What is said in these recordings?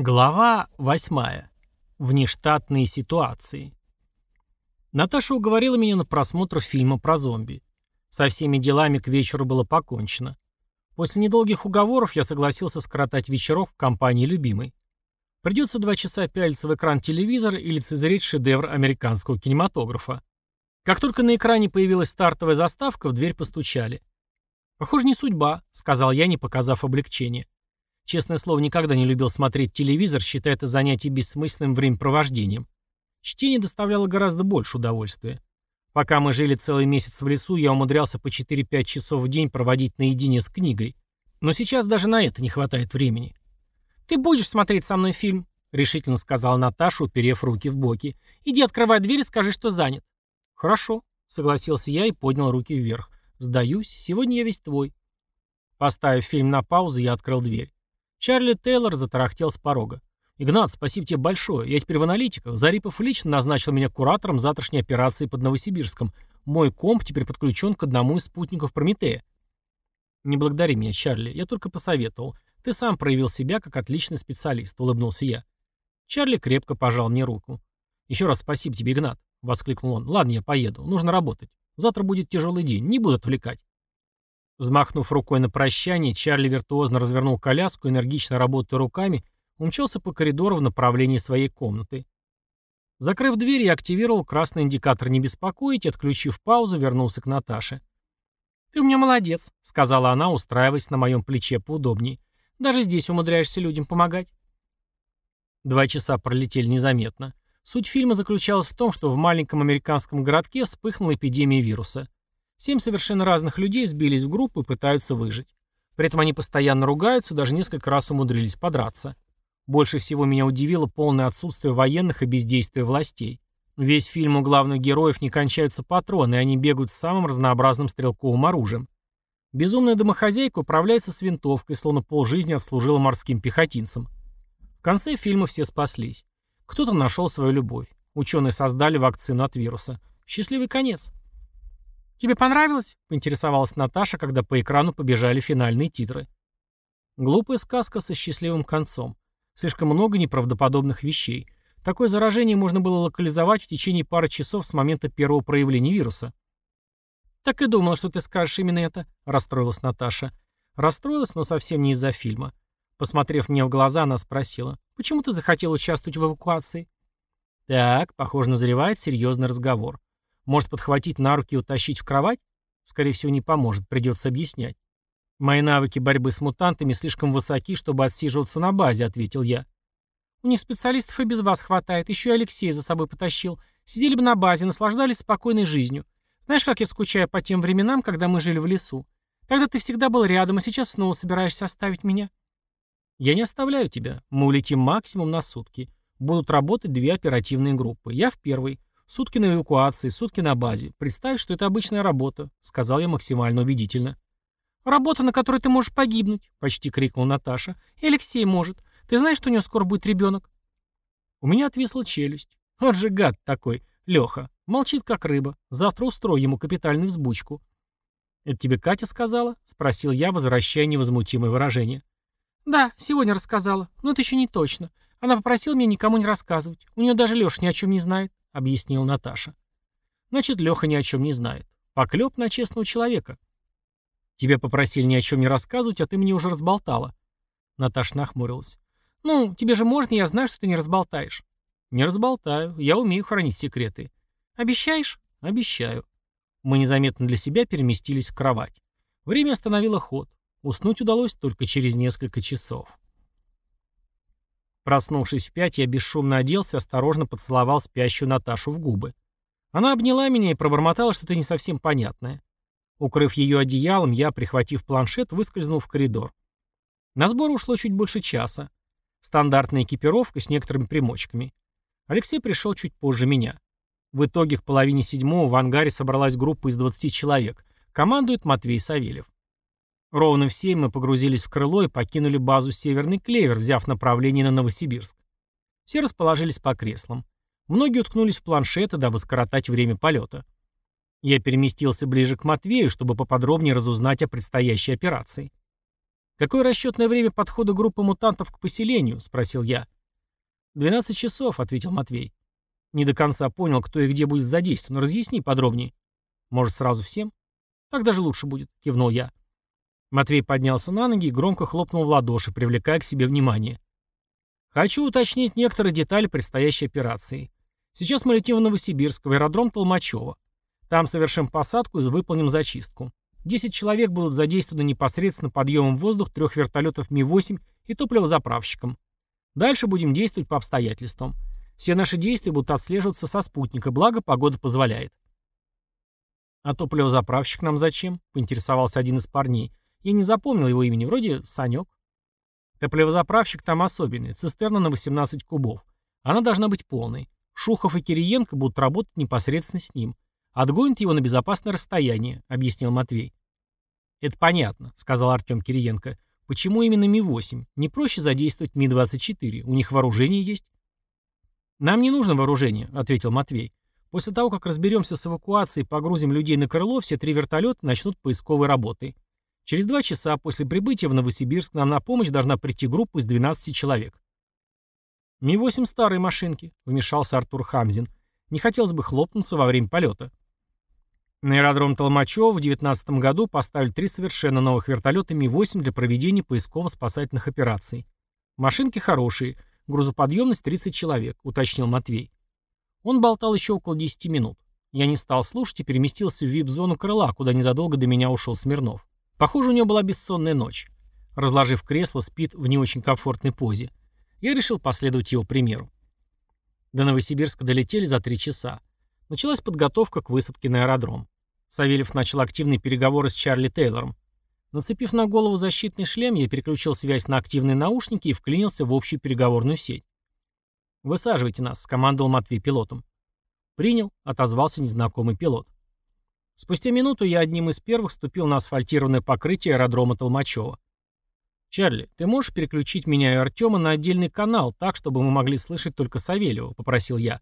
Глава 8. Внештатные ситуации. Наташа уговорила меня на просмотр фильма про зомби. Со всеми делами к вечеру было покончено. После недолгих уговоров я согласился скоротать вечерок в компании любимой. Придется два часа пялиться в экран телевизора и лицезреть шедевр американского кинематографа. Как только на экране появилась стартовая заставка, в дверь постучали. «Похоже, не судьба», — сказал я, не показав облегчения. Честное слово, никогда не любил смотреть телевизор, считая это занятие бессмысленным времяпровождением. Чтение доставляло гораздо больше удовольствия. Пока мы жили целый месяц в лесу, я умудрялся по 4-5 часов в день проводить наедине с книгой. Но сейчас даже на это не хватает времени. «Ты будешь смотреть со мной фильм?» — решительно сказала Наташа, уперев руки в боки. «Иди открывай дверь и скажи, что занят». «Хорошо», — согласился я и поднял руки вверх. «Сдаюсь, сегодня я весь твой». Поставив фильм на паузу, я открыл дверь. Чарли Тейлор затарахтел с порога. «Игнат, спасибо тебе большое. Я теперь в аналитиках. Зарипов лично назначил меня куратором завтрашней операции под Новосибирском. Мой комп теперь подключен к одному из спутников Прометея». «Не благодари меня, Чарли. Я только посоветовал. Ты сам проявил себя как отличный специалист», — улыбнулся я. Чарли крепко пожал мне руку. «Еще раз спасибо тебе, Игнат», — воскликнул он. «Ладно, я поеду. Нужно работать. Завтра будет тяжелый день. Не буду отвлекать». Взмахнув рукой на прощание, Чарли виртуозно развернул коляску, энергично работая руками, умчался по коридору в направлении своей комнаты. Закрыв дверь, я активировал красный индикатор «Не беспокоить», отключив паузу, вернулся к Наташе. «Ты у меня молодец», — сказала она, устраиваясь на моем плече поудобнее. «Даже здесь умудряешься людям помогать». Два часа пролетели незаметно. Суть фильма заключалась в том, что в маленьком американском городке вспыхнула эпидемия вируса. Семь совершенно разных людей сбились в группу и пытаются выжить. При этом они постоянно ругаются, даже несколько раз умудрились подраться. Больше всего меня удивило полное отсутствие военных и бездействие властей. Весь фильм у главных героев не кончаются патроны, и они бегают с самым разнообразным стрелковым оружием. Безумная домохозяйка управляется с винтовкой, словно полжизни отслужила морским пехотинцам. В конце фильма все спаслись. Кто-то нашел свою любовь. Ученые создали вакцину от вируса. Счастливый конец. «Тебе понравилось?» — поинтересовалась Наташа, когда по экрану побежали финальные титры. Глупая сказка со счастливым концом. Слишком много неправдоподобных вещей. Такое заражение можно было локализовать в течение пары часов с момента первого проявления вируса. «Так и думала, что ты скажешь именно это», — расстроилась Наташа. Расстроилась, но совсем не из-за фильма. Посмотрев мне в глаза, она спросила, «Почему ты захотел участвовать в эвакуации?» Так, похоже, назревает серьезный разговор. Может подхватить на руки и утащить в кровать? Скорее всего, не поможет, придется объяснять. Мои навыки борьбы с мутантами слишком высоки, чтобы отсиживаться на базе, ответил я. У них специалистов и без вас хватает, еще и Алексей за собой потащил. Сидели бы на базе, наслаждались спокойной жизнью. Знаешь, как я скучаю по тем временам, когда мы жили в лесу? Тогда ты всегда был рядом, а сейчас снова собираешься оставить меня? Я не оставляю тебя. Мы улетим максимум на сутки. Будут работать две оперативные группы. Я в первой. Сутки на эвакуации, сутки на базе. Представь, что это обычная работа», — сказал я максимально убедительно. «Работа, на которой ты можешь погибнуть», — почти крикнул Наташа. «И Алексей может. Ты знаешь, что у него скоро будет ребенок?» У меня отвисла челюсть. Вот же гад такой, Леха. Молчит, как рыба. Завтра устрою ему капитальную взбучку. «Это тебе Катя сказала?» — спросил я, возвращая невозмутимое выражение. «Да, сегодня рассказала, но это еще не точно. Она попросила меня никому не рассказывать. У нее даже Леша ни о чем не знает объяснил Наташа. Значит, Леха ни о чем не знает. Поклеп на честного человека. Тебя попросили ни о чем не рассказывать, а ты мне уже разболтала. Наташа нахмурилась. Ну, тебе же можно, я знаю, что ты не разболтаешь. Не разболтаю, я умею хранить секреты. Обещаешь? Обещаю. Мы незаметно для себя переместились в кровать. Время остановило ход. Уснуть удалось только через несколько часов. Проснувшись в пять, я бесшумно оделся, осторожно поцеловал спящую Наташу в губы. Она обняла меня и пробормотала что-то не совсем понятное. Укрыв ее одеялом, я, прихватив планшет, выскользнул в коридор. На сбор ушло чуть больше часа. Стандартная экипировка с некоторыми примочками. Алексей пришел чуть позже меня. В итоге к половине седьмого в ангаре собралась группа из 20 человек. Командует Матвей Савельев. Ровно в семь мы погрузились в крыло и покинули базу «Северный клевер», взяв направление на Новосибирск. Все расположились по креслам. Многие уткнулись в планшеты, дабы скоротать время полета. Я переместился ближе к Матвею, чтобы поподробнее разузнать о предстоящей операции. «Какое расчетное время подхода группы мутантов к поселению?» — спросил я. «12 часов», — ответил Матвей. Не до конца понял, кто и где будет задействован. Разъясни подробнее. Может, сразу всем? Так даже лучше будет, кивнул я. Матвей поднялся на ноги и громко хлопнул в ладоши, привлекая к себе внимание. Хочу уточнить некоторые детали предстоящей операции. Сейчас мы летим в Новосибирск, в аэродром Толмачева. Там совершим посадку и выполним зачистку. 10 человек будут задействованы непосредственно подъемом в воздух трех вертолетов Ми-8 и топливозаправщиком. Дальше будем действовать по обстоятельствам. Все наши действия будут отслеживаться со спутника, благо погода позволяет. «А топливозаправщик нам зачем?» — поинтересовался один из парней. Я не запомнил его имени, вроде Санек. Топливозаправщик там особенный, цистерна на 18 кубов. Она должна быть полной. Шухов и Кириенко будут работать непосредственно с ним. Отгонят его на безопасное расстояние, объяснил Матвей. Это понятно, сказал Артем Кириенко. Почему именно Ми-8? Не проще задействовать Ми-24? У них вооружение есть? Нам не нужно вооружение, ответил Матвей. После того, как разберемся с эвакуацией и погрузим людей на крыло, все три вертолета начнут поисковой работы. Через два часа после прибытия в Новосибирск нам на помощь должна прийти группа из 12 человек. «Ми-8 старые машинки», — вмешался Артур Хамзин. «Не хотелось бы хлопнуться во время полета». На аэродром Толмачева в 2019 году поставили три совершенно новых вертолета Ми-8 для проведения поисково-спасательных операций. Машинки хорошие, грузоподъемность 30 человек, уточнил Матвей. Он болтал еще около 10 минут. Я не стал слушать и переместился в вип-зону крыла, куда незадолго до меня ушел Смирнов. Похоже, у него была бессонная ночь. Разложив кресло, спит в не очень комфортной позе. Я решил последовать его примеру. До Новосибирска долетели за три часа. Началась подготовка к высадке на аэродром. Савельев начал активные переговоры с Чарли Тейлором. Нацепив на голову защитный шлем, я переключил связь на активные наушники и вклинился в общую переговорную сеть. «Высаживайте нас», — скомандовал Матвей пилотом. «Принял», — отозвался незнакомый пилот. Спустя минуту я одним из первых ступил на асфальтированное покрытие аэродрома Толмачева. «Чарли, ты можешь переключить меня и Артема на отдельный канал, так, чтобы мы могли слышать только Савельева?» — попросил я.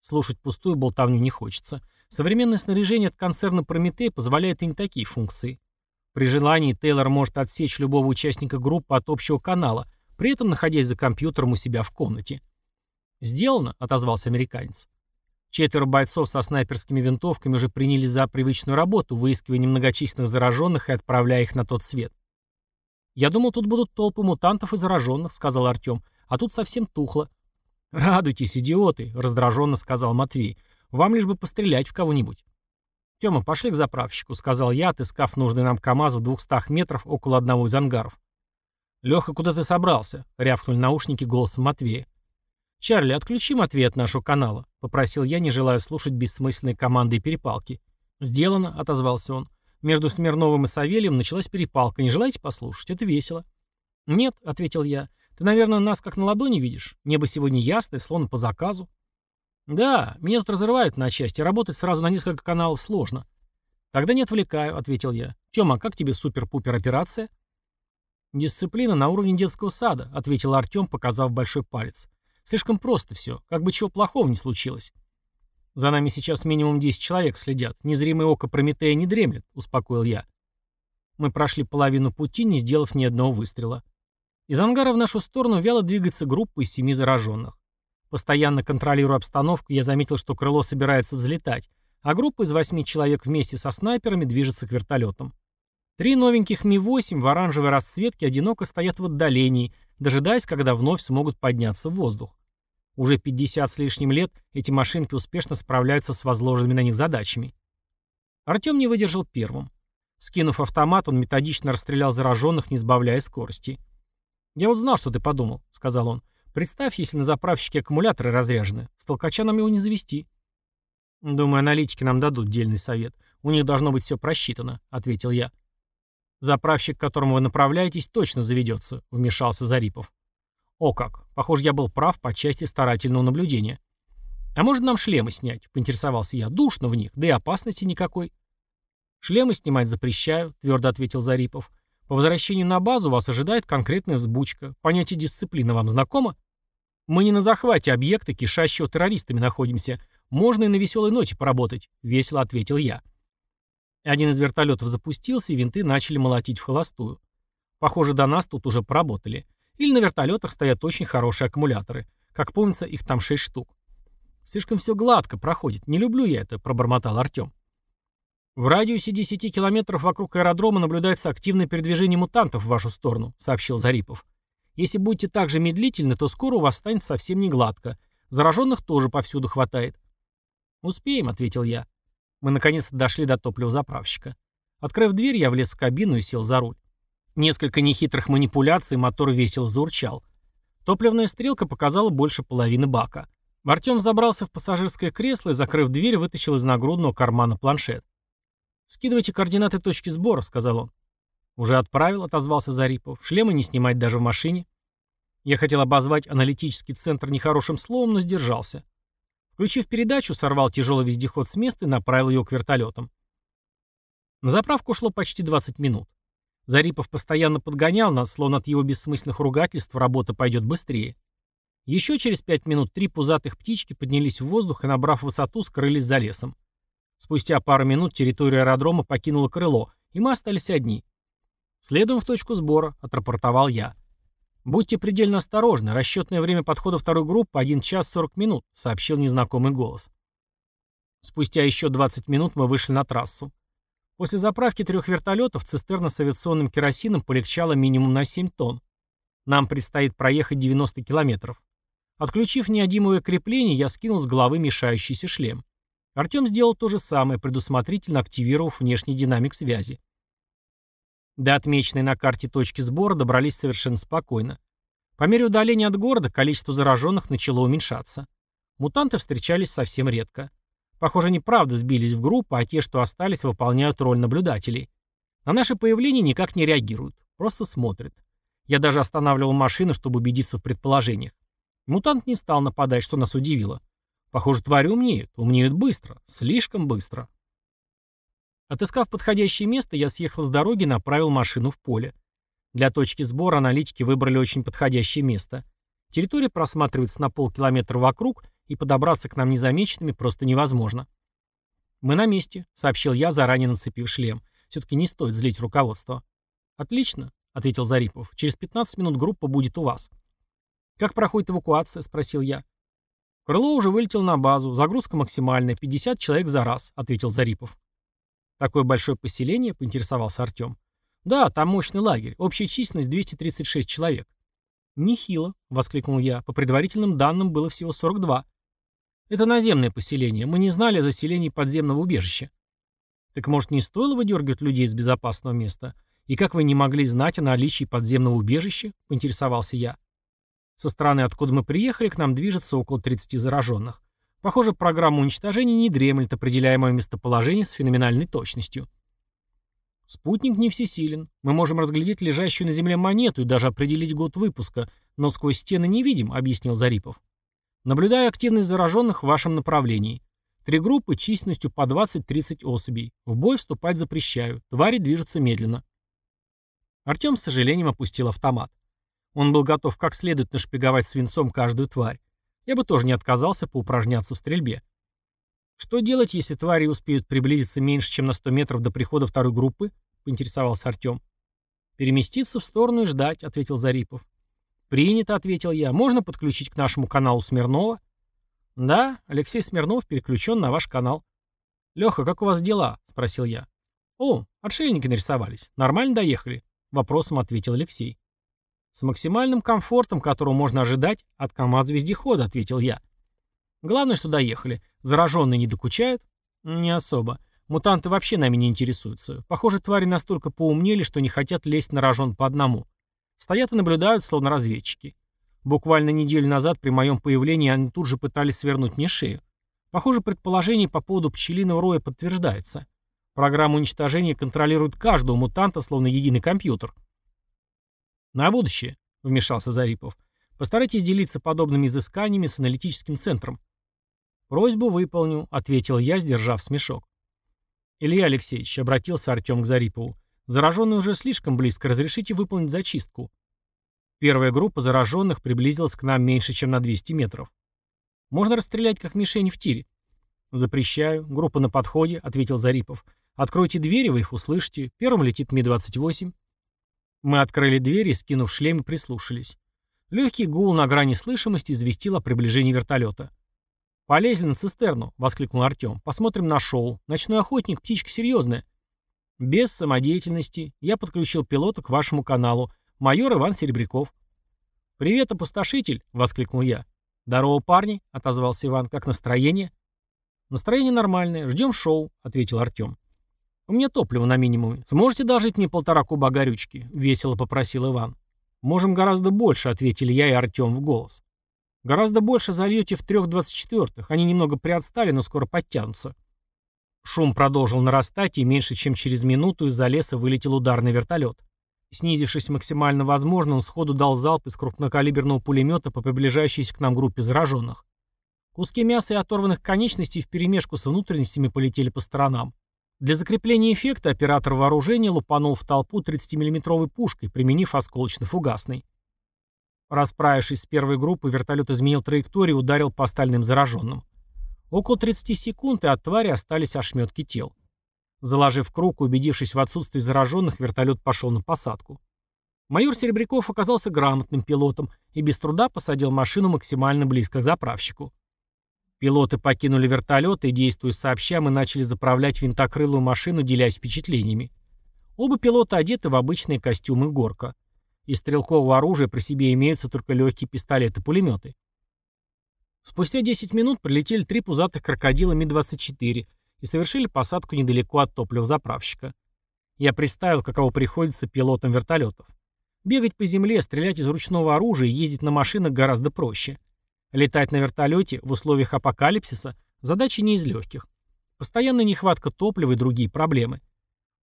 Слушать пустую болтовню не хочется. Современное снаряжение от концерна «Прометей» позволяет и не такие функции. При желании Тейлор может отсечь любого участника группы от общего канала, при этом находясь за компьютером у себя в комнате. «Сделано», — отозвался американец. Четверо бойцов со снайперскими винтовками уже принялись за привычную работу, выискивая немногочисленных зараженных и отправляя их на тот свет. «Я думал, тут будут толпы мутантов и зараженных», — сказал Артем, — «а тут совсем тухло. «Радуйтесь, идиоты», — раздраженно сказал Матвей. «Вам лишь бы пострелять в кого-нибудь». «Тёма, пошли к заправщику», — сказал я, отыскав нужный нам КАМАЗ в двухстах метров около одного из ангаров. «Лёха, куда ты собрался?» — рявкнули наушники голосом Матвея. «Чарли, отключи Матвея от нашего канала», — попросил я, не желая слушать бессмысленные команды и перепалки. «Сделано», — отозвался он. «Между Смирновым и Савельем началась перепалка. Не желаете послушать? Это весело». «Нет», — ответил я. Ты, наверное, нас как на ладони видишь? Небо сегодня ясное, словно по заказу. Да, меня тут разрывают на части, работать сразу на несколько каналов сложно. Тогда не отвлекаю, ответил я. Тёма, как тебе супер-пупер операция? Дисциплина на уровне детского сада, ответил Артём, показав большой палец. Слишком просто все, как бы чего плохого не случилось. За нами сейчас минимум 10 человек следят. Незримое око Прометея не дремлет, успокоил я. Мы прошли половину пути, не сделав ни одного выстрела. Из ангара в нашу сторону вяло двигается группа из семи зараженных. Постоянно контролируя обстановку, я заметил, что крыло собирается взлетать, а группа из восьми человек вместе со снайперами движется к вертолетам. Три новеньких Ми-8 в оранжевой расцветке одиноко стоят в отдалении, дожидаясь, когда вновь смогут подняться в воздух. Уже 50 с лишним лет эти машинки успешно справляются с возложенными на них задачами. Артем не выдержал первым. Скинув автомат, он методично расстрелял зараженных, не сбавляя скорости. «Я вот знал, что ты подумал», — сказал он. «Представь, если на заправщике аккумуляторы разряжены. С толкача нам его не завести». «Думаю, аналитики нам дадут дельный совет. У них должно быть все просчитано», — ответил я. «Заправщик, к которому вы направляетесь, точно заведется», — вмешался Зарипов. «О как! Похоже, я был прав по части старательного наблюдения». «А может, нам шлемы снять?» — поинтересовался я. «Душно в них, да и опасности никакой». «Шлемы снимать запрещаю», — твердо ответил Зарипов. По возвращению на базу вас ожидает конкретная взбучка. Понятие дисциплины вам знакомо? Мы не на захвате объекта, кишащего террористами, находимся. Можно и на веселой ноте поработать, весело ответил я. Один из вертолетов запустился, и винты начали молотить в холостую. Похоже, до нас тут уже поработали. Или на вертолетах стоят очень хорошие аккумуляторы. Как помнится, их там шесть штук. Слишком все гладко проходит. Не люблю я это, пробормотал Артем. В радиусе 10 километров вокруг аэродрома наблюдается активное передвижение мутантов в вашу сторону, сообщил Зарипов. Если будете так же медлительны, то скоро у вас станет совсем не гладко. Зараженных тоже повсюду хватает. «Успеем», — ответил я. Мы наконец-то дошли до топливозаправщика. Открыв дверь, я влез в кабину и сел за руль. Несколько нехитрых манипуляций, мотор весело заурчал. Топливная стрелка показала больше половины бака. Артем забрался в пассажирское кресло и, закрыв дверь, вытащил из нагрудного кармана планшет. «Скидывайте координаты точки сбора», — сказал он. «Уже отправил», — отозвался Зарипов. «Шлемы не снимать даже в машине». Я хотел обозвать аналитический центр нехорошим словом, но сдержался. Включив передачу, сорвал тяжелый вездеход с места и направил его к вертолетам. На заправку ушло почти 20 минут. Зарипов постоянно подгонял нас, словно от его бессмысленных ругательств работа пойдет быстрее. Еще через пять минут три пузатых птички поднялись в воздух и, набрав высоту, скрылись за лесом. Спустя пару минут территорию аэродрома покинуло крыло, и мы остались одни. «Следуем в точку сбора», — отрапортовал я. «Будьте предельно осторожны. Расчетное время подхода второй группы — 1 час 40 минут», — сообщил незнакомый голос. Спустя еще 20 минут мы вышли на трассу. После заправки трех вертолетов цистерна с авиационным керосином полегчала минимум на 7 тонн. Нам предстоит проехать 90 километров. Отключив неодимовое крепление, я скинул с головы мешающийся шлем. Артем сделал то же самое, предусмотрительно активировав внешний динамик связи. До отмеченной на карте точки сбора добрались совершенно спокойно. По мере удаления от города количество зараженных начало уменьшаться. Мутанты встречались совсем редко. Похоже, они правда сбились в группу, а те, что остались, выполняют роль наблюдателей. На наше появление никак не реагируют, просто смотрят. Я даже останавливал машину, чтобы убедиться в предположениях. Мутант не стал нападать, что нас удивило. Похоже, твари умнеют, умнеют быстро, слишком быстро. Отыскав подходящее место, я съехал с дороги и направил машину в поле. Для точки сбора аналитики выбрали очень подходящее место. Территория просматривается на полкилометра вокруг, и подобраться к нам незамеченными просто невозможно. «Мы на месте», — сообщил я, заранее нацепив шлем. «Все-таки не стоит злить руководство». «Отлично», — ответил Зарипов. «Через 15 минут группа будет у вас». «Как проходит эвакуация?» — спросил я. «Крыло уже вылетел на базу. Загрузка максимальная. 50 человек за раз», — ответил Зарипов. «Такое большое поселение?» — поинтересовался Артем. «Да, там мощный лагерь. Общая численность 236 человек». «Нехило», — воскликнул я. «По предварительным данным было всего 42». «Это наземное поселение. Мы не знали о заселении подземного убежища». «Так, может, не стоило выдергивать людей из безопасного места? И как вы не могли знать о наличии подземного убежища?» — поинтересовался я. Со стороны, откуда мы приехали, к нам движется около 30 зараженных. Похоже, программа уничтожения не дремлет, определяя мое местоположение с феноменальной точностью. Спутник не всесилен. Мы можем разглядеть лежащую на земле монету и даже определить год выпуска, но сквозь стены не видим, объяснил Зарипов. Наблюдаю активность зараженных в вашем направлении. Три группы численностью по 20-30 особей. В бой вступать запрещаю. Твари движутся медленно. Артем с сожалением опустил автомат. Он был готов как следует нашпиговать свинцом каждую тварь. Я бы тоже не отказался поупражняться в стрельбе. Что делать, если твари успеют приблизиться меньше, чем на 100 метров до прихода второй группы? Поинтересовался Артем. Переместиться в сторону и ждать, ответил Зарипов. Принято, ответил я. Можно подключить к нашему каналу Смирнова? Да, Алексей Смирнов переключен на ваш канал. Леха, как у вас дела? Спросил я. О, отшельники нарисовались. Нормально доехали? Вопросом ответил Алексей. «С максимальным комфортом, которого можно ожидать от КАМАЗ-вездехода», — ответил я. «Главное, что доехали. Зараженные не докучают?» «Не особо. Мутанты вообще нами не интересуются. Похоже, твари настолько поумнели, что не хотят лезть на рожон по одному. Стоят и наблюдают, словно разведчики. Буквально неделю назад при моем появлении они тут же пытались свернуть мне шею. Похоже, предположение по поводу пчелиного роя подтверждается. Программа уничтожения контролирует каждого мутанта, словно единый компьютер. «На будущее», — вмешался Зарипов. «Постарайтесь делиться подобными изысканиями с аналитическим центром». «Просьбу выполню», — ответил я, сдержав смешок. «Илья Алексеевич», — обратился Артем к Зарипову, — «зараженные уже слишком близко, разрешите выполнить зачистку». Первая группа зараженных приблизилась к нам меньше, чем на 200 метров. «Можно расстрелять как мишень в тире». «Запрещаю. Группа на подходе», — ответил Зарипов. «Откройте двери, вы их услышите. Первым летит Ми-28». Мы открыли дверь и, скинув шлем, прислушались. Легкий гул на грани слышимости известил о приближении вертолета. «Полезли на цистерну», — воскликнул Артем. «Посмотрим на шоу. Ночной охотник, птичка серьезная». «Без самодеятельности. Я подключил пилота к вашему каналу. Майор Иван Серебряков». «Привет, опустошитель!» — воскликнул я. «Здорово, парни!» — отозвался Иван. «Как настроение?» «Настроение нормальное. Ждем шоу», — ответил Артем. «У меня топливо на минимуме. Сможете дожить мне полтора куба горючки?» — весело попросил Иван. «Можем гораздо больше», — ответили я и Артем в голос. «Гораздо больше зальете в трех двадцать четвертых. Они немного приотстали, но скоро подтянутся». Шум продолжил нарастать, и меньше чем через минуту из-за леса вылетел ударный вертолет. Снизившись максимально возможно, он сходу дал залп из крупнокалиберного пулемета по приближающейся к нам группе зараженных. Куски мяса и оторванных конечностей вперемешку с внутренностями полетели по сторонам. Для закрепления эффекта оператор вооружения лупанул в толпу 30-миллиметровой пушкой, применив осколочно-фугасный. Расправившись с первой группой, вертолет изменил траекторию и ударил по остальным зараженным. Около 30 секунд, и от твари остались ошметки тел. Заложив круг, убедившись в отсутствии зараженных, вертолет пошел на посадку. Майор Серебряков оказался грамотным пилотом и без труда посадил машину максимально близко к заправщику. Пилоты покинули вертолет и, действуя сообща, мы начали заправлять винтокрылую машину, делясь впечатлениями. Оба пилота одеты в обычные костюмы горка. Из стрелкового оружия при себе имеются только легкие пистолеты-пулеметы. Спустя 10 минут прилетели три пузатых крокодила Ми-24 и совершили посадку недалеко от топливозаправщика. Я представил, каково приходится пилотам вертолетов. Бегать по земле, стрелять из ручного оружия и ездить на машинах гораздо проще. Летать на вертолете в условиях апокалипсиса – задача не из легких. Постоянная нехватка топлива и другие проблемы.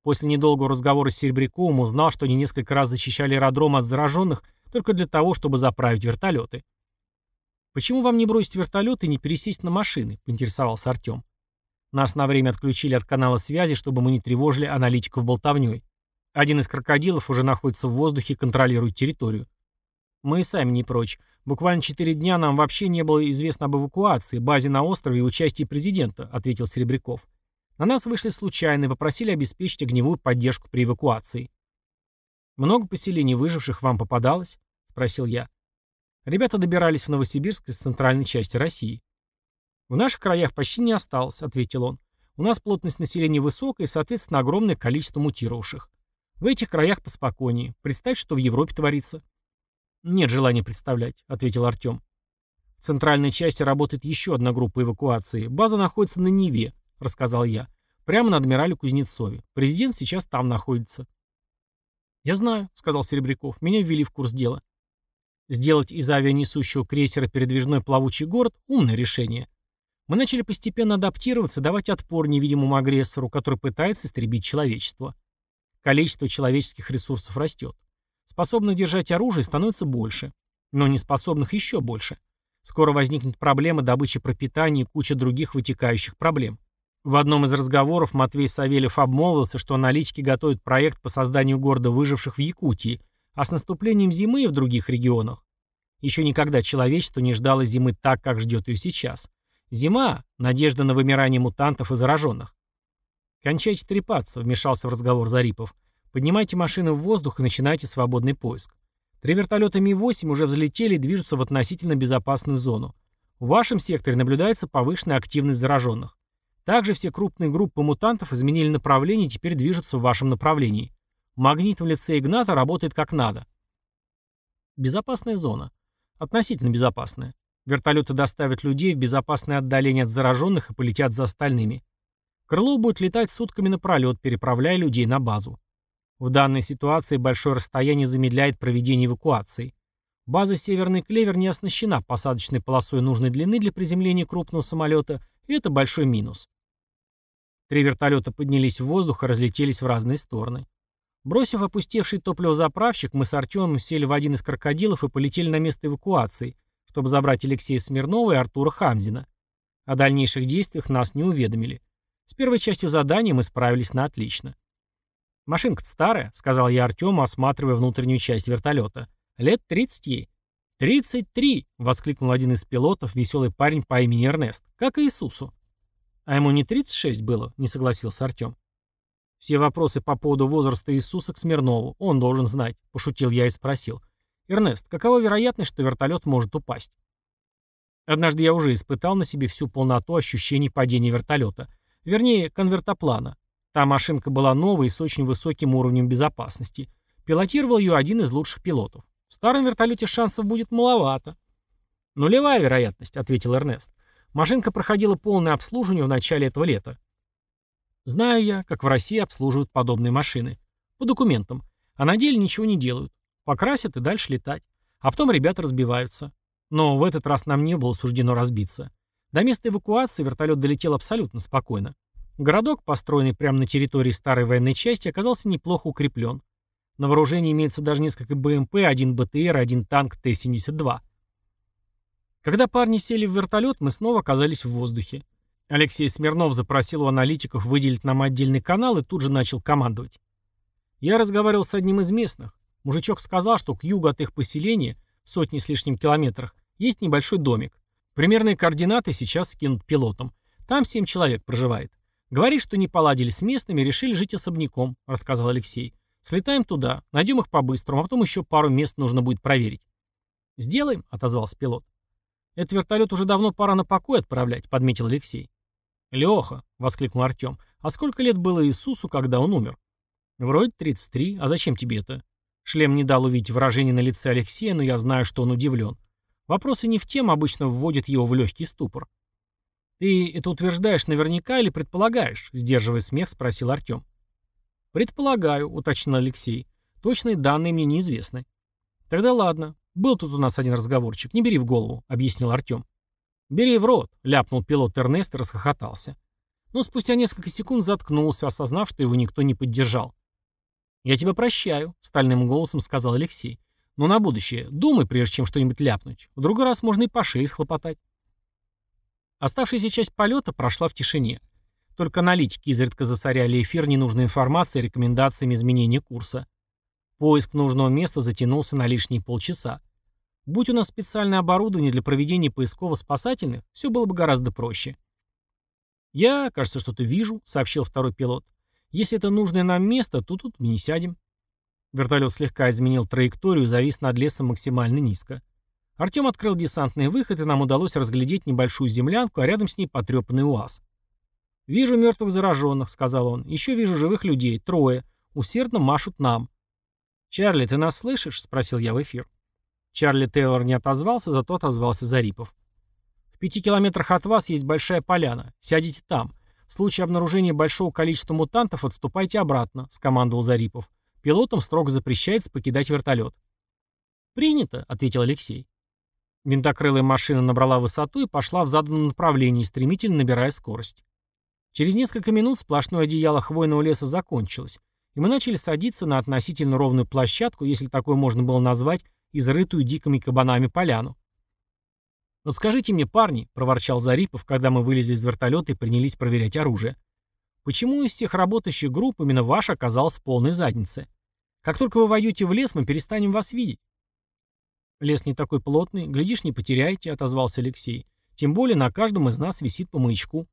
После недолгого разговора с Серебряковым узнал, что они несколько раз защищали аэродром от зараженных только для того, чтобы заправить вертолеты. «Почему вам не бросить вертолет и не пересесть на машины?» – поинтересовался Артем. Нас на время отключили от канала связи, чтобы мы не тревожили аналитиков болтовней. Один из крокодилов уже находится в воздухе и контролирует территорию. Мы и сами не прочь. Буквально четыре дня нам вообще не было известно об эвакуации, базе на острове и участии президента, ответил Серебряков. На нас вышли случайно и попросили обеспечить огневую поддержку при эвакуации. «Много поселений выживших вам попадалось?» — спросил я. Ребята добирались в Новосибирск из центральной части России. «В наших краях почти не осталось», — ответил он. «У нас плотность населения высокая и, соответственно, огромное количество мутировавших. В этих краях поспокойнее. Представь, что в Европе творится». «Нет желания представлять», — ответил Артем. «В центральной части работает еще одна группа эвакуации. База находится на Неве», — рассказал я. «Прямо на адмирале Кузнецове. Президент сейчас там находится». «Я знаю», — сказал Серебряков. «Меня ввели в курс дела». Сделать из авианесущего крейсера передвижной плавучий город – умное решение. Мы начали постепенно адаптироваться, давать отпор невидимому агрессору, который пытается истребить человечество. Количество человеческих ресурсов растет. Способных держать оружие становится больше, но неспособных еще больше. Скоро возникнет проблема добычи пропитания и куча других вытекающих проблем. В одном из разговоров Матвей Савельев обмолвился, что аналитики готовят проект по созданию города выживших в Якутии, а с наступлением зимы и в других регионах. Еще никогда человечество не ждало зимы так, как ждет ее сейчас. Зима — надежда на вымирание мутантов и зараженных. «Кончайте трепаться», — вмешался в разговор Зарипов. «Поднимайте машины в воздух и начинайте свободный поиск. Три вертолета Ми-8 уже взлетели и движутся в относительно безопасную зону. В вашем секторе наблюдается повышенная активность зараженных. Также все крупные группы мутантов изменили направление и теперь движутся в вашем направлении. Магнит в лице Игната работает как надо. Безопасная зона. Относительно безопасная. Вертолеты доставят людей в безопасное отдаление от зараженных и полетят за остальными. Крыло будет летать сутками напролет, переправляя людей на базу. В данной ситуации большое расстояние замедляет проведение эвакуации. База «Северный клевер» не оснащена посадочной полосой нужной длины для приземления крупного самолета, и это большой минус. Три вертолета поднялись в воздух и разлетелись в разные стороны. Бросив опустевший топливозаправщик, мы с Артемом сели в один из крокодилов и полетели на место эвакуации, чтобы забрать Алексея Смирнова и Артура Хамзина. О дальнейших действиях нас не уведомили. С первой частью задания мы справились на отлично. «Машинка-то старая», — сказал я Артему, осматривая внутреннюю часть вертолета. «Лет 30 ей». «Тридцать три!» — воскликнул один из пилотов, веселый парень по имени Эрнест. «Как Иисусу». «А ему не 36 было?» — не согласился Артем. Все вопросы по поводу возраста Иисуса к Смирнову. Он должен знать, пошутил я и спросил. Эрнест, какова вероятность, что вертолет может упасть? Однажды я уже испытал на себе всю полноту ощущений падения вертолета. Вернее, конвертоплана. Та машинка была новая и с очень высоким уровнем безопасности. Пилотировал ее один из лучших пилотов. В старом вертолете шансов будет маловато. «Нулевая вероятность», — ответил Эрнест. «Машинка проходила полное обслуживание в начале этого лета». «Знаю я, как в России обслуживают подобные машины. По документам. А на деле ничего не делают. Покрасят и дальше летать. А потом ребята разбиваются. Но в этот раз нам не было суждено разбиться. До места эвакуации вертолет долетел абсолютно спокойно. Городок, построенный прямо на территории старой военной части, оказался неплохо укреплен. На вооружении имеется даже несколько БМП, один БТР, один танк Т-72. Когда парни сели в вертолет, мы снова оказались в воздухе. Алексей Смирнов запросил у аналитиков выделить нам отдельный канал и тут же начал командовать. Я разговаривал с одним из местных. Мужичок сказал, что к югу от их поселения, в сотни с лишним километрах, есть небольшой домик. Примерные координаты сейчас скинут пилотом. Там семь человек проживает. Говорит, что не поладили с местными, решили жить особняком, рассказал Алексей. Слетаем туда, найдем их по-быстрому, а потом еще пару мест нужно будет проверить. Сделаем, отозвался пилот. Этот вертолет уже давно пора на покой отправлять, подметил Алексей. Леха, воскликнул Артем, а сколько лет было Иисусу, когда он умер? Вроде 33, а зачем тебе это? Шлем не дал увидеть выражение на лице Алексея, но я знаю, что он удивлен. Вопросы не в тему обычно вводят его в легкий ступор. «Ты это утверждаешь наверняка или предполагаешь?» — сдерживая смех, спросил Артем. «Предполагаю», — уточнил Алексей. «Точные данные мне неизвестны». «Тогда ладно. Был тут у нас один разговорчик. Не бери в голову», — объяснил Артем. «Бери в рот», — ляпнул пилот Эрнест и расхохотался. Но спустя несколько секунд заткнулся, осознав, что его никто не поддержал. «Я тебя прощаю», — стальным голосом сказал Алексей. «Но на будущее думай, прежде чем что-нибудь ляпнуть. В другой раз можно и по шее схлопотать». Оставшаяся часть полета прошла в тишине. Только аналитики изредка засоряли эфир ненужной информацией и рекомендациями изменения курса. Поиск нужного места затянулся на лишние полчаса. Будь у нас специальное оборудование для проведения поисково-спасательных, все было бы гораздо проще. «Я, кажется, что-то вижу», — сообщил второй пилот. «Если это нужное нам место, то тут мы не сядем». Вертолет слегка изменил траекторию завис над лесом максимально низко. Артем открыл десантный выход, и нам удалось разглядеть небольшую землянку, а рядом с ней потрепанный УАЗ. «Вижу мертвых зараженных», — сказал он. «Еще вижу живых людей. Трое. Усердно машут нам». «Чарли, ты нас слышишь?» — спросил я в эфир. Чарли Тейлор не отозвался, зато отозвался Зарипов. «В пяти километрах от вас есть большая поляна. Сядете там. В случае обнаружения большого количества мутантов отступайте обратно», — скомандовал Зарипов. «Пилотам строго запрещается покидать вертолет». «Принято», — ответил Алексей. Винтокрылая машина набрала высоту и пошла в заданном направлении, стремительно набирая скорость. Через несколько минут сплошное одеяло хвойного леса закончилось, и мы начали садиться на относительно ровную площадку, если такое можно было назвать, изрытую дикими кабанами поляну. «Вот скажите мне, парни», — проворчал Зарипов, когда мы вылезли из вертолета и принялись проверять оружие, «почему из всех работающих групп именно ваш оказался в полной заднице? Как только вы войдете в лес, мы перестанем вас видеть». «Лес не такой плотный, глядишь, не потеряете», — отозвался Алексей. «Тем более на каждом из нас висит по маячку».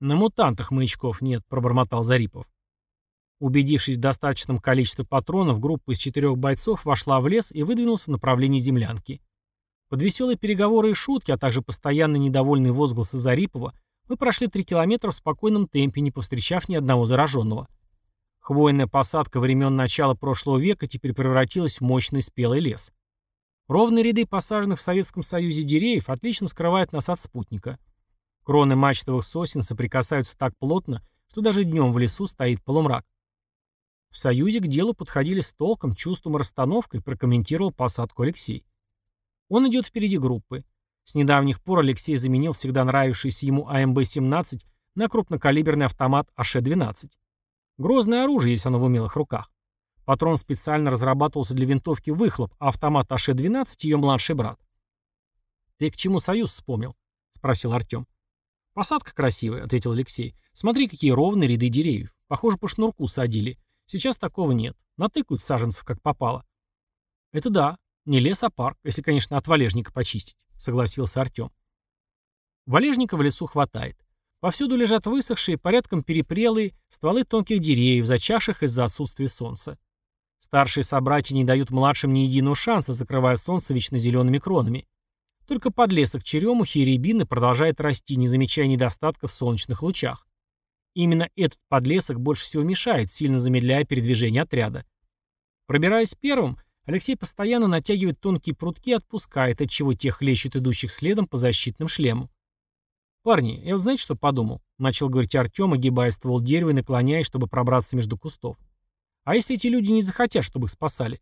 «На мутантах маячков нет», — пробормотал Зарипов. Убедившись в достаточном количестве патронов, группа из четырех бойцов вошла в лес и выдвинулась в направлении землянки. Под веселые переговоры и шутки, а также постоянно недовольные возгласы Зарипова, мы прошли три километра в спокойном темпе, не повстречав ни одного зараженного. Хвойная посадка времен начала прошлого века теперь превратилась в мощный спелый лес. Ровные ряды посаженных в Советском Союзе деревьев отлично скрывают нас от спутника. Кроны мачтовых сосен соприкасаются так плотно, что даже днем в лесу стоит полумрак. В Союзе к делу подходили с толком, чувством и расстановкой, прокомментировал посадку Алексей. Он идет впереди группы. С недавних пор Алексей заменил всегда нравившийся ему АМБ-17 на крупнокалиберный автомат АШ-12. Грозное оружие, если оно в умелых руках. Патрон специально разрабатывался для винтовки «Выхлоп», а автомат АШ-12 — ее младший брат. «Ты к чему Союз вспомнил?» — спросил Артем. «Посадка красивая», — ответил Алексей. «Смотри, какие ровные ряды деревьев. Похоже, по шнурку садили. Сейчас такого нет. Натыкают саженцев, как попало». «Это да. Не лес, а парк, если, конечно, от валежника почистить», — согласился Артем. Валежника в лесу хватает. Повсюду лежат высохшие, порядком перепрелые стволы тонких деревьев, зачавших из-за отсутствия солнца. Старшие собратья не дают младшим ни единого шанса, закрывая солнце вечно зелеными кронами. Только подлесок черемухи и рябины продолжает расти, не замечая недостатков в солнечных лучах. Именно этот подлесок больше всего мешает, сильно замедляя передвижение отряда. Пробираясь первым, Алексей постоянно натягивает тонкие прутки и отпускает, отчего тех хлещет идущих следом по защитным шлему. «Парни, я вот знаете, что подумал?» — начал говорить Артем, огибая ствол дерева и наклоняясь, чтобы пробраться между кустов. «А если эти люди не захотят, чтобы их спасали?»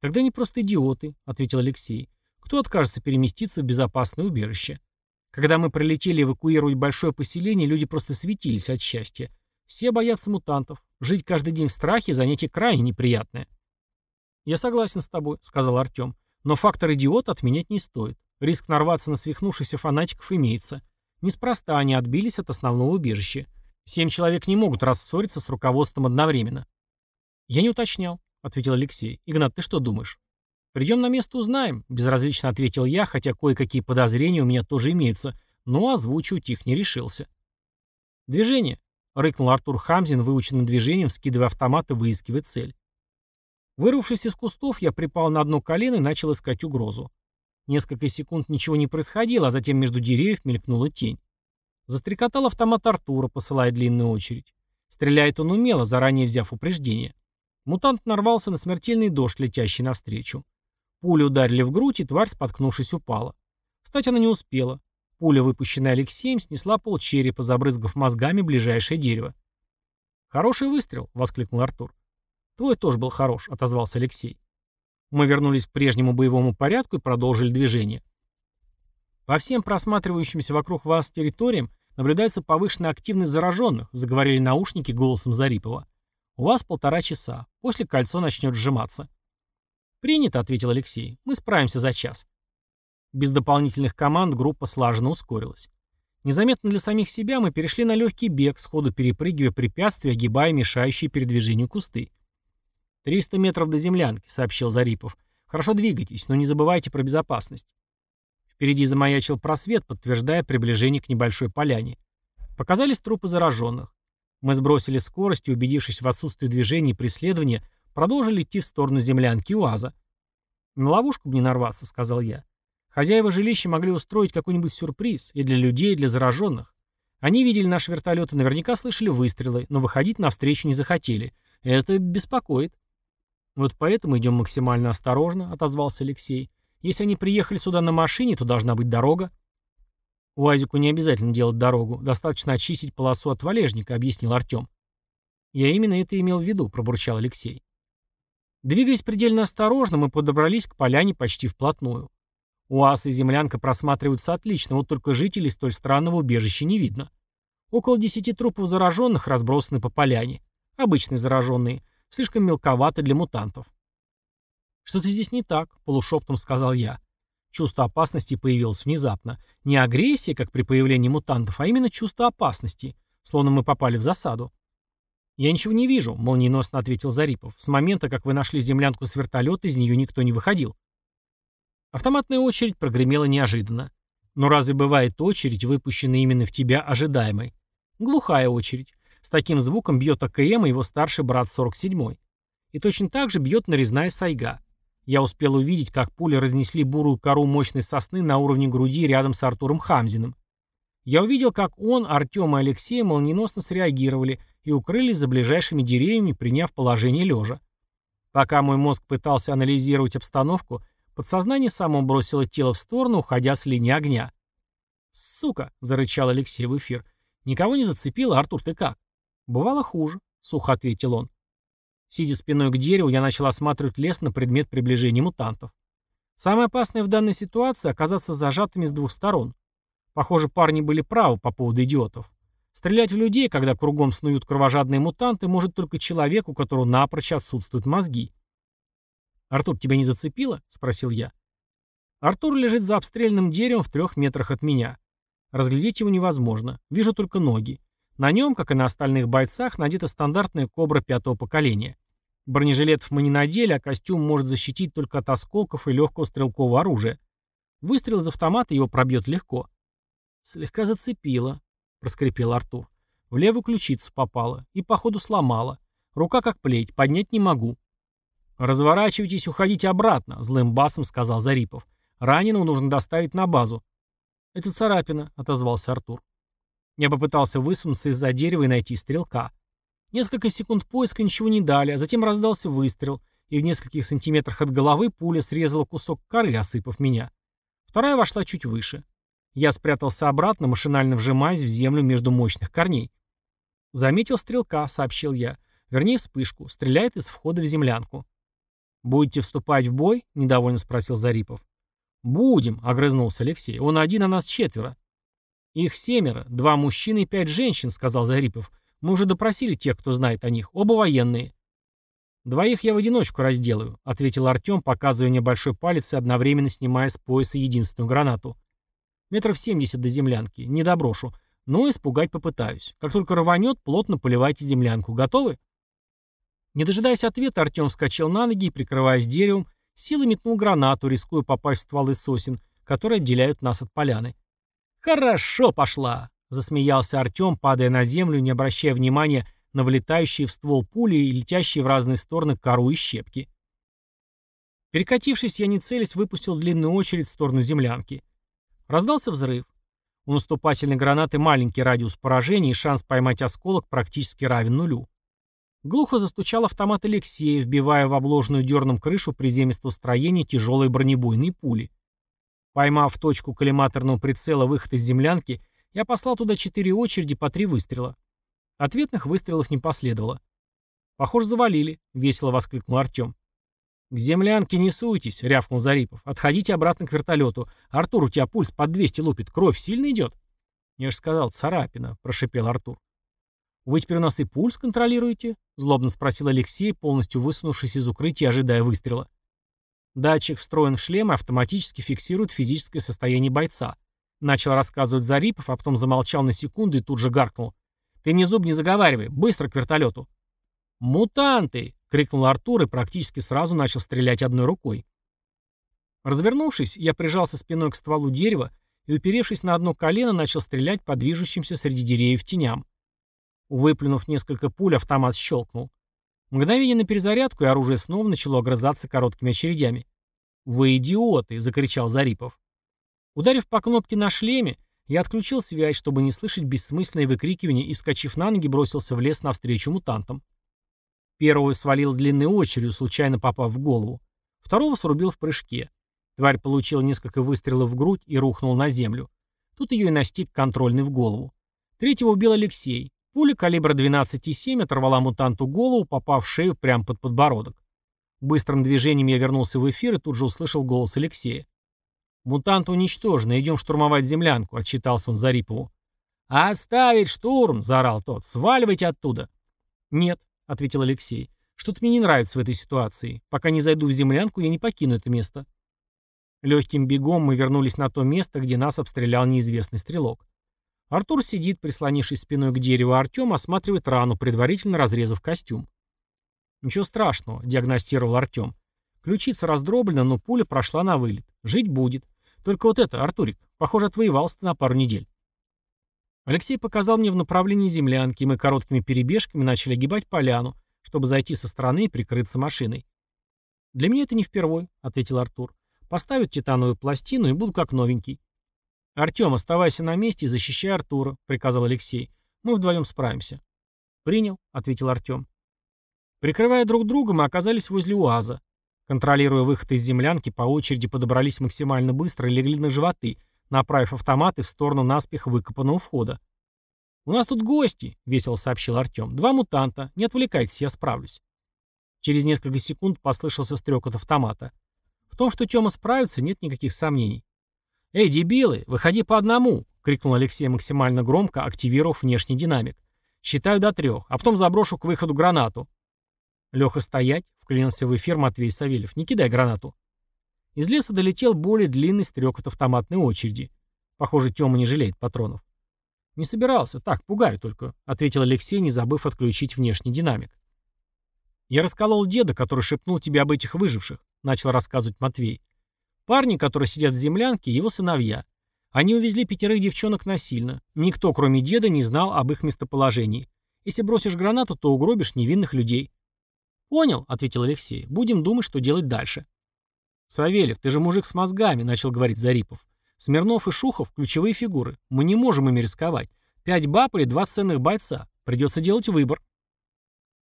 «Тогда они просто идиоты», — ответил Алексей. «Кто откажется переместиться в безопасное убежище?» Когда мы прилетели эвакуировать большое поселение, люди просто светились от счастья. Все боятся мутантов. Жить каждый день в страхе – занятие крайне неприятное. «Я согласен с тобой», — сказал Артем. «Но фактор идиота отменять не стоит. Риск нарваться на свихнувшихся фанатиков имеется. Неспроста они отбились от основного убежища. Семь человек не могут рассориться с руководством одновременно. «Я не уточнял», — ответил Алексей. «Игнат, ты что думаешь?» «Придем на место, узнаем», — безразлично ответил я, хотя кое-какие подозрения у меня тоже имеются, но озвучивать их не решился. «Движение», — рыкнул Артур Хамзин, выученным движением, скидывая автомат и выискивая цель. Вырвавшись из кустов, я припал на одно колено и начал искать угрозу. Несколько секунд ничего не происходило, а затем между деревьев мелькнула тень. Застрекотал автомат Артура, посылая длинную очередь. Стреляет он умело, заранее взяв упреждение. Мутант нарвался на смертельный дождь, летящий навстречу. Пули ударили в грудь, и тварь, споткнувшись, упала. Встать она не успела. Пуля, выпущенная Алексеем, снесла полчерепа, забрызгав мозгами ближайшее дерево. «Хороший выстрел!» — воскликнул Артур. «Твой тоже был хорош», — отозвался Алексей. Мы вернулись к прежнему боевому порядку и продолжили движение. По всем просматривающимся вокруг вас территориям наблюдается повышенная активность зараженных, заговорили наушники голосом Зарипова. У вас полтора часа. После кольцо начнет сжиматься. «Принято», — ответил Алексей. «Мы справимся за час». Без дополнительных команд группа слаженно ускорилась. Незаметно для самих себя мы перешли на легкий бег, сходу перепрыгивая препятствия, огибая мешающие передвижению кусты. «Триста метров до землянки», — сообщил Зарипов. «Хорошо двигайтесь, но не забывайте про безопасность». Впереди замаячил просвет, подтверждая приближение к небольшой поляне. Показались трупы зараженных. Мы сбросили скорость и, убедившись в отсутствии движения и преследования, продолжили идти в сторону землянки УАЗа. «На ловушку бы не нарваться», — сказал я. Хозяева жилища могли устроить какой-нибудь сюрприз и для людей, и для зараженных. Они видели наш вертолет и наверняка слышали выстрелы, но выходить навстречу не захотели. Это беспокоит. «Вот поэтому идем максимально осторожно», — отозвался Алексей. «Если они приехали сюда на машине, то должна быть дорога». «Уазику не обязательно делать дорогу, достаточно очистить полосу от валежника», — объяснил Артем. «Я именно это имел в виду», — пробурчал Алексей. Двигаясь предельно осторожно, мы подобрались к поляне почти вплотную. УАЗ и землянка просматриваются отлично, вот только жителей столь странного убежища не видно. Около десяти трупов зараженных разбросаны по поляне. Обычные зараженные, Слишком мелковато для мутантов. «Что-то здесь не так», — полушептом сказал я. Чувство опасности появилось внезапно. Не агрессия, как при появлении мутантов, а именно чувство опасности, словно мы попали в засаду. «Я ничего не вижу», — молниеносно ответил Зарипов. «С момента, как вы нашли землянку с вертолета, из нее никто не выходил». Автоматная очередь прогремела неожиданно. Но разве бывает очередь, выпущенная именно в тебя ожидаемой? Глухая очередь. С таким звуком бьет АКМ и его старший брат 47-й. И точно так же бьет нарезная сайга. Я успел увидеть, как пули разнесли бурую кору мощной сосны на уровне груди рядом с Артуром Хамзиным. Я увидел, как он, Артем и Алексей молниеносно среагировали и укрылись за ближайшими деревьями, приняв положение лежа. Пока мой мозг пытался анализировать обстановку, подсознание само бросило тело в сторону, уходя с линии огня. «Сука!» — зарычал Алексей в эфир. «Никого не зацепило, Артур, ты как?» «Бывало хуже», — сухо ответил он. Сидя спиной к дереву, я начал осматривать лес на предмет приближения мутантов. Самое опасное в данной ситуации — оказаться зажатыми с двух сторон. Похоже, парни были правы по поводу идиотов. Стрелять в людей, когда кругом снуют кровожадные мутанты, может только человек, у которого напрочь отсутствуют мозги. «Артур, тебя не зацепило?» — спросил я. Артур лежит за обстрельным деревом в трех метрах от меня. Разглядеть его невозможно. Вижу только ноги. На нем, как и на остальных бойцах, надета стандартная кобра пятого поколения. Бронежилетов мы не надели, а костюм может защитить только от осколков и легкого стрелкового оружия. Выстрел из автомата его пробьет легко. Слегка зацепило. — проскрипел Артур. «В левую ключицу попала. И, походу, сломала. Рука как плеть, поднять не могу». «Разворачивайтесь, уходите обратно», — злым басом сказал Зарипов. «Раненого нужно доставить на базу». «Это царапина», — отозвался Артур. Я попытался высунуться из-за дерева и найти стрелка. Несколько секунд поиска ничего не дали, а затем раздался выстрел, и в нескольких сантиметрах от головы пуля срезала кусок коры, осыпав меня. Вторая вошла чуть выше. Я спрятался обратно, машинально вжимаясь в землю между мощных корней. «Заметил стрелка», — сообщил я. Вернее, вспышку. Стреляет из входа в землянку. «Будете вступать в бой?» — недовольно спросил Зарипов. «Будем», — огрызнулся Алексей. «Он один, а нас четверо». «Их семеро, два мужчины и пять женщин», — сказал Зарипов. «Мы уже допросили тех, кто знает о них. Оба военные». «Двоих я в одиночку разделаю», — ответил Артем, показывая небольшой палец и одновременно снимая с пояса единственную гранату. «Метров семьдесят до землянки. Не доброшу. Но испугать попытаюсь. Как только рванет, плотно поливайте землянку. Готовы?» Не дожидаясь ответа, Артем вскочил на ноги и, прикрываясь деревом, силой метнул гранату, рискуя попасть в стволы сосен, которые отделяют нас от поляны. «Хорошо пошла!» — засмеялся Артем, падая на землю, не обращая внимания на влетающие в ствол пули и летящие в разные стороны кору и щепки. Перекатившись, я не целясь выпустил длинную очередь в сторону землянки. Раздался взрыв. У наступательной гранаты маленький радиус поражения и шанс поймать осколок практически равен нулю. Глухо застучал автомат Алексея, вбивая в обложенную дерном крышу приземистого строения тяжелые бронебойные пули. Поймав точку коллиматорного прицела выход из землянки, я послал туда четыре очереди по три выстрела. Ответных выстрелов не последовало. «Похоже, завалили», — весело воскликнул Артем. «К землянке не суйтесь», — рявкнул Зарипов. «Отходите обратно к вертолету. Артур, у тебя пульс под 200 лупит. Кровь сильно идет?» «Я же сказал, царапина», — прошипел Артур. «Вы теперь у нас и пульс контролируете?» — злобно спросил Алексей, полностью высунувшись из укрытия, ожидая выстрела. Датчик встроен в шлем и автоматически фиксирует физическое состояние бойца. Начал рассказывать Зарипов, а потом замолчал на секунду и тут же гаркнул. «Ты мне зуб не заговаривай, быстро к вертолету!» «Мутанты!» — крикнул Артур и практически сразу начал стрелять одной рукой. Развернувшись, я прижался спиной к стволу дерева и, уперевшись на одно колено, начал стрелять по движущимся среди деревьев теням. Выплюнув несколько пуль, автомат щелкнул. Мгновение на перезарядку, и оружие снова начало огрызаться короткими очередями. «Вы идиоты!» — закричал Зарипов. Ударив по кнопке на шлеме, я отключил связь, чтобы не слышать бессмысленные выкрикивания и, вскочив на ноги, бросился в лес навстречу мутантам. Первого свалил длинной очередью, случайно попав в голову. Второго срубил в прыжке. Тварь получила несколько выстрелов в грудь и рухнул на землю. Тут ее и настиг контрольный в голову. Третьего убил Алексей. Пуля калибра 12,7 оторвала мутанту голову, попав в шею прямо под подбородок. Быстрым движением я вернулся в эфир и тут же услышал голос Алексея. «Мутант уничтожен, идем штурмовать землянку», — отчитался он Зарипову. «Отставить штурм!» — заорал тот. «Сваливайте оттуда!» «Нет», — ответил Алексей. «Что-то мне не нравится в этой ситуации. Пока не зайду в землянку, я не покину это место». Легким бегом мы вернулись на то место, где нас обстрелял неизвестный стрелок. Артур сидит, прислонившись спиной к дереву, а Артем осматривает рану, предварительно разрезав костюм. «Ничего страшного», — диагностировал Артем. Ключица раздроблена, но пуля прошла на вылет. Жить будет. Только вот это, Артурик, похоже, отвоевался ты на пару недель. Алексей показал мне в направлении землянки, и мы короткими перебежками начали огибать поляну, чтобы зайти со стороны и прикрыться машиной. «Для меня это не впервой», — ответил Артур. «Поставят титановую пластину и буду как новенький. «Артем, оставайся на месте и защищай Артура», — приказал Алексей. «Мы вдвоем справимся». «Принял», — ответил Артем. Прикрывая друг друга, мы оказались возле УАЗа. Контролируя выход из землянки, по очереди подобрались максимально быстро и легли на животы, направив автоматы в сторону наспех выкопанного входа. «У нас тут гости», — весело сообщил Артем. «Два мутанта. Не отвлекайтесь, я справлюсь». Через несколько секунд послышался стрекот автомата. В том, что Тёма справится, нет никаких сомнений. «Эй, дебилы, выходи по одному!» — крикнул Алексей максимально громко, активировав внешний динамик. «Считаю до трех, а потом заброшу к выходу гранату». «Леха, стоять!» — вклинился в эфир Матвей Савельев. «Не кидай гранату». Из леса долетел более длинный стрек от автоматной очереди. Похоже, Тёма не жалеет патронов. «Не собирался, так, пугаю только», — ответил Алексей, не забыв отключить внешний динамик. «Я расколол деда, который шепнул тебе об этих выживших», — начал рассказывать Матвей. Парни, которые сидят в землянке, его сыновья. Они увезли пятерых девчонок насильно. Никто, кроме деда, не знал об их местоположении. Если бросишь гранату, то угробишь невинных людей. «Понял», — ответил Алексей. «Будем думать, что делать дальше». «Савельев, ты же мужик с мозгами», — начал говорить Зарипов. «Смирнов и Шухов — ключевые фигуры. Мы не можем ими рисковать. Пять баб или два ценных бойца. Придется делать выбор».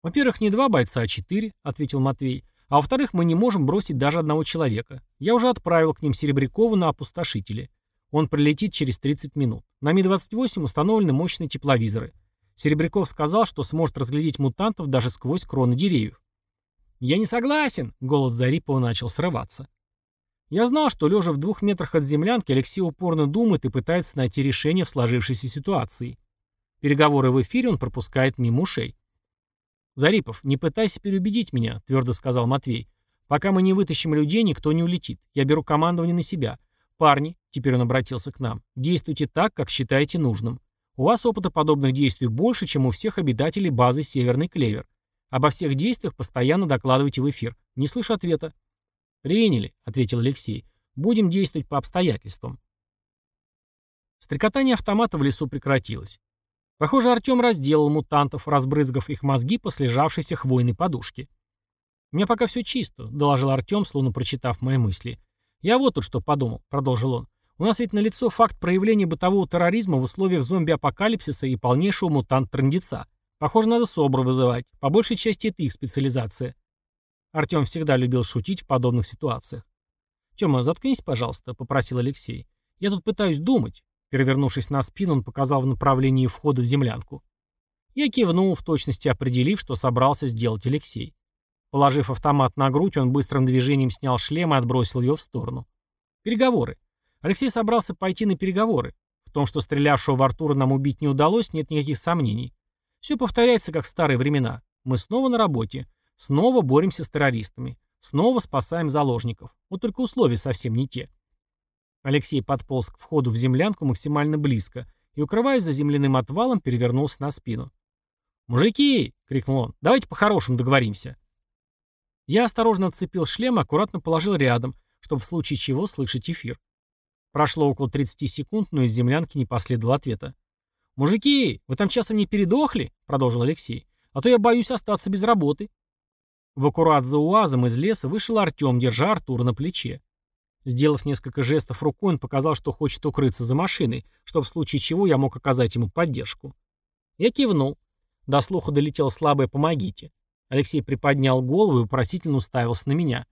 «Во-первых, не два бойца, а четыре», — ответил Матвей. «А во-вторых, мы не можем бросить даже одного человека. Я уже отправил к ним Серебрякова на опустошителе. Он прилетит через 30 минут. На Ми-28 установлены мощные тепловизоры. Серебряков сказал, что сможет разглядеть мутантов даже сквозь кроны деревьев. «Я не согласен!» — голос Зарипова начал срываться. Я знал, что, лежа в двух метрах от землянки, Алексей упорно думает и пытается найти решение в сложившейся ситуации. Переговоры в эфире он пропускает мимо ушей. «Зарипов, не пытайся переубедить меня», — твердо сказал Матвей. «Пока мы не вытащим людей, никто не улетит. Я беру командование на себя. Парни, — теперь он обратился к нам, — действуйте так, как считаете нужным. У вас опыта подобных действий больше, чем у всех обитателей базы «Северный клевер». Обо всех действиях постоянно докладывайте в эфир. Не слышу ответа». «Приняли», — ответил Алексей. «Будем действовать по обстоятельствам». Стрекотание автомата в лесу прекратилось. Похоже, Артем разделал мутантов, разбрызгав их мозги по слежавшейся хвойной подушке. «У меня пока все чисто», — доложил Артем, словно прочитав мои мысли. «Я вот тут что подумал», — продолжил он. «У нас ведь налицо факт проявления бытового терроризма в условиях зомби-апокалипсиса и полнейшего мутант-трындеца. Похоже, надо СОБР вызывать. По большей части это их специализация». Артем всегда любил шутить в подобных ситуациях. «Тема, заткнись, пожалуйста», — попросил Алексей. «Я тут пытаюсь думать. Перевернувшись на спину, он показал в направлении входа в землянку. Я кивнул, в точности определив, что собрался сделать Алексей. Положив автомат на грудь, он быстрым движением снял шлем и отбросил ее в сторону. Переговоры. Алексей собрался пойти на переговоры. В том, что стрелявшего в Артура нам убить не удалось, нет никаких сомнений. Все повторяется, как в старые времена. Мы снова на работе. Снова боремся с террористами. Снова спасаем заложников. Вот только условия совсем не те. Алексей подполз к входу в землянку максимально близко и, укрываясь за земляным отвалом, перевернулся на спину. «Мужики!» — крикнул он. «Давайте по-хорошему договоримся». Я осторожно отцепил шлем и аккуратно положил рядом, чтобы в случае чего слышать эфир. Прошло около 30 секунд, но из землянки не последовало ответа. «Мужики, вы там часом не передохли?» — продолжил Алексей. «А то я боюсь остаться без работы». В аккурат за УАЗом из леса вышел Артем, держа Артура на плече. Сделав несколько жестов рукой, он показал, что хочет укрыться за машиной, чтобы в случае чего я мог оказать ему поддержку. Я кивнул. До слуха долетело слабое «помогите». Алексей приподнял голову и вопросительно уставился на меня.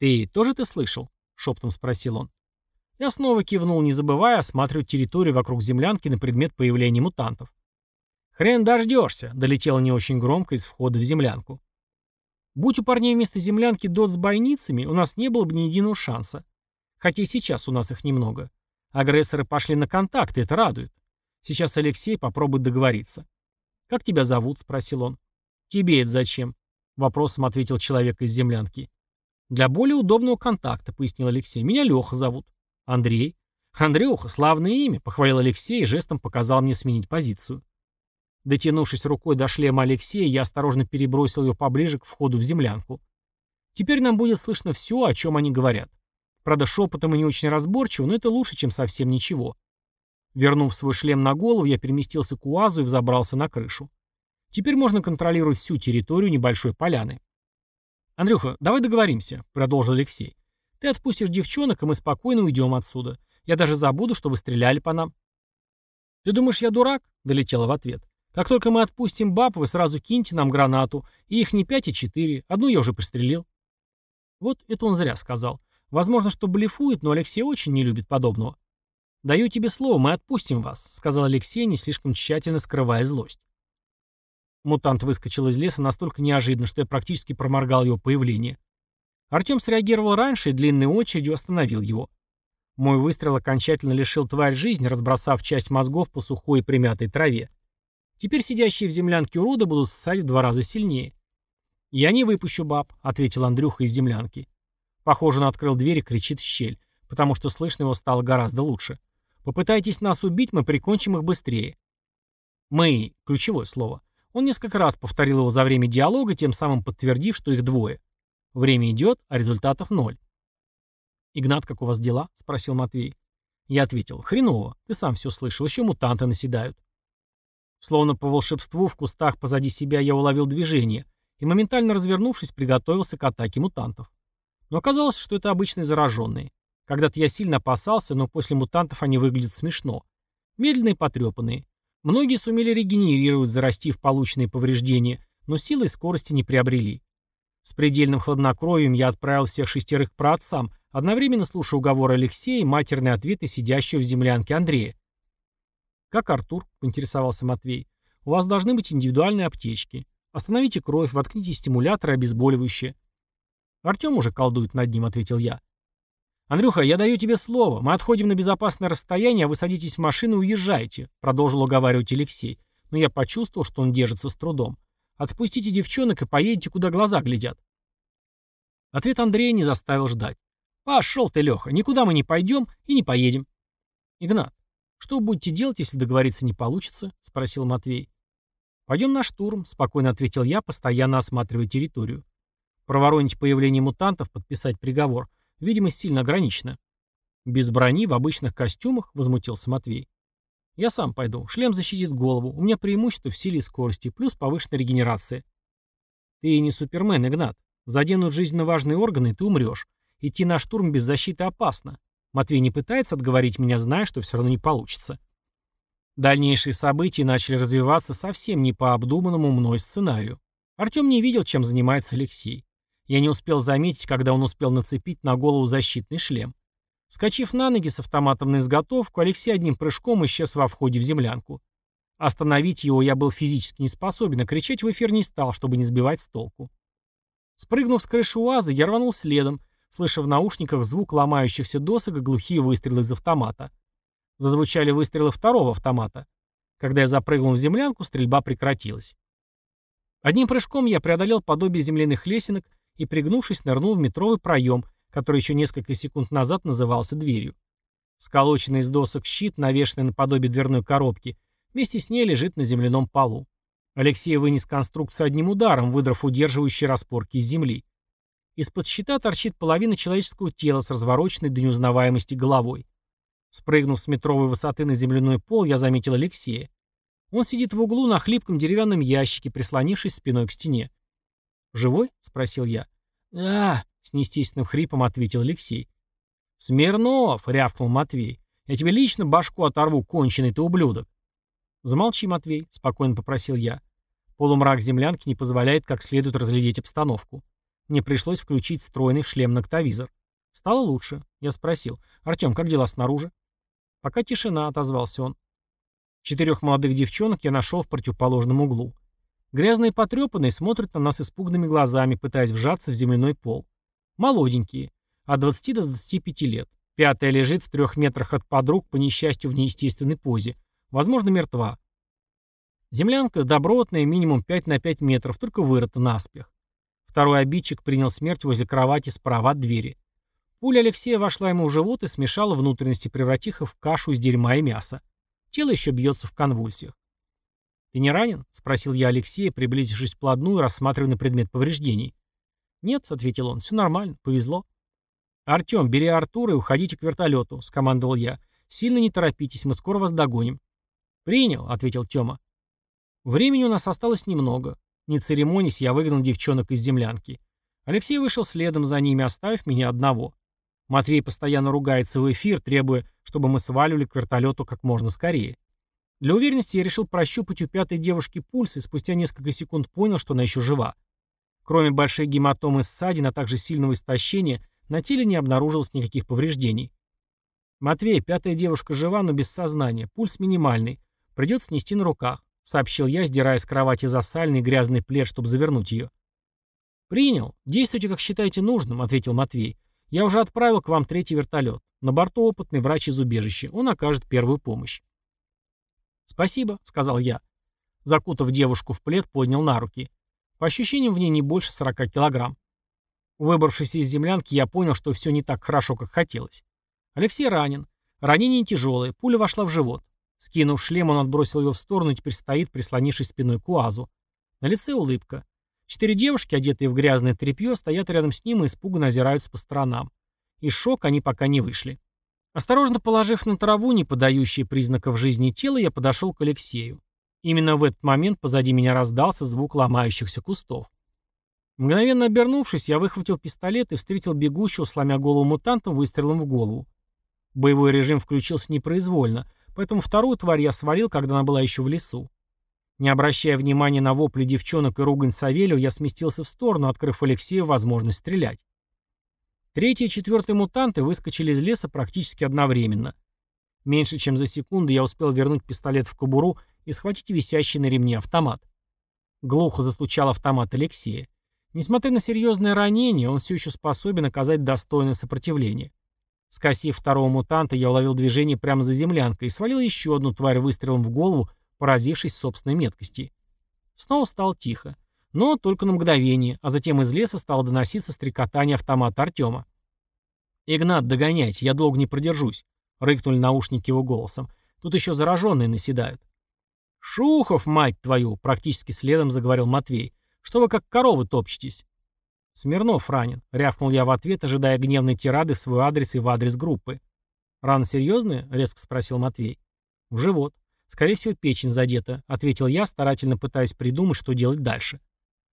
«Ты тоже ты слышал?» — шептом спросил он. Я снова кивнул, не забывая осматривать территорию вокруг землянки на предмет появления мутантов. «Хрен дождешься!» — долетело не очень громко из входа в землянку. Будь у парней вместо землянки дот с бойницами, у нас не было бы ни единого шанса. Хотя и сейчас у нас их немного. Агрессоры пошли на контакт, и это радует. Сейчас Алексей попробует договориться. «Как тебя зовут?» — спросил он. «Тебе это зачем?» — вопросом ответил человек из землянки. «Для более удобного контакта», — пояснил Алексей. «Меня Леха зовут». «Андрей». «Андрюха, славное имя», — похвалил Алексей и жестом показал мне сменить позицию. Дотянувшись рукой до шлема Алексея, я осторожно перебросил ее поближе к входу в землянку. Теперь нам будет слышно все, о чем они говорят. Правда, шепотом и не очень разборчиво, но это лучше, чем совсем ничего. Вернув свой шлем на голову, я переместился к УАЗу и взобрался на крышу. Теперь можно контролировать всю территорию небольшой поляны. «Андрюха, давай договоримся», — продолжил Алексей. «Ты отпустишь девчонок, и мы спокойно уйдем отсюда. Я даже забуду, что вы стреляли по нам». «Ты думаешь, я дурак?» — долетело в ответ. Как только мы отпустим баб, вы сразу киньте нам гранату. И их не пять, а четыре. Одну я уже пристрелил. Вот это он зря сказал. Возможно, что блефует, но Алексей очень не любит подобного. «Даю тебе слово, мы отпустим вас», — сказал Алексей, не слишком тщательно скрывая злость. Мутант выскочил из леса настолько неожиданно, что я практически проморгал его появление. Артем среагировал раньше и длинной очередью остановил его. Мой выстрел окончательно лишил тварь жизни, разбросав часть мозгов по сухой и примятой траве. Теперь сидящие в землянке уроды будут ссать в два раза сильнее. «Я не выпущу баб», — ответил Андрюха из землянки. Похоже, он открыл дверь и кричит в щель, потому что слышно его стало гораздо лучше. «Попытайтесь нас убить, мы прикончим их быстрее». «Мы» — ключевое слово. Он несколько раз повторил его за время диалога, тем самым подтвердив, что их двое. Время идет, а результатов ноль. «Игнат, как у вас дела?» — спросил Матвей. Я ответил, хреново, ты сам все слышал, еще мутанты наседают. Словно по волшебству в кустах позади себя я уловил движение и, моментально развернувшись, приготовился к атаке мутантов. Но оказалось, что это обычные зараженные. Когда-то я сильно опасался, но после мутантов они выглядят смешно. Медленные потрепанные. Многие сумели регенерировать, зарастив полученные повреждения, но силы и скорости не приобрели. С предельным хладнокровием я отправил всех шестерых к праотцам, одновременно слушая уговоры Алексея и матерные ответы сидящего в землянке Андрея. «Как Артур?» — поинтересовался Матвей. «У вас должны быть индивидуальные аптечки. Остановите кровь, воткните стимуляторы обезболивающие». «Артем уже колдует над ним», — ответил я. «Андрюха, я даю тебе слово. Мы отходим на безопасное расстояние, а вы садитесь в машину и уезжаете», — продолжил уговаривать Алексей. Но я почувствовал, что он держится с трудом. Отпустите девчонок и поедете, куда глаза глядят. Ответ Андрея не заставил ждать. Пошел ты, Леха, никуда мы не пойдем и не поедем. Игнат, что будете делать, если договориться не получится? Спросил Матвей. Пойдем на штурм, спокойно ответил я, постоянно осматривая территорию. Проворонить появление мутантов, подписать приговор, видимо, сильно ограничено. Без брони, в обычных костюмах, возмутился Матвей. Я сам пойду. Шлем защитит голову. У меня преимущество в силе и скорости, плюс повышенная регенерация. Ты не супермен, Игнат. Заденут жизненно важные органы, ты умрешь. Идти на штурм без защиты опасно. Матвей не пытается отговорить меня, зная, что все равно не получится. Дальнейшие события начали развиваться совсем не по обдуманному мной сценарию. Артем не видел, чем занимается Алексей. Я не успел заметить, когда он успел нацепить на голову защитный шлем. Вскочив на ноги с автоматом на изготовку, Алексей одним прыжком исчез во входе в землянку. Остановить его я был физически не способен, а кричать в эфир не стал, чтобы не сбивать с толку. Спрыгнув с крыши УАЗа, я рванул следом, слыша в наушниках звук ломающихся досок и глухие выстрелы из автомата. Зазвучали выстрелы второго автомата. Когда я запрыгнул в землянку, стрельба прекратилась. Одним прыжком я преодолел подобие земляных лесенок и, пригнувшись, нырнул в метровый проем, который еще несколько секунд назад назывался дверью. Сколоченный из досок щит, навешанный наподобие дверной коробки, вместе с ней лежит на земляном полу. Алексей вынес конструкцию одним ударом, выдрав удерживающие распорки из земли. Из-под щита торчит половина человеческого тела с развороченной до неузнаваемости головой. Спрыгнув с метровой высоты на земляной пол, я заметил Алексея. Он сидит в углу на хлипком деревянном ящике, прислонившись спиной к стене. «Живой?» — спросил я. «Да», с неестественным хрипом ответил Алексей. «Смирнов!» — рявкнул Матвей. «Я тебе лично башку оторву, конченый ты ублюдок!» «Замолчи, Матвей», — спокойно попросил я. Полумрак землянки не позволяет как следует разглядеть обстановку. Мне пришлось включить встроенный в шлем ноктовизор. Стало лучше. Я спросил. «Артем, как дела снаружи?» «Пока тишина», — отозвался он. Четырех молодых девчонок я нашел в противоположном углу. Грязные потрепанные смотрят на нас испуганными глазами, пытаясь вжаться в земляной пол. Молоденькие, от 20 до 25 лет. Пятая лежит в трех метрах от подруг, по несчастью, в неестественной позе. Возможно, мертва. Землянка добротная, минимум 5 на 5 метров, только вырыта наспех. Второй обидчик принял смерть возле кровати справа от двери. Пуля Алексея вошла ему в живот и смешала внутренности, превратив их в кашу из дерьма и мяса. Тело еще бьется в конвульсиях. «Ты не ранен?» — спросил я Алексея, приблизившись вплотную, рассматривая предмет повреждений. «Нет», — ответил он, — «все нормально, повезло». «Артем, бери Артура и уходите к вертолету», — скомандовал я. «Сильно не торопитесь, мы скоро вас догоним». «Принял», — ответил Тёма. Времени у нас осталось немного. Не церемонясь, я выгнал девчонок из землянки. Алексей вышел следом за ними, оставив меня одного. Матвей постоянно ругается в эфир, требуя, чтобы мы сваливали к вертолету как можно скорее. Для уверенности я решил прощупать у пятой девушки пульс и спустя несколько секунд понял, что она еще жива. Кроме больших гематом и ссадин, а также сильного истощения, на теле не обнаружилось никаких повреждений. «Матвей, пятая девушка жива, но без сознания. Пульс минимальный. Придется снести на руках», — сообщил я, сдирая с кровати засальный грязный плед, чтобы завернуть ее. «Принял. Действуйте, как считаете нужным», — ответил Матвей. «Я уже отправил к вам третий вертолет. На борту опытный врач из убежища. Он окажет первую помощь». «Спасибо», — сказал я. Закутав девушку в плед, поднял на руки. По ощущениям, в ней не больше 40 килограмм. Выбравшись из землянки, я понял, что все не так хорошо, как хотелось. Алексей ранен. Ранение тяжелое, пуля вошла в живот. Скинув шлем, он отбросил его в сторону и теперь стоит, прислонившись спиной к УАЗу. На лице улыбка. Четыре девушки, одетые в грязное тряпье, стоят рядом с ним и испуганно озираются по сторонам. Из шока они пока не вышли. Осторожно положив на траву, не подающие признаков жизни тело, я подошел к Алексею. Именно в этот момент позади меня раздался звук ломающихся кустов. Мгновенно обернувшись, я выхватил пистолет и встретил бегущего, сломя голову мутантом, выстрелом в голову. Боевой режим включился непроизвольно, поэтому вторую тварь я свалил, когда она была еще в лесу. Не обращая внимания на вопли девчонок и ругань Савелию, я сместился в сторону, открыв Алексею возможность стрелять. Третий и четвертый мутанты выскочили из леса практически одновременно. Меньше чем за секунду я успел вернуть пистолет в кобуру и схватить висящий на ремне автомат. Глухо застучал автомат Алексея. Несмотря на серьезное ранение, он все еще способен оказать достойное сопротивление. Скосив второго мутанта, я уловил движение прямо за землянкой и свалил еще одну тварь выстрелом в голову, поразившись собственной меткости. Снова стало тихо. Но только на мгновение, а затем из леса стало доноситься стрекотание автомата Артема. «Игнат, догоняйте, я долго не продержусь», — рыкнули наушники его голосом. «Тут еще зараженные наседают». «Шухов, мать твою!» — практически следом заговорил Матвей. «Что вы как коровы топчетесь?» «Смирнов ранен», — рявкнул я в ответ, ожидая гневной тирады в свой адрес и в адрес группы. «Рана серьезная?» — резко спросил Матвей. «В живот. Скорее всего, печень задета», — ответил я, старательно пытаясь придумать, что делать дальше.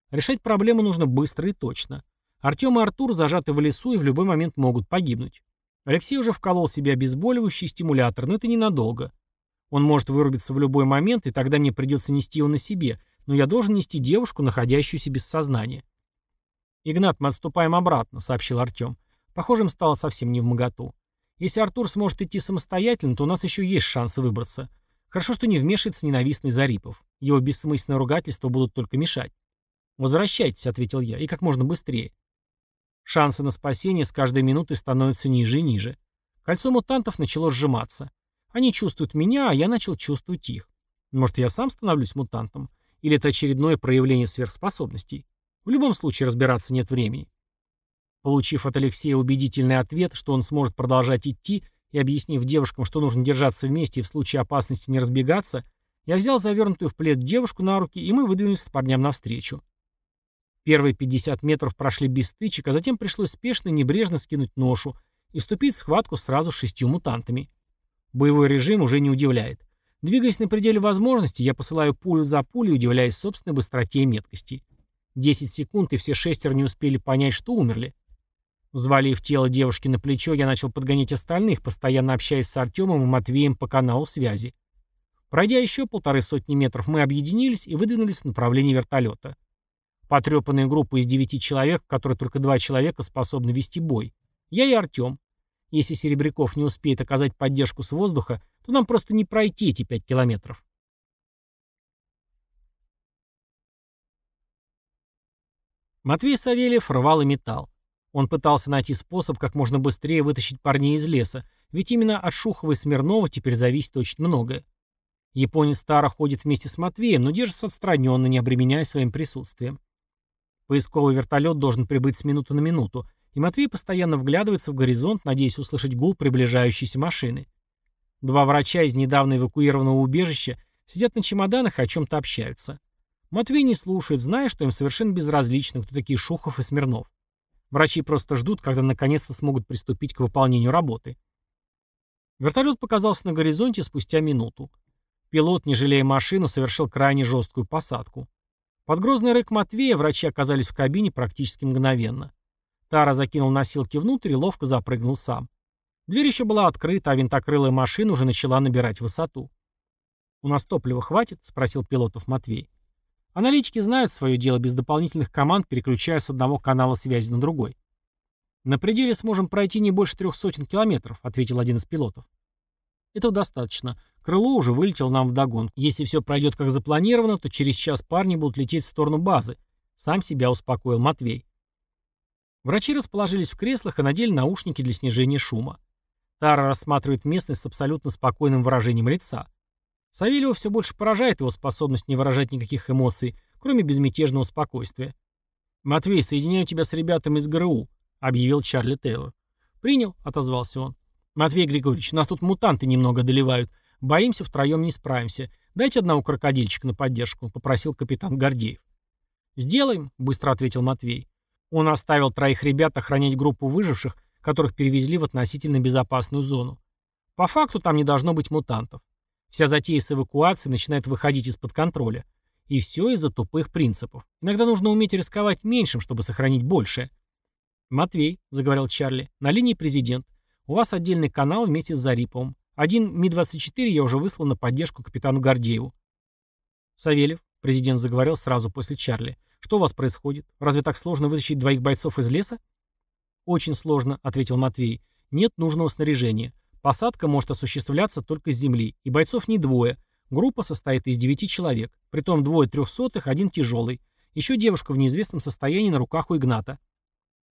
Решать проблему нужно быстро и точно. Артем и Артур зажаты в лесу и в любой момент могут погибнуть. Алексей уже вколол себе обезболивающий стимулятор, но это ненадолго. Он может вырубиться в любой момент, и тогда мне придется нести его на себе, но я должен нести девушку, находящуюся без сознания. «Игнат, мы отступаем обратно», — сообщил Артем. Похоже, им стало совсем не в моготу. Если Артур сможет идти самостоятельно, то у нас еще есть шансы выбраться. Хорошо, что не вмешивается ненавистный Зарипов. Его бессмысленные ругательства будут только мешать. «Возвращайтесь», — ответил я, — «и как можно быстрее». Шансы на спасение с каждой минутой становятся ниже и ниже. Кольцо мутантов начало сжиматься. Они чувствуют меня, а я начал чувствовать их. Может, я сам становлюсь мутантом? Или это очередное проявление сверхспособностей? В любом случае разбираться нет времени. Получив от Алексея убедительный ответ, что он сможет продолжать идти, и объяснив девушкам, что нужно держаться вместе и в случае опасности не разбегаться, я взял завернутую в плед девушку на руки, и мы выдвинулись с парням навстречу. Первые 50 метров прошли без стычек, а затем пришлось спешно и небрежно скинуть ношу и вступить в схватку сразу с шестью мутантами. Боевой режим уже не удивляет. Двигаясь на пределе возможностей, я посылаю пулю за пулей, удивляясь собственной быстроте и меткости. 10 секунд, и все шестеро не успели понять, что умерли. Взвалив тело девушки на плечо, я начал подгонять остальных, постоянно общаясь с Артемом и Матвеем по каналу связи. Пройдя еще полторы сотни метров, мы объединились и выдвинулись в направлении вертолета. Потрепанная группа из девяти человек, в которой только два человека способны вести бой. Я и Артем. Если Серебряков не успеет оказать поддержку с воздуха, то нам просто не пройти эти пять километров. Матвей Савельев рвал и металл. Он пытался найти способ как можно быстрее вытащить парней из леса, ведь именно от Шухова и Смирнова теперь зависит очень многое. Японец Стара ходит вместе с Матвеем, но держится отстраненно, не обременяя своим присутствием. Поисковый вертолет должен прибыть с минуты на минуту, и Матвей постоянно вглядывается в горизонт, надеясь услышать гул приближающейся машины. Два врача из недавно эвакуированного убежища сидят на чемоданах и о чем-то общаются. Матвей не слушает, зная, что им совершенно безразлично, кто такие Шухов и Смирнов. Врачи просто ждут, когда наконец-то смогут приступить к выполнению работы. Вертолет показался на горизонте спустя минуту. Пилот, не жалея машину, совершил крайне жесткую посадку. Под грозный рык Матвея врачи оказались в кабине практически мгновенно. Тара закинул носилки внутрь и ловко запрыгнул сам. Дверь еще была открыта, а винтокрылая машина уже начала набирать высоту. «У нас топлива хватит?» — спросил пилотов Матвей. Аналитики знают свое дело без дополнительных команд, переключая с одного канала связи на другой. «На пределе сможем пройти не больше трех сотен километров», — ответил один из пилотов. «Этого достаточно. Крыло уже вылетело нам вдогонку. Если все пройдет как запланировано, то через час парни будут лететь в сторону базы. Сам себя успокоил Матвей. Врачи расположились в креслах и надели наушники для снижения шума. Тара рассматривает местность с абсолютно спокойным выражением лица. Савельева все больше поражает его способность не выражать никаких эмоций, кроме безмятежного спокойствия. «Матвей, соединяю тебя с ребятами из ГРУ», — объявил Чарли Тейлор. «Принял», — отозвался он. «Матвей Григорьевич, нас тут мутанты немного доливают. Боимся, втроем не справимся. Дайте одного крокодильчика на поддержку», — попросил капитан Гордеев. «Сделаем», — быстро ответил Матвей. Он оставил троих ребят охранять группу выживших, которых перевезли в относительно безопасную зону. По факту там не должно быть мутантов. Вся затея с эвакуацией начинает выходить из-под контроля. И все из-за тупых принципов. Иногда нужно уметь рисковать меньшим, чтобы сохранить большее. «Матвей», — заговорил Чарли, — «на линии президент. У вас отдельный канал вместе с Зариповым. Один Ми-24 я уже выслал на поддержку капитану Гордееву». «Савельев», — президент заговорил сразу после Чарли, — «что у вас происходит? Разве так сложно вытащить двоих бойцов из леса?» «Очень сложно», — ответил Матвей. «Нет нужного снаряжения. Посадка может осуществляться только с земли, и бойцов не двое. Группа состоит из девяти человек, притом двое трехсотых, один тяжелый. Еще девушка в неизвестном состоянии на руках у Игната.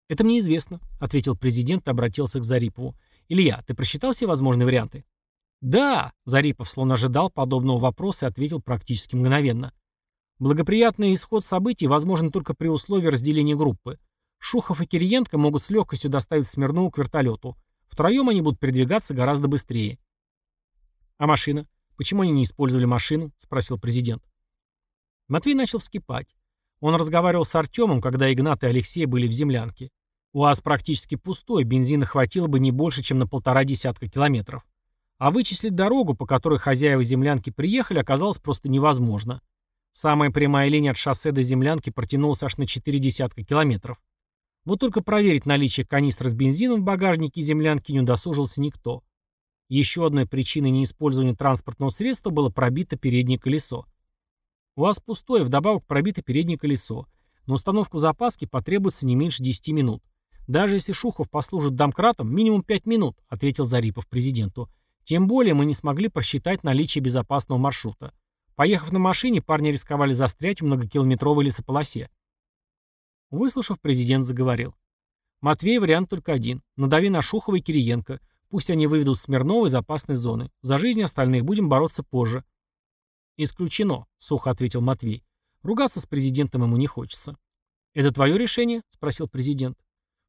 «Это мне известно», — ответил президент и обратился к Зарипову. «Илья, ты просчитал все возможные варианты?» «Да!» — Зарипов словно ожидал подобного вопроса и ответил практически мгновенно. «Благоприятный исход событий возможен только при условии разделения группы. Шухов и Кириенко могут с легкостью доставить Смирнову к вертолету. Втроем они будут передвигаться гораздо быстрее. «А машина? Почему они не использовали машину?» — спросил президент. Матвей начал вскипать. Он разговаривал с Артемом, когда Игнат и Алексей были в землянке. УАЗ практически пустой, бензина хватило бы не больше, чем на полтора десятка километров. А вычислить дорогу, по которой хозяева землянки приехали, оказалось просто невозможно. Самая прямая линия от шоссе до землянки протянулась аж на четыре десятка километров. Вот только проверить наличие канистры с бензином в багажнике землянки не удосужился никто. Еще одной причиной неиспользования транспортного средства было пробито переднее колесо. У вас пустое, вдобавок пробито переднее колесо. На установку запаски потребуется не меньше 10 минут. Даже если Шухов послужит домкратом, минимум 5 минут, ответил Зарипов президенту. Тем более мы не смогли просчитать наличие безопасного маршрута. Поехав на машине, парни рисковали застрять в многокилометровой лесополосе. Выслушав, президент заговорил. Матвей вариант только один. Надави на Шухова и Кириенко. Пусть они выведут Смирнова из опасной зоны. За жизнь остальных будем бороться позже. Исключено, сухо ответил Матвей. Ругаться с президентом ему не хочется. Это твое решение? спросил президент.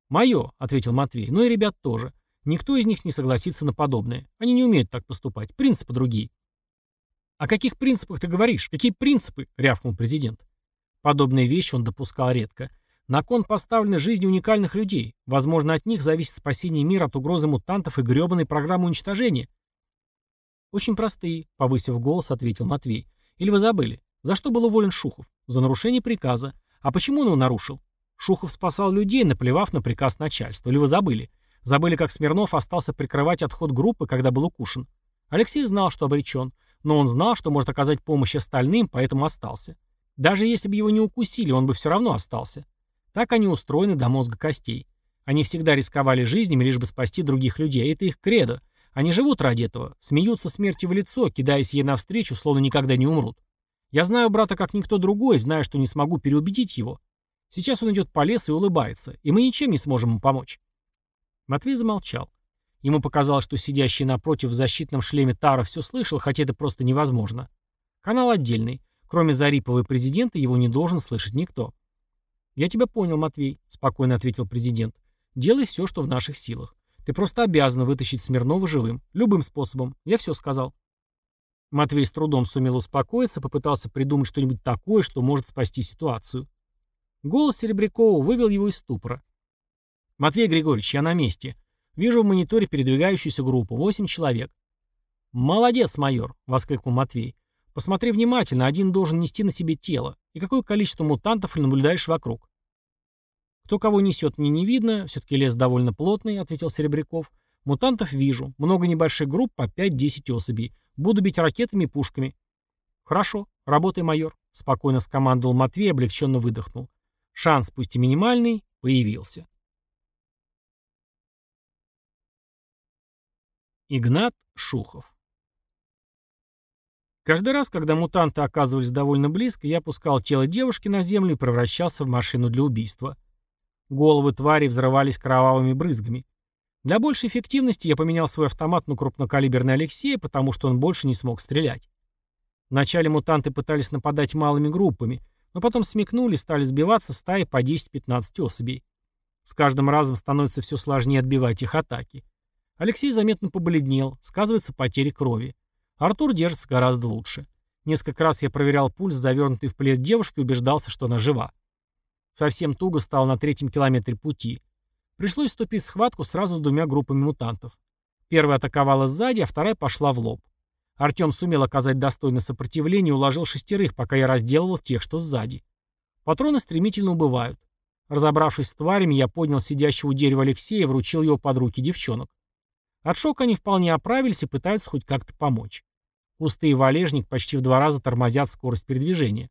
Мое, ответил Матвей. Но и ребят тоже. Никто из них не согласится на подобное. Они не умеют так поступать. Принципы другие. «О каких принципах ты говоришь? Какие принципы?» — рявкнул президент. Подобные вещи он допускал редко. На кон поставлены жизни уникальных людей. Возможно, от них зависит спасение мира от угрозы мутантов и гребаной программы уничтожения. Очень простые, повысив голос, ответил Матвей. Или вы забыли? За что был уволен Шухов? За нарушение приказа. А почему он его нарушил? Шухов спасал людей, наплевав на приказ начальства. Или вы забыли? Забыли, как Смирнов остался прикрывать отход группы, когда был укушен. Алексей знал, что обречен, но он знал, что может оказать помощь остальным, поэтому остался. Даже если бы его не укусили, он бы все равно остался. Так они устроены до мозга костей. Они всегда рисковали жизнями, лишь бы спасти других людей. Это их кредо. Они живут ради этого, смеются смерти в лицо, кидаясь ей навстречу, словно никогда не умрут. Я знаю брата как никто другой, знаю, что не смогу переубедить его. Сейчас он идет по лесу и улыбается, и мы ничем не сможем ему помочь. Матвей замолчал. Ему показалось, что сидящий напротив в защитном шлеме Тара все слышал, хотя это просто невозможно. Канал отдельный. Кроме Зарипова и президента его не должен слышать никто. «Я тебя понял, Матвей», — спокойно ответил президент. «Делай все, что в наших силах. Ты просто обязан вытащить Смирнова живым. Любым способом. Я все сказал». Матвей с трудом сумел успокоиться, попытался придумать что-нибудь такое, что может спасти ситуацию. Голос Серебрякова вывел его из ступора. «Матвей Григорьевич, я на месте. Вижу в мониторе передвигающуюся группу. Восемь человек». «Молодец, майор!» — воскликнул Матвей. Посмотри внимательно, один должен нести на себе тело. И какое количество мутантов наблюдаешь вокруг? Кто кого несет, мне не видно. Все-таки лес довольно плотный, ответил Серебряков. Мутантов вижу. Много небольших групп по 5-10 особей. Буду бить ракетами и пушками. Хорошо, работай, майор. Спокойно скомандовал Матвей, облегченно выдохнул. Шанс, пусть и минимальный, появился. Игнат Шухов Каждый раз, когда мутанты оказывались довольно близко, я опускал тело девушки на землю и превращался в машину для убийства. Головы твари взрывались кровавыми брызгами. Для большей эффективности я поменял свой автомат на крупнокалиберный Алексея, потому что он больше не смог стрелять. Вначале мутанты пытались нападать малыми группами, но потом смекнули и стали сбиваться в стаи по 10-15 особей. С каждым разом становится все сложнее отбивать их атаки. Алексей заметно побледнел, сказывается потеря крови. Артур держится гораздо лучше. Несколько раз я проверял пульс, завернутый в плед девушки, убеждался, что она жива. Совсем туго стал на третьем километре пути. Пришлось вступить в схватку сразу с двумя группами мутантов. Первая атаковала сзади, а вторая пошла в лоб. Артем сумел оказать достойное сопротивление и уложил шестерых, пока я разделывал тех, что сзади. Патроны стремительно убывают. Разобравшись с тварями, я поднял сидящего у дерева Алексея и вручил его под руки девчонок. От шока они вполне оправились и пытаются хоть как-то помочь. Кусты и валежник почти в два раза тормозят скорость передвижения.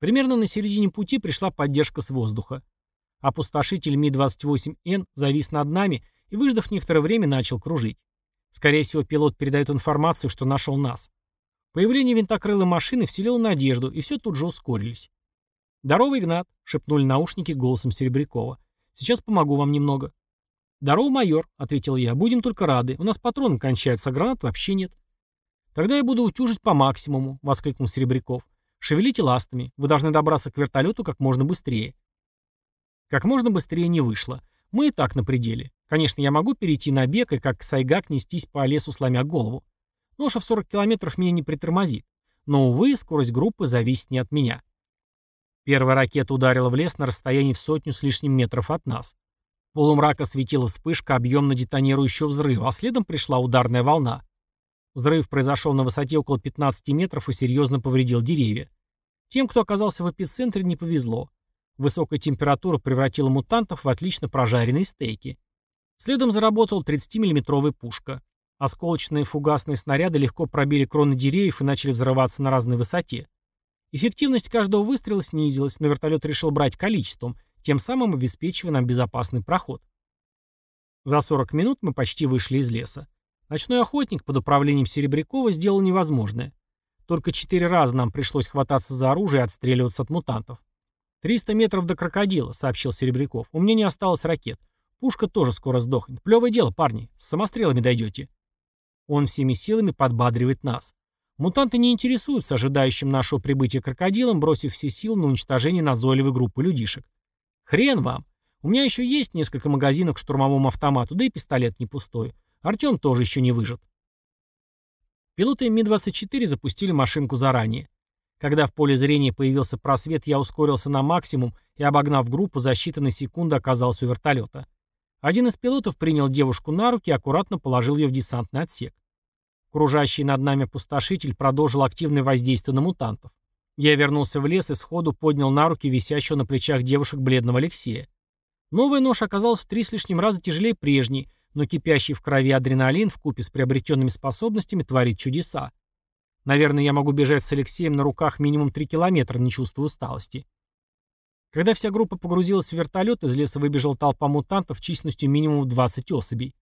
Примерно на середине пути пришла поддержка с воздуха. Опустошитель Ми-28Н завис над нами и, выждав некоторое время, начал кружить. Скорее всего, пилот передает информацию, что нашел нас. Появление винтокрылой машины вселило надежду, и все тут же ускорились. «Здорово, Игнат», — шепнули наушники голосом Серебрякова. «Сейчас помогу вам немного». «Здорово, майор», — ответил я. «Будем только рады. У нас патроны кончаются, а гранат вообще нет». «Тогда я буду утюжить по максимуму», — воскликнул Серебряков. «Шевелите ластами. Вы должны добраться к вертолету как можно быстрее». Как можно быстрее не вышло. Мы и так на пределе. Конечно, я могу перейти на бег и как сайгак нестись по лесу, сломя голову. Ноша в 40 километров меня не притормозит. Но, увы, скорость группы зависит не от меня. Первая ракета ударила в лес на расстоянии в сотню с лишним метров от нас. Полумрак осветила вспышка объемно детонирующего взрыва, а следом пришла ударная волна. Взрыв произошел на высоте около 15 метров и серьезно повредил деревья. Тем, кто оказался в эпицентре, не повезло. Высокая температура превратила мутантов в отлично прожаренные стейки. Следом заработала 30-миллиметровая пушка. Осколочные фугасные снаряды легко пробили кроны деревьев и начали взрываться на разной высоте. Эффективность каждого выстрела снизилась, но вертолет решил брать количеством, тем самым обеспечивая нам безопасный проход. За 40 минут мы почти вышли из леса. Ночной охотник под управлением Серебрякова сделал невозможное. Только четыре раза нам пришлось хвататься за оружие и отстреливаться от мутантов. «Триста метров до крокодила», — сообщил Серебряков. «У меня не осталось ракет. Пушка тоже скоро сдохнет. Плевое дело, парни. С самострелами дойдете». Он всеми силами подбадривает нас. Мутанты не интересуются ожидающим нашего прибытия крокодилом, бросив все силы на уничтожение назойливой группы людишек. Хрен вам. У меня еще есть несколько магазинов к штурмовому автомату, да и пистолет не пустой. Артем тоже еще не выжит. Пилоты Ми-24 запустили машинку заранее. Когда в поле зрения появился просвет, я ускорился на максимум и, обогнав группу, за считанные секунды оказался у вертолета. Один из пилотов принял девушку на руки и аккуратно положил ее в десантный отсек. Кружащий над нами пустошитель продолжил активное воздействие на мутантов. Я вернулся в лес и сходу поднял на руки висящего на плечах девушек бледного Алексея. Новый нож оказался в три с лишним раза тяжелее прежней, но кипящий в крови адреналин вкупе с приобретенными способностями творит чудеса. Наверное, я могу бежать с Алексеем на руках минимум 3 километра, не чувствуя усталости. Когда вся группа погрузилась в вертолет, из леса выбежала толпа мутантов численностью минимум в 20 особей.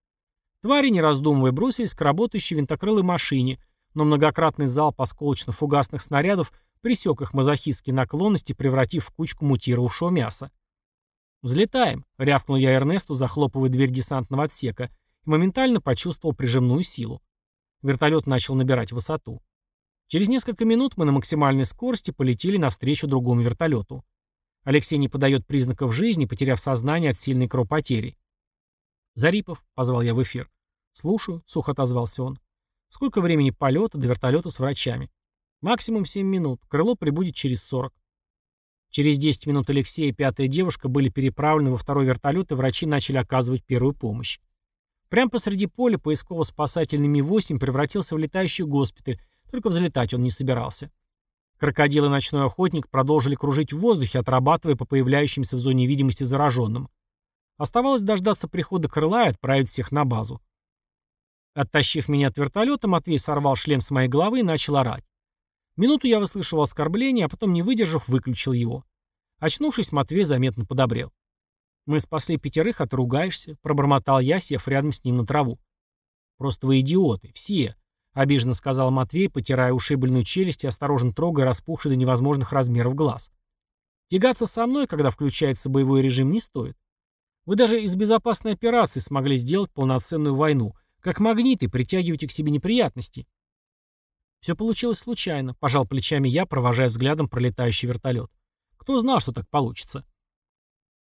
Твари, не раздумывая, бросились к работающей винтокрылой машине, но многократный залп осколочно-фугасных снарядов пресек их мазохистские наклонности, превратив в кучку мутировавшего мяса. «Взлетаем», — рявкнул я Эрнесту, захлопывая дверь десантного отсека, и моментально почувствовал прижимную силу. Вертолет начал набирать высоту. Через несколько минут мы на максимальной скорости полетели навстречу другому вертолету. Алексей не подает признаков жизни, потеряв сознание от сильной кровопотери. «Зарипов», — позвал я в эфир. «Слушаю», — сухо отозвался он. «Сколько времени полета до вертолета с врачами?» «Максимум 7 минут. Крыло прибудет через 40». Через 10 минут Алексей и пятая девушка были переправлены во второй вертолет, и врачи начали оказывать первую помощь. Прямо посреди поля поисково-спасательный Ми-8 превратился в летающий госпиталь, только взлетать он не собирался. Крокодил и ночной охотник продолжили кружить в воздухе, отрабатывая по появляющимся в зоне видимости зараженным. Оставалось дождаться прихода крыла и отправить всех на базу. Оттащив меня от вертолета, Матвей сорвал шлем с моей головы и начал орать. Минуту я выслушивал оскорбление, а потом, не выдержав, выключил его. Очнувшись, Матвей заметно подобрел. «Мы спасли пятерых, а ты ругаешься», — пробормотал я, сев рядом с ним на траву. «Просто вы идиоты, все. — обиженно сказал Матвей, потирая ушибленную челюсть и осторожно трогая распухший до невозможных размеров глаз. «Тягаться со мной, когда включается боевой режим, не стоит. Вы даже из безопасной операции смогли сделать полноценную войну, как магниты, притягиваете к себе неприятности». «Все получилось случайно», — пожал плечами я, провожая взглядом пролетающий вертолет. «Кто знал, что так получится?»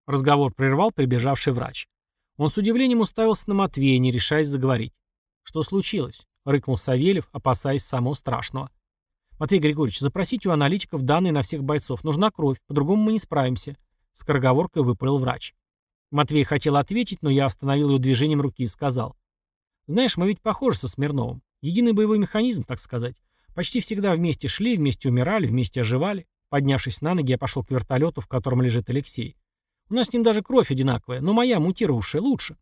Разговор прервал прибежавший врач. Он с удивлением уставился на Матвея, не решаясь заговорить. «Что случилось?» — рыкнул Савельев, опасаясь самого страшного. «Матвей Григорьевич, запросите у аналитиков данные на всех бойцов. Нужна кровь, по-другому мы не справимся», — скороговоркой выпалил врач. Матвей хотел ответить, но я остановил его движением руки и сказал. Знаешь, мы ведь похожи со Смирновым. Единый боевой механизм, так сказать. Почти всегда вместе шли, вместе умирали, вместе оживали. Поднявшись на ноги, я пошел к вертолету, в котором лежит Алексей. У нас с ним даже кровь одинаковая, но моя, мутировавшая, лучше.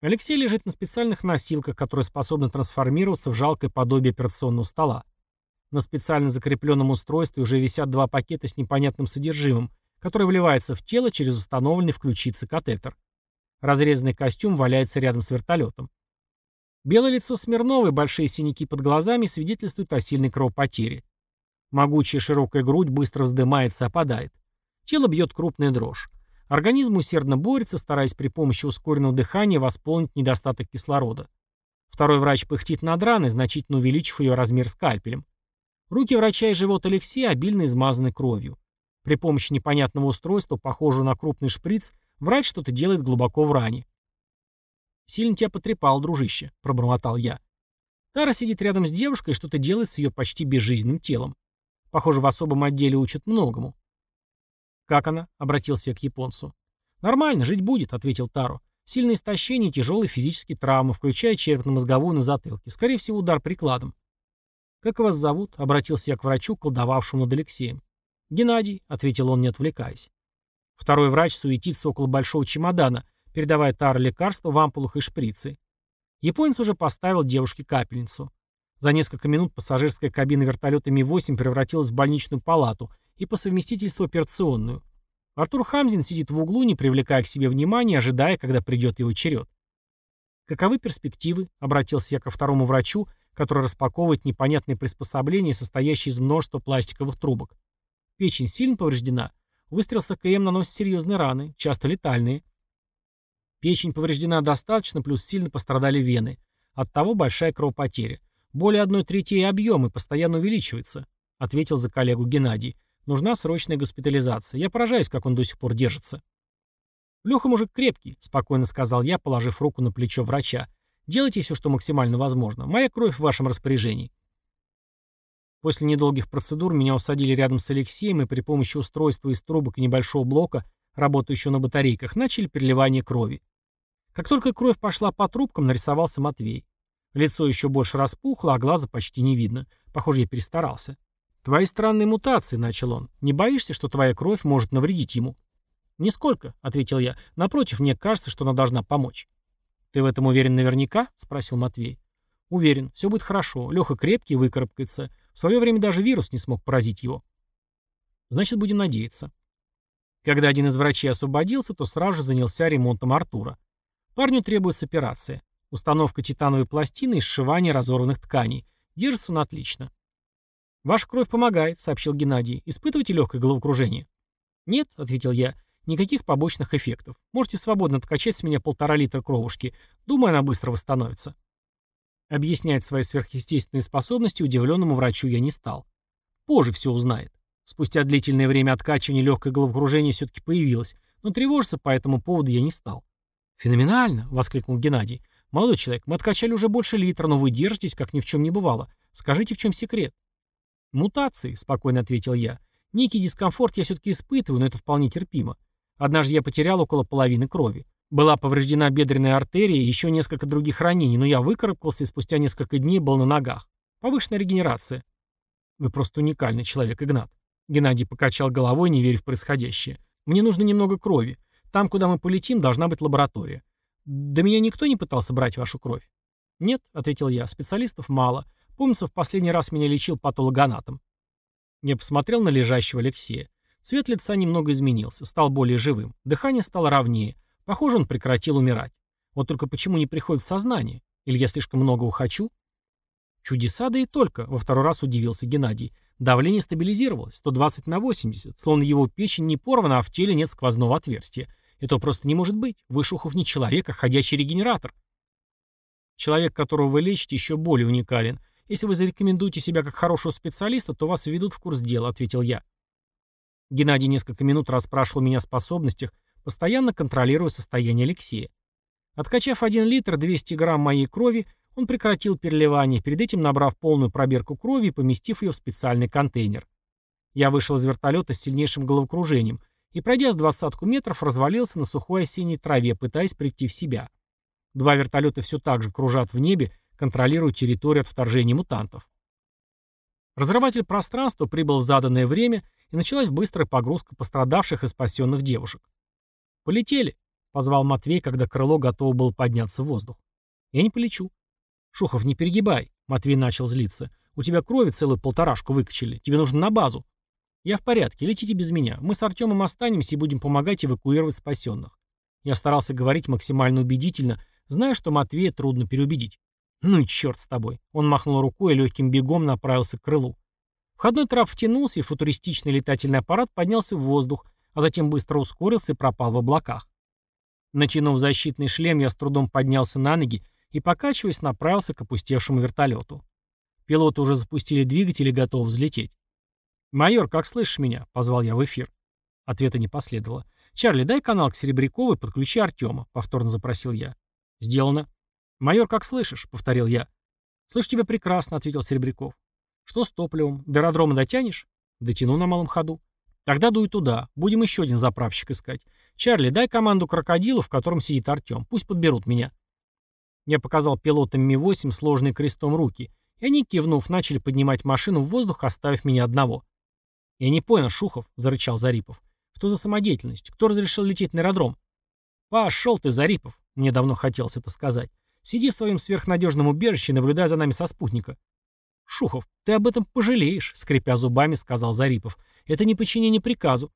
Алексей лежит на специальных носилках, которые способны трансформироваться в жалкое подобие операционного стола. На специально закрепленном устройстве уже висят два пакета с непонятным содержимым, которое вливается в тело через установленный в ключице катетер. Разрезанный костюм валяется рядом с вертолетом. Белое лицо Смирновой, большие синяки под глазами свидетельствуют о сильной кровопотере. Могучая широкая грудь быстро вздымается и опадает. Тело бьет крупная дрожь. Организм усердно борется, стараясь при помощи ускоренного дыхания восполнить недостаток кислорода. Второй врач пыхтит над раной, значительно увеличив ее размер скальпелем. Руки врача и живот Алексея обильно измазаны кровью. При помощи непонятного устройства, похожего на крупный шприц, врач что-то делает глубоко в ране. «Сильно тебя потрепал, дружище», — пробормотал я. Тара сидит рядом с девушкой и что-то делает с ее почти безжизненным телом. Похоже, в особом отделе учат многому. «Как она?» — обратился я к японцу. «Нормально, жить будет», — ответил Таро. «Сильное истощение и тяжелые физические травмы, включая черепно-мозговую на затылке. Скорее всего, удар прикладом». «Как вас зовут?» — обратился я к врачу, колдовавшему над Алексеем. «Геннадий», — ответил он, не отвлекаясь. Второй врач суетится около большого чемодана, передавая Таро лекарства в ампулах и шприцы. Японец уже поставил девушке капельницу. За несколько минут пассажирская кабина вертолета Ми-8 превратилась в больничную палату, и по совместительству операционную. Артур Хамзин сидит в углу, не привлекая к себе внимания, ожидая, когда придет его черед. «Каковы перспективы?» — обратился я ко второму врачу, который распаковывает непонятные приспособления, состоящие из множества пластиковых трубок. Печень сильно повреждена. Выстрел с АКМ наносит серьезные раны, часто летальные. Печень повреждена достаточно, плюс сильно пострадали вены. Оттого большая кровопотеря. Более одной трети объемы постоянно увеличивается, ответил за коллегу Геннадий. Нужна срочная госпитализация. Я поражаюсь, как он до сих пор держится. «Леха мужик крепкий», — спокойно сказал я, положив руку на плечо врача. «Делайте все, что максимально возможно. Моя кровь в вашем распоряжении». После недолгих процедур меня усадили рядом с Алексеем и при помощи устройства из трубок и небольшого блока, работающего на батарейках, начали переливание крови. Как только кровь пошла по трубкам, нарисовался Матвей. Лицо еще больше распухло, а глаза почти не видно. Похоже, я перестарался. «Твои странные мутации», — начал он. «Не боишься, что твоя кровь может навредить ему?» «Нисколько», — ответил я. «Напротив, мне кажется, что она должна помочь». «Ты в этом уверен наверняка?» — спросил Матвей. «Уверен. Все будет хорошо. Леха крепкий, выкарабкается. В свое время даже вирус не смог поразить его». «Значит, будем надеяться». Когда один из врачей освободился, то сразу же занялся ремонтом Артура. Парню требуется операция. Установка титановой пластины и сшивание разорванных тканей. Держится он отлично. «Ваша кровь помогает», — сообщил Геннадий. «Испытываете легкое головокружение?» «Нет», — ответил я. «Никаких побочных эффектов. Можете свободно откачать с меня полтора литра кровушки. Думаю, она быстро восстановится». Объяснять свои сверхъестественные способности удивленному врачу я не стал. Позже все узнает. Спустя длительное время откачивания легкое головокружение все-таки появилось, но тревожиться по этому поводу я не стал. «Феноменально!» — воскликнул Геннадий. «Молодой человек, мы откачали уже больше литра, но вы держитесь, как ни в чем не бывало. Скажите, в чем секрет?» «Мутации», — спокойно ответил я. «Некий дискомфорт я все-таки испытываю, но это вполне терпимо. Однажды я потерял около половины крови. Была повреждена бедренная артерия и еще несколько других ранений, но я выкарабкался и спустя несколько дней был на ногах. Повышенная регенерация». «Вы просто уникальный человек, Игнат». Геннадий покачал головой, не веря в происходящее. «Мне нужно немного крови. Там, куда мы полетим, должна быть лаборатория. До меня никто не пытался брать вашу кровь?» «Нет», — ответил я, — «специалистов мало. Помнится, в последний раз меня лечил патологоанатом. Я посмотрел на лежащего Алексея. Цвет лица немного изменился, стал более живым. Дыхание стало ровнее. Похоже, он прекратил умирать. Вот только почему не приходит в сознание? Или я слишком многого хочу? Чудеса, да и только, во второй раз удивился Геннадий. Давление стабилизировалось, 120 на 80, словно его печень не порвана, а в теле нет сквозного отверстия. Это просто не может быть. Вышухов не человек, а ходячий регенератор. Человек, которого вы лечите, еще более уникален. Если вы зарекомендуете себя как хорошего специалиста, то вас введут в курс дела», — ответил я. Геннадий несколько минут расспрашивал меня о способностях, постоянно контролируя состояние Алексея. Откачав 1 литр 200 грамм моей крови, он прекратил переливание, перед этим набрав полную пробирку крови и поместив ее в специальный контейнер. Я вышел из вертолета с сильнейшим головокружением и, пройдя с двадцатку метров, развалился на сухой осенней траве, пытаясь прийти в себя. Два вертолета все так же кружат в небе, контролируя территорию от вторжения мутантов. Разрыватель пространства прибыл в заданное время, и началась быстрая погрузка пострадавших и спасенных девушек. «Полетели», — позвал Матвей, когда крыло готово было подняться в воздух. «Я не полечу». «Шухов, не перегибай», — Матвей начал злиться. «У тебя крови целую полторашку выкачали. Тебе нужно на базу». «Я в порядке, летите без меня. Мы с Артемом останемся и будем помогать эвакуировать спасенных». Я старался говорить максимально убедительно, зная, что Матвея трудно переубедить. «Ну и черт с тобой». Он махнул рукой и легким бегом направился к крылу. Входной трап втянулся, и футуристичный летательный аппарат поднялся в воздух, а затем быстро ускорился и пропал в облаках. Натянув защитный шлем, я с трудом поднялся на ноги и, покачиваясь, направился к опустевшему вертолету. Пилоты уже запустили двигатель и готовы взлететь. «Майор, как слышишь меня?» — позвал я в эфир. Ответа не последовало. «Чарли, дай канал к Серебряковой, подключи Артема», — повторно запросил я. «Сделано». «Майор, как слышишь?» — повторил я. «Слышу тебя прекрасно», — ответил Серебряков. «Что с топливом? До аэродрома дотянешь?» «Дотяну на малом ходу». «Тогда дуй туда. Будем еще один заправщик искать. Чарли, дай команду крокодилу, в котором сидит Артем. Пусть подберут меня». Я показал пилотам Ми-8 сложные крестом руки, и они, кивнув, начали поднимать машину в воздух, оставив меня одного. «Я не понял, Шухов», — зарычал Зарипов. «Что за самодеятельность? Кто разрешил лететь на аэродром?» «Пошел ты, Зарипов», — мне давно хотелось это сказать. «Сиди в своем сверхнадежном убежище и наблюдай за нами со спутника». «Шухов, ты об этом пожалеешь», — скрипя зубами, сказал Зарипов. «Это не подчинение приказу».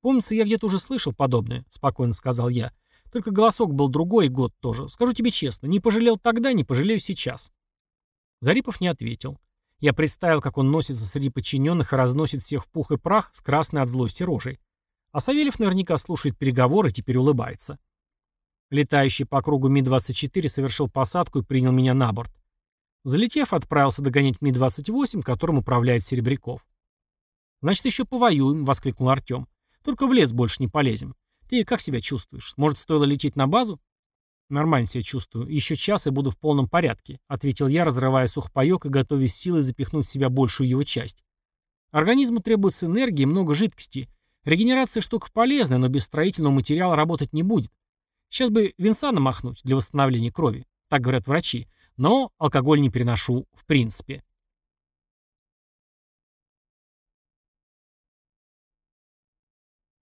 «Помнится, я где-то уже слышал подобное», — спокойно сказал я. «Только голосок был другой, год тоже. Скажу тебе честно, не пожалел тогда, не пожалею сейчас». Зарипов не ответил. Я представил, как он носится среди подчиненных и разносит всех в пух и прах с красной от злости рожей. А Савельев наверняка слушает переговоры и теперь улыбается. Летающий по кругу Ми-24 совершил посадку и принял меня на борт. Залетев, отправился догонять Ми-28, которым управляет Серебряков. «Значит, еще повоюем», — воскликнул Артем. «Только в лес больше не полезем. Ты как себя чувствуешь? Может, стоило лететь на базу?» «Нормально себя чувствую. Еще час и буду в полном порядке», — ответил я, разрывая сухпайок и готовясь силой запихнуть в себя большую его часть. «Организму требуется энергии и много жидкости. Регенерация штука полезная, но без строительного материала работать не будет. Сейчас бы винсана махнуть для восстановления крови. Так говорят врачи. Но алкоголь не переношу в принципе».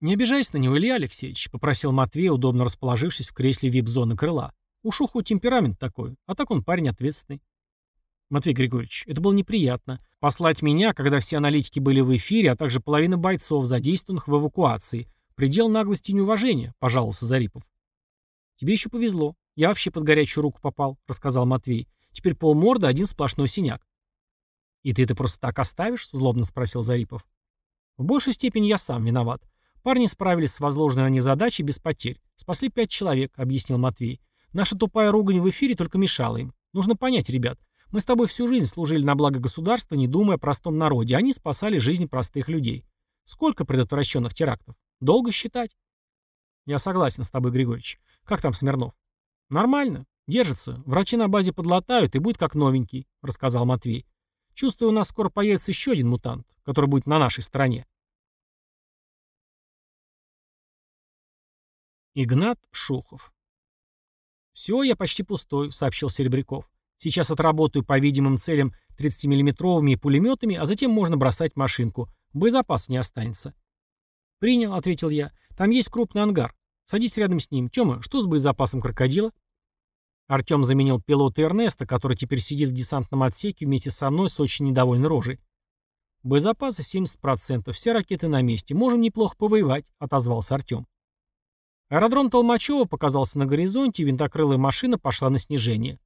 «Не обижайся на него, Илья Алексеевич», — попросил Матвей, удобно расположившись в кресле вип-зоны крыла. «У Шуху темперамент такой, а так он парень ответственный». «Матвей Григорьевич, это было неприятно. Послать меня, когда все аналитики были в эфире, а также половина бойцов, задействованных в эвакуации. Предел наглости и неуважения», — пожаловался Зарипов. «Тебе еще повезло. Я вообще под горячую руку попал», — рассказал Матвей. «Теперь полморда, один сплошной синяк». «И ты это просто так оставишь?» — злобно спросил Зарипов. «В большей степени я сам виноват. Парни справились с возложенной на них задачей без потерь. Спасли пять человек, объяснил Матвей. Наша тупая ругань в эфире только мешала им. Нужно понять, ребят. Мы с тобой всю жизнь служили на благо государства, не думая о простом народе. Они спасали жизни простых людей. Сколько предотвращенных терактов? Долго считать? Я согласен с тобой, Григорьевич. Как там Смирнов? Нормально. Держится. Врачи на базе подлатают и будет как новенький, рассказал Матвей. Чувствую, у нас скоро появится еще один мутант, который будет на нашей стороне. Игнат Шухов. «Все, я почти пустой», — сообщил Серебряков. «Сейчас отработаю по видимым целям 30-миллиметровыми и пулеметами, а затем можно бросать машинку. Боезапас не останется». «Принял», — ответил я. «Там есть крупный ангар. Садись рядом с ним. Тёма, что с боезапасом крокодила?» Артем заменил пилота Эрнеста, который теперь сидит в десантном отсеке вместе со мной с очень недовольной рожей. «Боезапаса 70%, все ракеты на месте. Можем неплохо повоевать», — отозвался Артем. Аэродром Толмачева показался на горизонте, и винтокрылая машина пошла на снижение.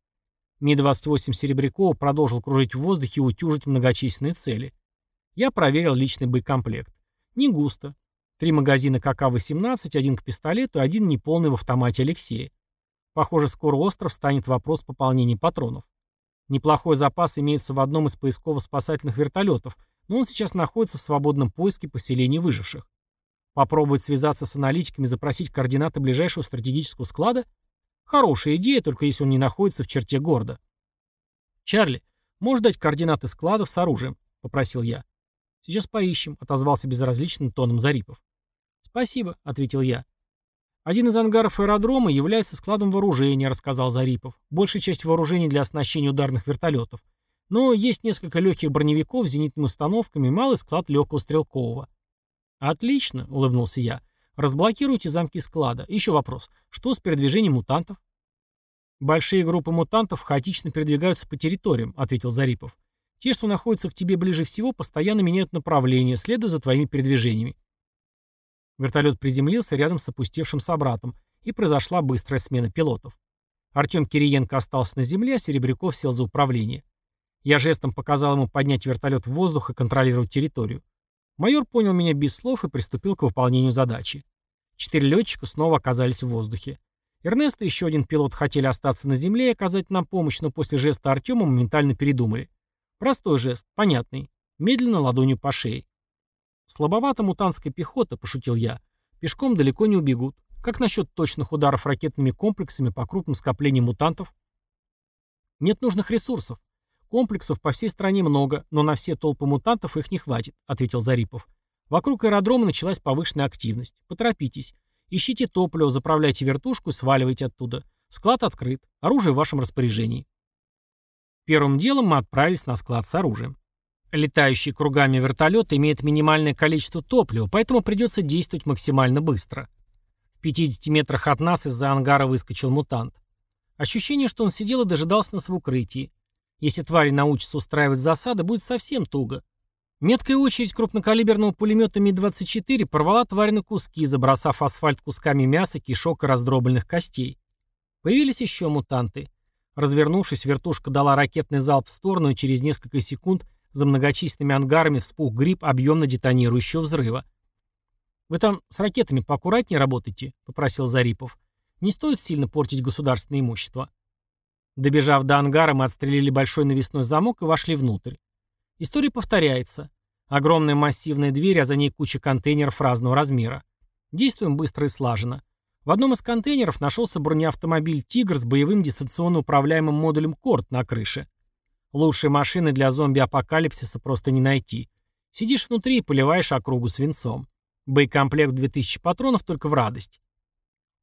Ми-28 Серебрякова продолжил кружить в воздухе и утюжить многочисленные цели. Я проверил личный боекомплект. Не густо. Три магазина КК-18, один к пистолету один неполный в автомате Алексея. Похоже, скоро остров станет вопрос пополнения патронов. Неплохой запас имеется в одном из поисково-спасательных вертолетов, но он сейчас находится в свободном поиске поселений выживших. Попробовать связаться с аналитиками запросить координаты ближайшего стратегического склада? Хорошая идея, только если он не находится в черте города. «Чарли, можешь дать координаты складов с оружием?» — попросил я. «Сейчас поищем», — отозвался безразличным тоном Зарипов. «Спасибо», — ответил я. Один из ангаров аэродрома является складом вооружения, рассказал Зарипов. Большая часть вооружений для оснащения ударных вертолетов. Но есть несколько легких броневиков с зенитными установками и малый склад легкого стрелкового. Отлично, улыбнулся я. Разблокируйте замки склада. Еще вопрос. Что с передвижением мутантов? Большие группы мутантов хаотично передвигаются по территориям, ответил Зарипов. Те, что находятся к тебе ближе всего, постоянно меняют направление, следуя за твоими передвижениями. Вертолет приземлился рядом с опустевшим собратом, и произошла быстрая смена пилотов. Артем Кириенко остался на земле, а Серебряков сел за управление. Я жестом показал ему поднять вертолет в воздух и контролировать территорию. Майор понял меня без слов и приступил к выполнению задачи. Четыре летчика снова оказались в воздухе. Эрнест и еще один пилот хотели остаться на земле и оказать нам помощь, но после жеста Артема моментально передумали. Простой жест, понятный. Медленно ладонью по шее. Слабовата мутантская пехота, пошутил я. Пешком далеко не убегут. Как насчет точных ударов ракетными комплексами по крупным скоплениям мутантов? Нет нужных ресурсов. Комплексов по всей стране много, но на все толпы мутантов их не хватит, ответил Зарипов. Вокруг аэродрома началась повышенная активность. Поторопитесь. Ищите топливо, заправляйте вертушку и сваливайте оттуда. Склад открыт. Оружие в вашем распоряжении. Первым делом мы отправились на склад с оружием. Летающий кругами вертолет имеет минимальное количество топлива, поэтому придется действовать максимально быстро. В 50 метрах от нас из-за ангара выскочил мутант. Ощущение, что он сидел и дожидался нас в укрытии. Если твари научатся устраивать засады, будет совсем туго. Меткая очередь крупнокалиберного пулемета Ми-24 порвала тварь на куски, забросав асфальт кусками мяса, кишок и раздробленных костей. Появились еще мутанты. Развернувшись, вертушка дала ракетный залп в сторону, и через несколько секунд за многочисленными ангарами вспух гриб объемно детонирующего взрыва. «Вы там с ракетами поаккуратнее работайте», — попросил Зарипов. «Не стоит сильно портить государственное имущество». Добежав до ангара, мы отстрелили большой навесной замок и вошли внутрь. История повторяется. Огромная массивная дверь, а за ней куча контейнеров разного размера. Действуем быстро и слаженно. В одном из контейнеров нашелся бронеавтомобиль «Тигр» с боевым дистанционно управляемым модулем «Корт» на крыше. Лучшей машины для зомби-апокалипсиса просто не найти. Сидишь внутри и поливаешь округу свинцом. Боекомплект в 2000 патронов только в радость.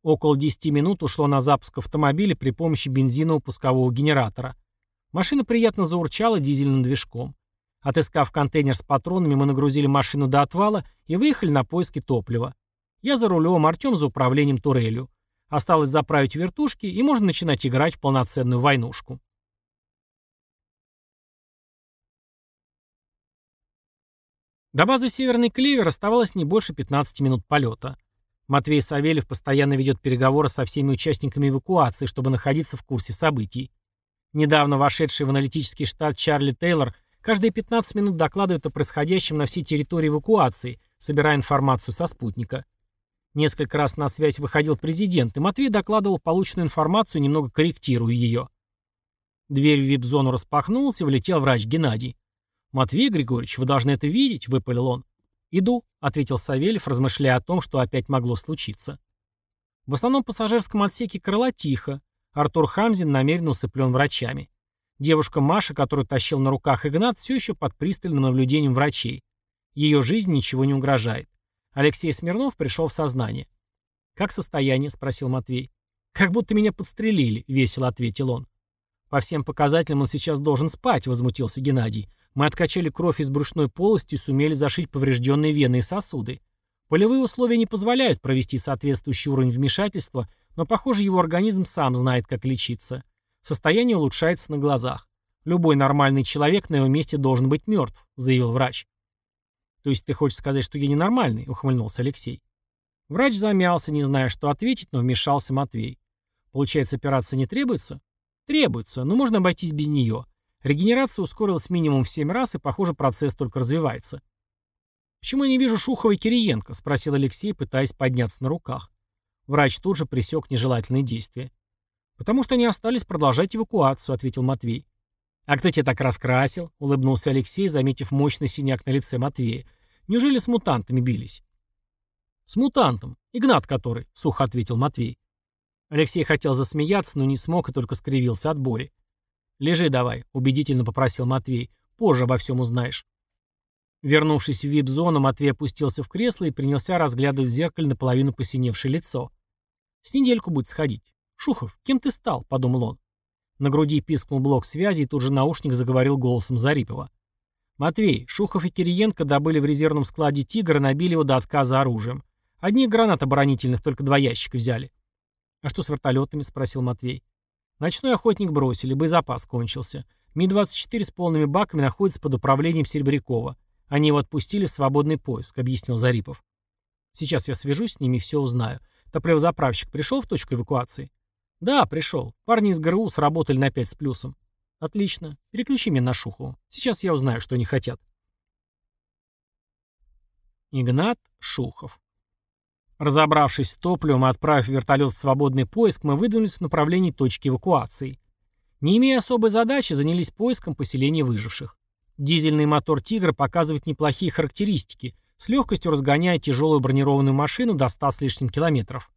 Около 10 минут ушло на запуск автомобиля при помощи бензинового пускового генератора. Машина приятно заурчала дизельным движком. Отыскав контейнер с патронами, мы нагрузили машину до отвала и выехали на поиски топлива. Я за рулем, Артем за управлением турелью. Осталось заправить вертушки, и можно начинать играть в полноценную войнушку. До базы Северный Клевер оставалось не больше 15 минут полета. Матвей Савельев постоянно ведет переговоры со всеми участниками эвакуации, чтобы находиться в курсе событий. Недавно вошедший в аналитический штат Чарли Тейлор каждые 15 минут докладывает о происходящем на всей территории эвакуации, собирая информацию со спутника. Несколько раз на связь выходил президент, и Матвей докладывал полученную информацию, немного корректируя ее. Дверь в вип-зону распахнулась, и влетел врач Геннадий. «Матвей Григорьевич, вы должны это видеть», — выпалил он. «Иду», — ответил Савельев, размышляя о том, что опять могло случиться. В основном пассажирском отсеке крыла тихо. Артур Хамзин намеренно усыплен врачами. Девушка Маша, которую тащил на руках Игнат, все еще под пристальным наблюдением врачей. Ее жизни ничего не угрожает. Алексей Смирнов пришел в сознание. «Как состояние?» — спросил Матвей. «Как будто меня подстрелили», — весело ответил он. «По всем показателям он сейчас должен спать», — возмутился Геннадий. «Мы откачали кровь из брюшной полости и сумели зашить поврежденные вены и сосуды. Полевые условия не позволяют провести соответствующий уровень вмешательства, но, похоже, его организм сам знает, как лечиться. Состояние улучшается на глазах. Любой нормальный человек на его месте должен быть мертв», — заявил врач. «То есть ты хочешь сказать, что я ненормальный?» — ухмыльнулся Алексей. Врач замялся, не зная, что ответить, но вмешался Матвей. «Получается, операция не требуется?» «Требуется, но можно обойтись без нее. Регенерация ускорилась минимум в 7 раз, и, похоже, процесс только развивается». «Почему я не вижу Шухова и Кириенко?» — спросил Алексей, пытаясь подняться на руках. Врач тут же пресек нежелательные действия. «Потому что они остались продолжать эвакуацию», — ответил Матвей. «А кто тебя так раскрасил?» — улыбнулся Алексей, заметив мощный синяк на лице Матвея. Неужели с мутантами бились?» «С мутантом. Игнат который», — сухо ответил Матвей. Алексей хотел засмеяться, но не смог и только скривился от боли. «Лежи давай», — убедительно попросил Матвей. «Позже обо всем узнаешь». Вернувшись в вип-зону, Матвей опустился в кресло и принялся разглядывать в зеркале наполовину посиневшее лицо. С недельку будет сходить. Шухов, кем ты стал? Подумал он. На груди пискнул блок связи, и тут же наушник заговорил голосом Зарипова. «Матвей, Шухов и Кириенко добыли в резервном складе «Тигр» и набили его до отказа оружием. Одних гранат оборонительных только два ящика взяли». «А что с вертолетами?» — спросил Матвей. «Ночной охотник бросили, боезапас кончился. Ми-24 с полными баками находится под управлением Серебрякова. Они его отпустили в свободный поиск», — объяснил Зарипов. «Сейчас я свяжусь с ними и все узнаю. Топливозаправщик пришел в точку эвакуации?» «Да, пришел. Парни из ГРУ сработали на 5 с плюсом». «Отлично. Переключи меня на Шухову. Сейчас я узнаю, что они хотят». Игнат Шухов Разобравшись с топливом и отправив вертолет в свободный поиск, мы выдвинулись в направлении точки эвакуации. Не имея особой задачи, занялись поиском поселения выживших. Дизельный мотор «Тигра» показывает неплохие характеристики, с легкостью разгоняя тяжелую бронированную машину до 100 с лишним километров.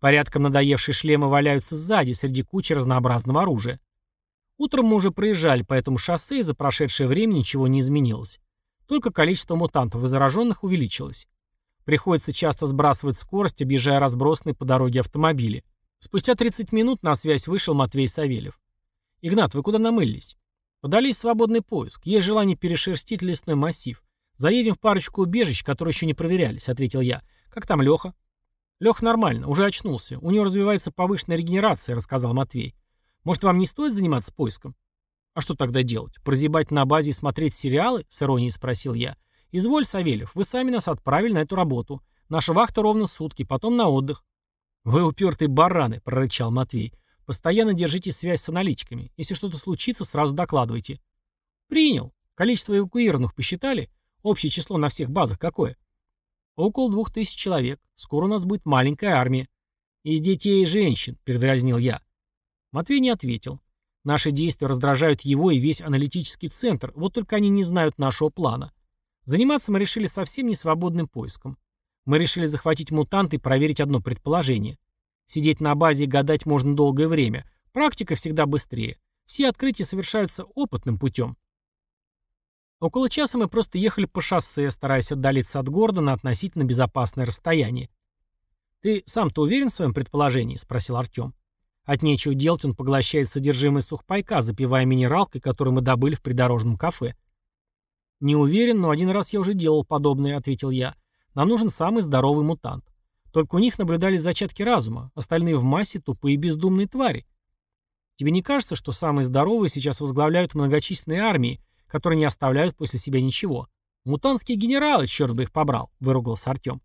Порядком надоевшие шлемы валяются сзади, среди кучи разнообразного оружия. Утром мы уже проезжали по этому шоссе, и за прошедшее время ничего не изменилось. Только количество мутантов и зараженных увеличилось. Приходится часто сбрасывать скорость, объезжая разбросанные по дороге автомобили. Спустя 30 минут на связь вышел Матвей Савельев. «Игнат, вы куда намылились?» «Подались в свободный поиск. Есть желание перешерстить лесной массив. Заедем в парочку убежищ, которые еще не проверялись», — ответил я. «Как там Леха?» «Лех нормально, уже очнулся. У него развивается повышенная регенерация», — рассказал Матвей. «Может, вам не стоит заниматься поиском?» «А что тогда делать? Прозябать на базе и смотреть сериалы?» — с иронией спросил я. «Изволь, Савельев, вы сами нас отправили на эту работу. Наша вахта ровно сутки, потом на отдых». «Вы упертые бараны», — прорычал Матвей. «Постоянно держите связь с аналитиками. Если что-то случится, сразу докладывайте». «Принял. Количество эвакуированных посчитали? Общее число на всех базах какое?» Около двух тысяч человек. Скоро у нас будет маленькая армия. Из детей и женщин, передразнил я. Матвей не ответил. Наши действия раздражают его и весь аналитический центр, вот только они не знают нашего плана. Заниматься мы решили совсем не свободным поиском. Мы решили захватить мутанта и проверить одно предположение. Сидеть на базе и гадать можно долгое время. Практика всегда быстрее. Все открытия совершаются опытным путем. Около часа мы просто ехали по шоссе, стараясь отдалиться от города на относительно безопасное расстояние. «Ты сам-то уверен в своем предположении?» — спросил Артем. От нечего делать он поглощает содержимое сухпайка, запивая минералкой, которую мы добыли в придорожном кафе. «Не уверен, но один раз я уже делал подобное», — ответил я. «Нам нужен самый здоровый мутант. Только у них наблюдались зачатки разума, остальные в массе тупые бездумные твари. Тебе не кажется, что самые здоровые сейчас возглавляют многочисленные армии, которые не оставляют после себя ничего. Мутантские генералы, черт бы их побрал, выругался Артем.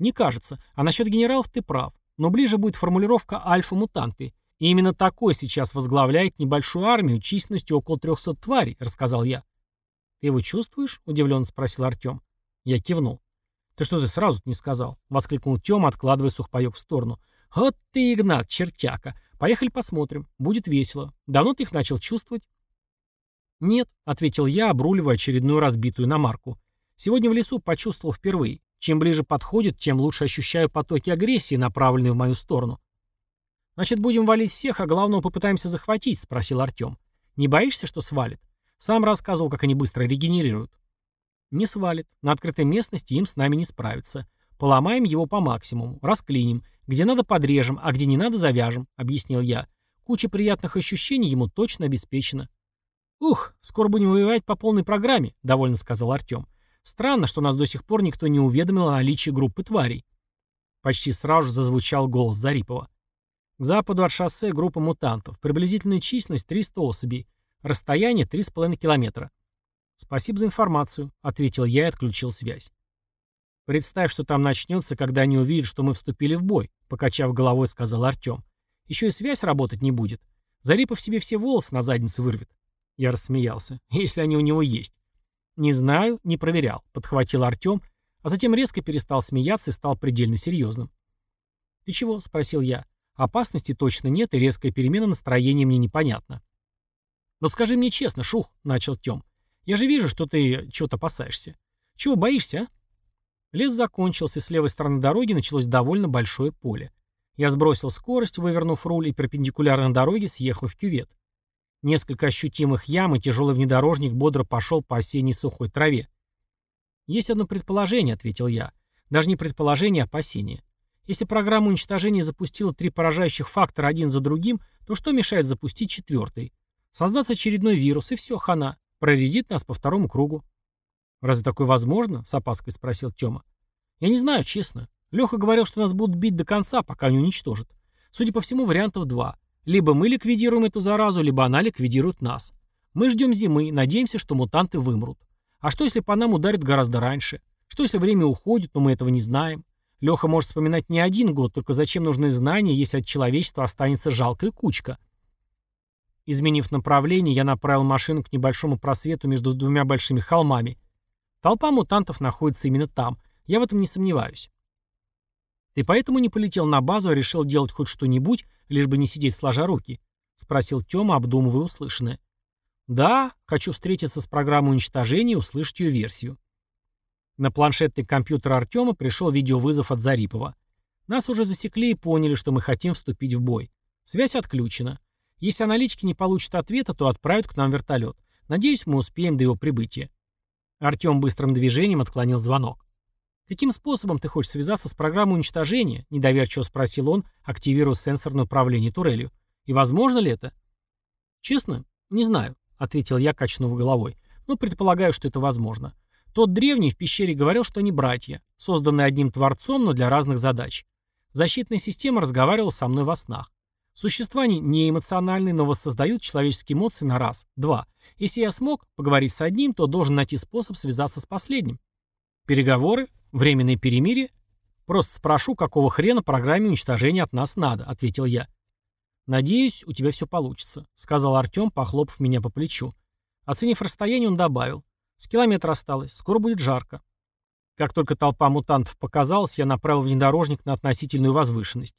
Не кажется. А насчет генералов ты прав. Но ближе будет формулировка альфа-мутанты. И именно такой сейчас возглавляет небольшую армию численностью около 300 тварей, рассказал я. Ты его чувствуешь? Удивленно спросил Артем. Я кивнул. «Ты что ты сразу не сказал?» — воскликнул Тёма, откладывая сухпайок в сторону. «Вот ты, Игнат, чертяка! Поехали посмотрим. Будет весело. Давно ты их начал чувствовать?» «Нет», — ответил я, обруливая очередную разбитую иномарку. «Сегодня в лесу почувствовал впервые. Чем ближе подходит, тем лучше ощущаю потоки агрессии, направленные в мою сторону». «Значит, будем валить всех, а главного попытаемся захватить?» — спросил Артем. «Не боишься, что свалит? Сам рассказывал, как они быстро регенерируют». «Не свалит. На открытой местности им с нами не справиться. Поломаем его по максимуму, расклиним. Где надо подрежем, а где не надо завяжем», — объяснил я. Куча приятных ощущений ему точно обеспечена. «Ух, скоро будем воевать по полной программе», — довольно сказал Артем. «Странно, что нас до сих пор никто не уведомил о наличии группы тварей». Почти сразу зазвучал голос Зарипова. К западу от шоссе группа мутантов. Приблизительная численность 300 особей. Расстояние 3,5 километра. «Спасибо за информацию», — ответил я и отключил связь. «Представь, что там начнется, когда они увидят, что мы вступили в бой», — покачав головой, сказал Артем. «Еще и связь работать не будет. Зарипов себе все волосы на заднице вырвет». Я рассмеялся. «Если они у него есть». «Не знаю, не проверял», — подхватил Артем, а затем резко перестал смеяться и стал предельно серьезным. «Ты чего?» — спросил я. «Опасности точно нет, и резкая перемена настроения мне непонятна». «Но скажи мне честно, Шух», — начал Тем. «Я же вижу, что ты чего-то опасаешься. Чего боишься, а?» Лес закончился, и с левой стороны дороги началось довольно большое поле. Я сбросил скорость, вывернув руль, и перпендикулярно дороге съехал в кювет. Несколько ощутимых ям, и тяжелый внедорожник бодро пошел по осенней сухой траве. «Есть одно предположение», — ответил я. «Даже не предположение, а опасение. Если программа уничтожения запустила три поражающих фактора один за другим, то что мешает запустить четвертый? Создаться очередной вирус, и все, хана. Проредит нас по второму кругу. «Разве такое возможно?» — с опаской спросил Тёма. «Я не знаю, честно. Леха говорил, что нас будут бить до конца, пока не уничтожат. Судя по всему, вариантов два. Либо мы ликвидируем эту заразу, либо она ликвидирует нас. Мы ждем зимы, надеемся, что мутанты вымрут. А что, если по нам ударят гораздо раньше? Что, если время уходит, но мы этого не знаем? Леха может вспоминать не один год, только зачем нужны знания, если от человечества останется жалкая кучка? Изменив направление, я направил машину к небольшому просвету между двумя большими холмами. Толпа мутантов находится именно там. Я в этом не сомневаюсь. «Ты поэтому не полетел на базу, а решил делать хоть что-нибудь, лишь бы не сидеть сложа руки?» — спросил Тёма, обдумывая услышанное. «Да, хочу встретиться с программой уничтожения и услышать ее версию». На планшетный компьютер Артема пришел видеовызов от Зарипова. Нас уже засекли и поняли, что мы хотим вступить в бой. Связь отключена. Если аналитики не получат ответа, то отправят к нам вертолет. Надеюсь, мы успеем до его прибытия. Артем быстрым движением отклонил звонок. «Каким способом ты хочешь связаться с программой уничтожения?» – недоверчиво спросил он, активируя сенсорное управление турелью. «И возможно ли это?» «Честно, не знаю», — ответил я, качнув головой. «Но предполагаю, что это возможно. Тот древний в пещере говорил, что они братья, созданные одним творцом, но для разных задач. Защитная система разговаривала со мной во снах. Существа они не эмоциональные, но воссоздают человеческие эмоции на раз, два. Если я смог поговорить с одним, то должен найти способ связаться с последним. Переговоры? Временное перемирие? Просто спрошу, какого хрена программе уничтожения от нас надо, ответил я. «Надеюсь, у тебя все получится», — сказал Артем, похлопав меня по плечу. Оценив расстояние, он добавил. С километра осталось, скоро будет жарко. Как только толпа мутантов показалась, я направил внедорожник на относительную возвышенность.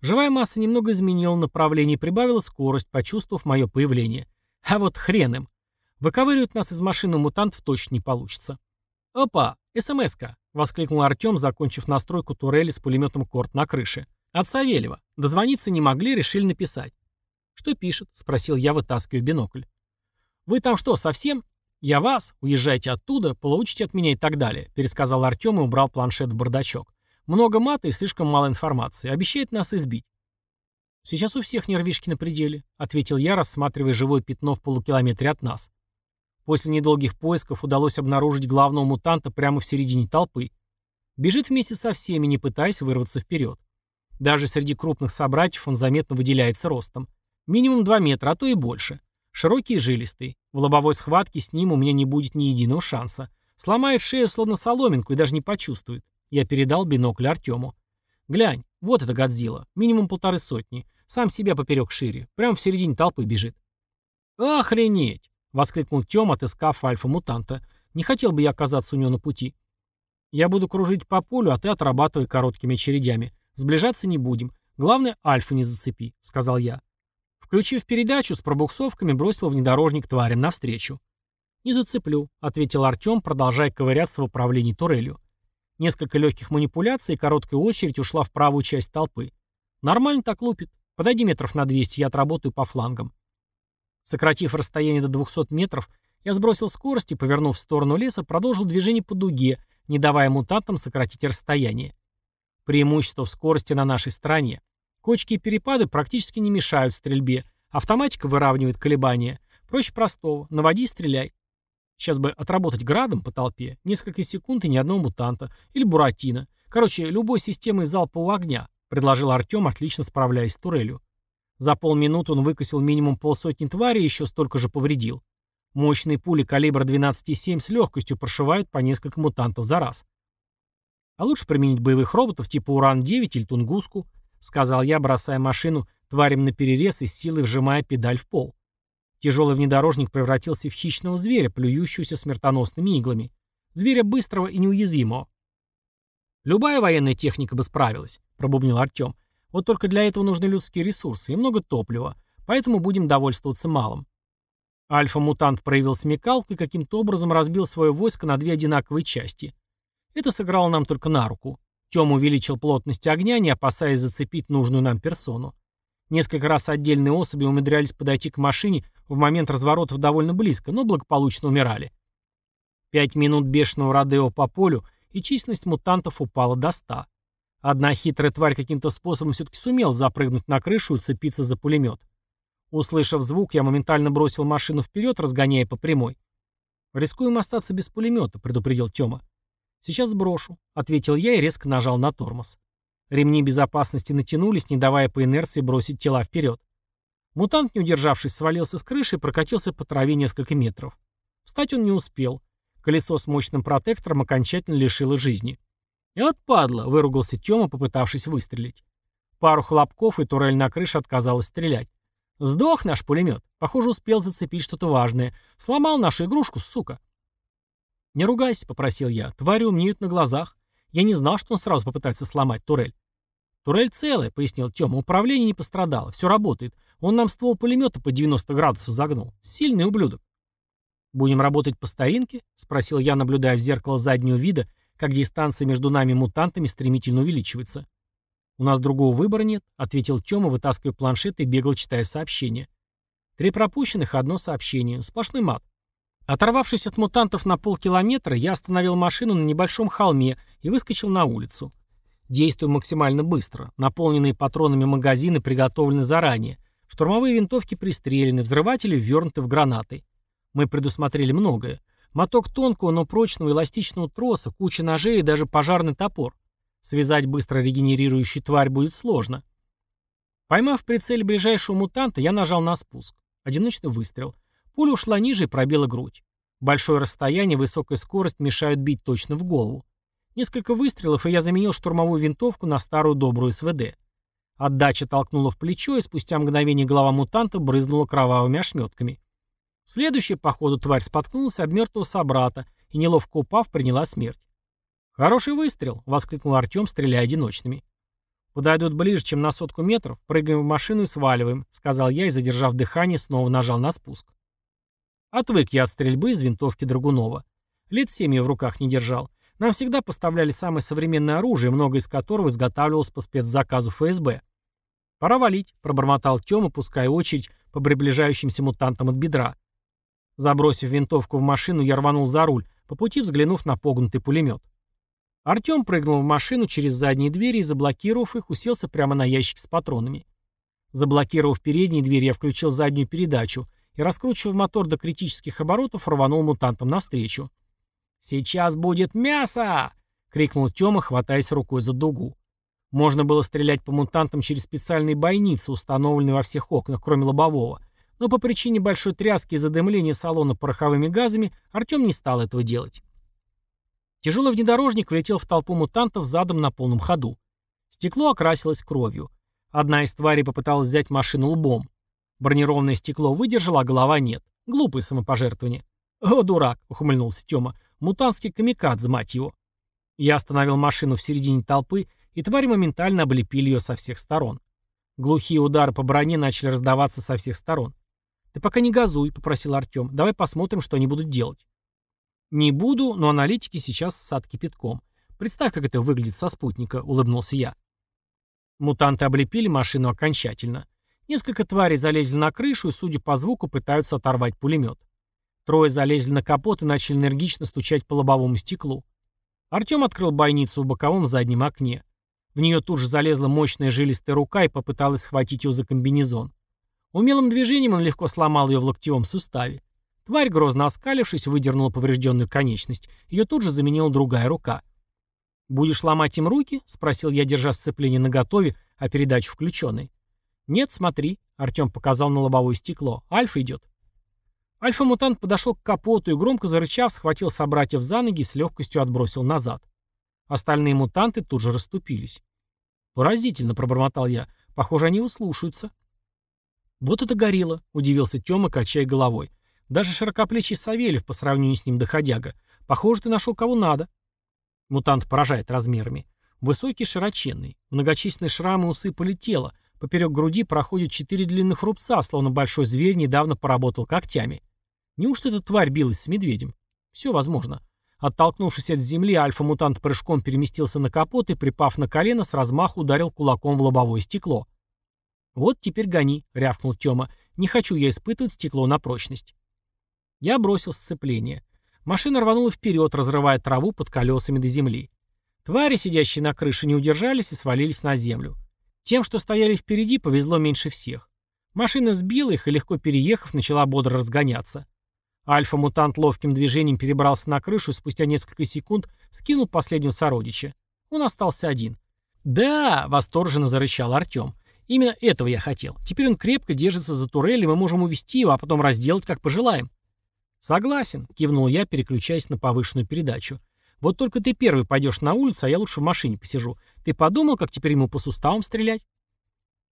Живая масса немного изменила направление и прибавила скорость, почувствовав мое появление. А вот хрен им. Выковыривать нас из машины мутантов точно не получится. «Опа! СМС-ка!» — воскликнул Артем, закончив настройку турели с пулеметом Корт на крыше. «От Савельева. Дозвониться не могли, решили написать». «Что пишет?» — спросил я, вытаскивая бинокль. «Вы там что, совсем?» «Я вас, уезжайте оттуда, получите от меня и так далее», — пересказал Артем и убрал планшет в бардачок. «Много мата и слишком мало информации. Обещает нас избить». «Сейчас у всех нервишки на пределе», — ответил я, рассматривая живое пятно в полукилометре от нас. После недолгих поисков удалось обнаружить главного мутанта прямо в середине толпы. Бежит вместе со всеми, не пытаясь вырваться вперед. Даже среди крупных собратьев он заметно выделяется ростом. Минимум 2 метра, а то и больше. Широкий и жилистый. В лобовой схватке с ним у меня не будет ни единого шанса. Сломает шею словно соломинку и даже не почувствует. Я передал бинокль Артему. Глянь, вот это Годзилла. Минимум полторы сотни. Сам себя поперек шире. Прямо в середине толпы бежит. «Охренеть!» — воскликнул Тём, отыскав альфа-мутанта. «Не хотел бы я оказаться у него на пути». «Я буду кружить по полю, а ты отрабатывай короткими очередями. Сближаться не будем. Главное, альфа не зацепи», — сказал я. Включив передачу, с пробуксовками бросил внедорожник тварям навстречу. «Не зацеплю», — ответил Артем, продолжая ковыряться в управлении турелью. Несколько легких манипуляций короткая очередь ушла в правую часть толпы. Нормально так лупит. Подойди метров на 200, я отработаю по флангам. Сократив расстояние до 200 метров, я сбросил скорость и, повернув в сторону леса, продолжил движение по дуге, не давая мутантам сократить расстояние. Преимущество в скорости на нашей стороне. Кочки и перепады практически не мешают стрельбе. Автоматика выравнивает колебания. Проще простого. Наводи и стреляй. Сейчас бы отработать градом по толпе. Несколько секунд и ни одного мутанта. Или буратино. Короче, любой системой залпового огня, предложил Артем, отлично справляясь с турелью. За полминуты он выкосил минимум полсотни тварей и еще столько же повредил. Мощные пули калибра 12,7 с легкостью прошивают по несколько мутантов за раз. А лучше применить боевых роботов типа Уран-9 или Тунгуску – сказал я, бросая машину тварем на перерез и с силой вжимая педаль в пол. Тяжелый внедорожник превратился в хищного зверя, плюющегося смертоносными иглами. Зверя быстрого и неуязвимого. «Любая военная техника бы справилась», — пробубнил Артем. «Вот только для этого нужны людские ресурсы и много топлива, поэтому будем довольствоваться малым». Альфа-мутант проявил смекалку и каким-то образом разбил свое войско на две одинаковые части. Это сыграло нам только на руку. Тём увеличил плотность огня, не опасаясь зацепить нужную нам персону. Несколько раз отдельные особи умудрялись подойти к машине в момент разворотов довольно близко, но благополучно умирали. Пять минут бешеного родео по полю, и численность мутантов упала до ста. Одна хитрая тварь каким-то способом все-таки сумела запрыгнуть на крышу и цепиться за пулемет. Услышав звук, я моментально бросил машину вперед, разгоняя по прямой. «Рискуем остаться без пулемета», — предупредил Тёма. «Сейчас сброшу», — ответил я и резко нажал на тормоз. Ремни безопасности натянулись, не давая по инерции бросить тела вперед. Мутант, не удержавшись, свалился с крыши и прокатился по траве несколько метров. Встать он не успел. Колесо с мощным протектором окончательно лишило жизни. «И вот падла!» — выругался Тёма, попытавшись выстрелить. Пару хлопков, и турель на крыше отказалась стрелять. «Сдох наш пулемет. Похоже, успел зацепить что-то важное. Сломал нашу игрушку, сука!» «Не ругайся», — попросил я. «Твари умнеют на глазах. Я не знал, что он сразу попытается сломать турель». «Турель целая», — пояснил Тёма. «Управление не пострадало. Все работает. Он нам ствол пулемета по 90 градусов загнул. Сильный ублюдок». «Будем работать по старинке?» — спросил я, наблюдая в зеркало заднего вида, как дистанция между нами мутантами стремительно увеличивается. «У нас другого выбора нет», — ответил Тёма, вытаскивая планшет и бегал, читая сообщения. «Три пропущенных, одно сообщение. Сплошной мат. Оторвавшись от мутантов на полкилометра, я остановил машину на небольшом холме и выскочил на улицу. Действую максимально быстро. Наполненные патронами магазины приготовлены заранее. Штурмовые винтовки пристрелены, взрыватели ввернуты в гранаты. Мы предусмотрели многое. Моток тонкого, но прочного эластичного троса, куча ножей и даже пожарный топор. Связать быстро регенерирующую тварь будет сложно. Поймав прицель ближайшего мутанта, я нажал на спуск. Одиночный выстрел. Пуля ушла ниже и пробила грудь. Большое расстояние высокая скорость мешают бить точно в голову. Несколько выстрелов, и я заменил штурмовую винтовку на старую добрую СВД. Отдача толкнула в плечо, и спустя мгновение голова мутанта брызнула кровавыми ошметками. Следующая, по ходу, тварь споткнулась об мертвого собрата и, неловко упав, приняла смерть. «Хороший выстрел!» — воскликнул Артем, стреляя одиночными. «Подойдут ближе, чем на сотку метров, прыгаем в машину и сваливаем», — сказал я и, задержав дыхание, снова нажал на спуск. Отвык я от стрельбы из винтовки Драгунова. Лет семь я в руках не держал. Нам всегда поставляли самое современное оружие, многое из которого изготавливалось по спецзаказу ФСБ. «Пора валить», — пробормотал Тёма, пуская очередь по приближающимся мутантам от бедра. Забросив винтовку в машину, я рванул за руль, по пути взглянув на погнутый пулемет. Артём прыгнул в машину через задние двери и, заблокировав их, уселся прямо на ящик с патронами. Заблокировав передние двери, я включил заднюю передачу и, раскручивая мотор до критических оборотов, рванул мутантам навстречу. «Сейчас будет мясо!» — крикнул Тёма, хватаясь рукой за дугу. Можно было стрелять по мутантам через специальные бойницы, установленные во всех окнах, кроме лобового, но по причине большой тряски и задымления салона пороховыми газами Артём не стал этого делать. Тяжелый внедорожник влетел в толпу мутантов задом на полном ходу. Стекло окрасилось кровью. Одна из тварей попыталась взять машину лбом. Бронированное стекло выдержало, а голова нет. Глупое самопожертвование. «О, дурак!» — ухмыльнулся Тёма. «Мутантский камикадзе, мать его!» Я остановил машину в середине толпы, и твари моментально облепили ее со всех сторон. Глухие удары по броне начали раздаваться со всех сторон. «Ты пока не газуй», — попросил Артём. «Давай посмотрим, что они будут делать». «Не буду, но аналитики сейчас сад кипятком. Представь, как это выглядит со спутника», — улыбнулся я. Мутанты облепили машину окончательно. Несколько тварей залезли на крышу и, судя по звуку, пытаются оторвать пулемет. Трое залезли на капот и начали энергично стучать по лобовому стеклу. Артем открыл бойницу в боковом заднем окне. В нее тут же залезла мощная жилистая рука и попыталась схватить ее за комбинезон. Умелым движением он легко сломал ее в локтевом суставе. Тварь, грозно оскалившись, выдернула поврежденную конечность. Ее тут же заменила другая рука. «Будешь ломать им руки?» — спросил я, держа сцепление наготове, а передачу включенной. «Нет, смотри», — Артем показал на лобовое стекло. «Альфа идет». Альфа-мутант подошел к капоту и, громко зарычав, схватил собратьев за ноги и с легкостью отбросил назад. Остальные мутанты тут же расступились. «Поразительно», — пробормотал я. «Похоже, они его слушаются». «Вот это горилла», — удивился Тёма, качая головой. «Даже широкоплечий Савельев по сравнению с ним доходяга. Похоже, ты нашел кого надо». Мутант поражает размерами. Высокий, широченный. Многочисленные шрамы усыпали тело, Поперек груди проходят четыре длинных рубца, словно большой зверь недавно поработал когтями. Неужто эта тварь билась с медведем? Все возможно. Оттолкнувшись от земли, альфа-мутант прыжком переместился на капот и, припав на колено, с размаху ударил кулаком в лобовое стекло. «Вот теперь гони», — рявкнул Тёма. «Не хочу я испытывать стекло на прочность». Я бросил сцепление. Машина рванула вперед, разрывая траву под колесами до земли. Твари, сидящие на крыше, не удержались и свалились на землю. Тем, что стояли впереди, повезло меньше всех. Машина сбила их и, легко переехав, начала бодро разгоняться. Альфа-мутант ловким движением перебрался на крышу и спустя несколько секунд скинул последнего сородича. Он остался один. «Да!» — восторженно зарычал Артем. «Именно этого я хотел. Теперь он крепко держится за турель, и мы можем увести его, а потом разделать, как пожелаем». «Согласен», — кивнул я, переключаясь на повышенную передачу. «Вот только ты первый пойдешь на улицу, а я лучше в машине посижу. Ты подумал, как теперь ему по суставам стрелять?»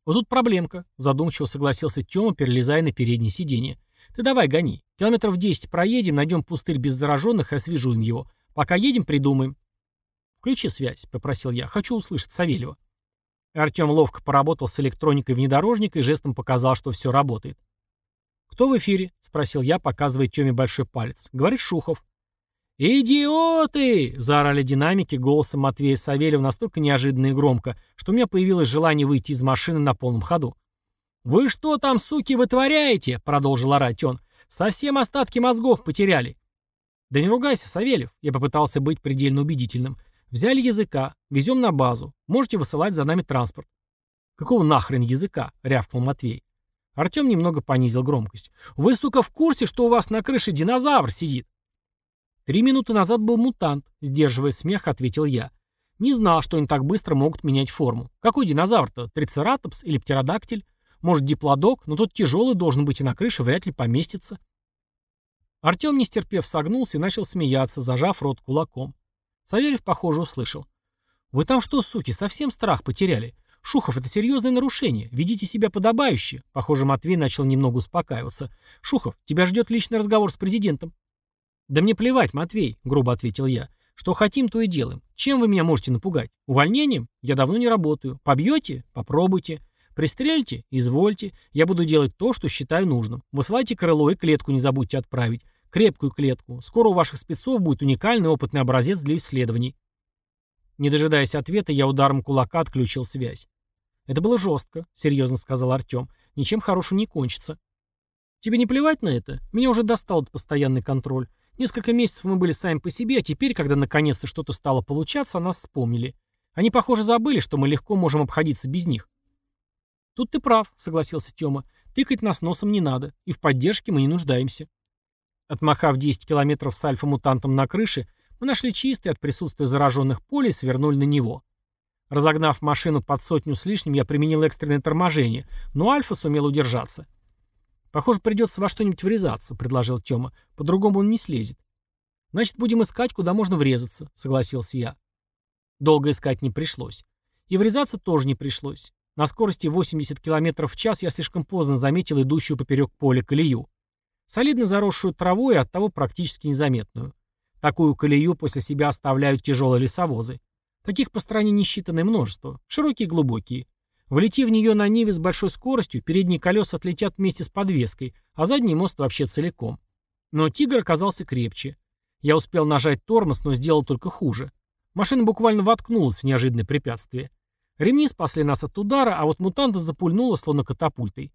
«Вот тут проблемка», — задумчиво согласился Тёма, перелезая на переднее сиденье. «Ты давай гони. Километров 10 проедем, найдем пустырь без зараженных и освежуем его. Пока едем, придумаем». «Включи связь», — попросил я. «Хочу услышать Савельева». Артем ловко поработал с электроникой внедорожника и жестом показал, что все работает. «Кто в эфире?» — спросил я, показывая Теме большой палец. «Говорит Шухов». «Идиоты!» — заорали динамики голосом Матвея Савельева настолько неожиданно и громко, что у меня появилось желание выйти из машины на полном ходу. «Вы что там, суки, вытворяете?» — продолжил орать он. «Совсем остатки мозгов потеряли». «Да не ругайся, Савельев», — я попытался быть предельно убедительным. Взяли языка, везем на базу. Можете высылать за нами транспорт. Какого нахрен языка? рявкнул Матвей. Артем немного понизил громкость. Вы, сука, в курсе, что у вас на крыше динозавр сидит? Три минуты назад был мутант, сдерживая смех, ответил я. Не знал, что они так быстро могут менять форму. Какой динозавр-то? Трицератопс или птеродактиль? Может, диплодок, но тот тяжелый должен быть и на крыше вряд ли поместится. Артем, не стерпев, согнулся и начал смеяться, зажав рот кулаком. Савельев, похоже, услышал. «Вы там что, суки, совсем страх потеряли? Шухов, это серьезное нарушение. Ведите себя подобающе». Похоже, Матвей начал немного успокаиваться. «Шухов, тебя ждет личный разговор с президентом». «Да мне плевать, Матвей», — грубо ответил я. «Что хотим, то и делаем. Чем вы меня можете напугать? Увольнением? Я давно не работаю. Побьете? Попробуйте. Пристрельте? Извольте. Я буду делать то, что считаю нужным. Высылайте крыло и клетку не забудьте отправить. Крепкую клетку. Скоро у ваших спецов будет уникальный опытный образец для исследований. Не дожидаясь ответа, я ударом кулака отключил связь. Это было жестко, серьезно сказал Артем. Ничем хорошим не кончится. Тебе не плевать на это? Меня уже достал этот постоянный контроль. Несколько месяцев мы были сами по себе, а теперь, когда наконец-то что-то стало получаться, нас вспомнили. Они, похоже, забыли, что мы легко можем обходиться без них. Тут ты прав, согласился Тёма. Тыкать нас носом не надо, и в поддержке мы не нуждаемся. Отмахав 10 километров с альфа-мутантом на крыше, мы нашли чистый от присутствия зараженных поле и свернули на него. Разогнав машину под сотню с лишним, я применил экстренное торможение, но Альфа сумел удержаться. «Похоже, придется во что-нибудь врезаться», — предложил Тёма. «По-другому он не слезет». «Значит, будем искать, куда можно врезаться», — согласился я. Долго искать не пришлось. И врезаться тоже не пришлось. На скорости 80 км в час я слишком поздно заметил идущую поперек поля колею солидно заросшую травой и оттого практически незаметную. Такую колею после себя оставляют тяжелые лесовозы. Таких по стране несчитанное множество, широкие и глубокие. Влетев в нее на Ниве с большой скоростью, передние колеса отлетят вместе с подвеской, а задний мост вообще целиком. Но «Тигр» оказался крепче. Я успел нажать тормоз, но сделал только хуже. Машина буквально воткнулась в неожиданное препятствие. Ремни спасли нас от удара, а вот мутанта запульнуло, словно катапультой.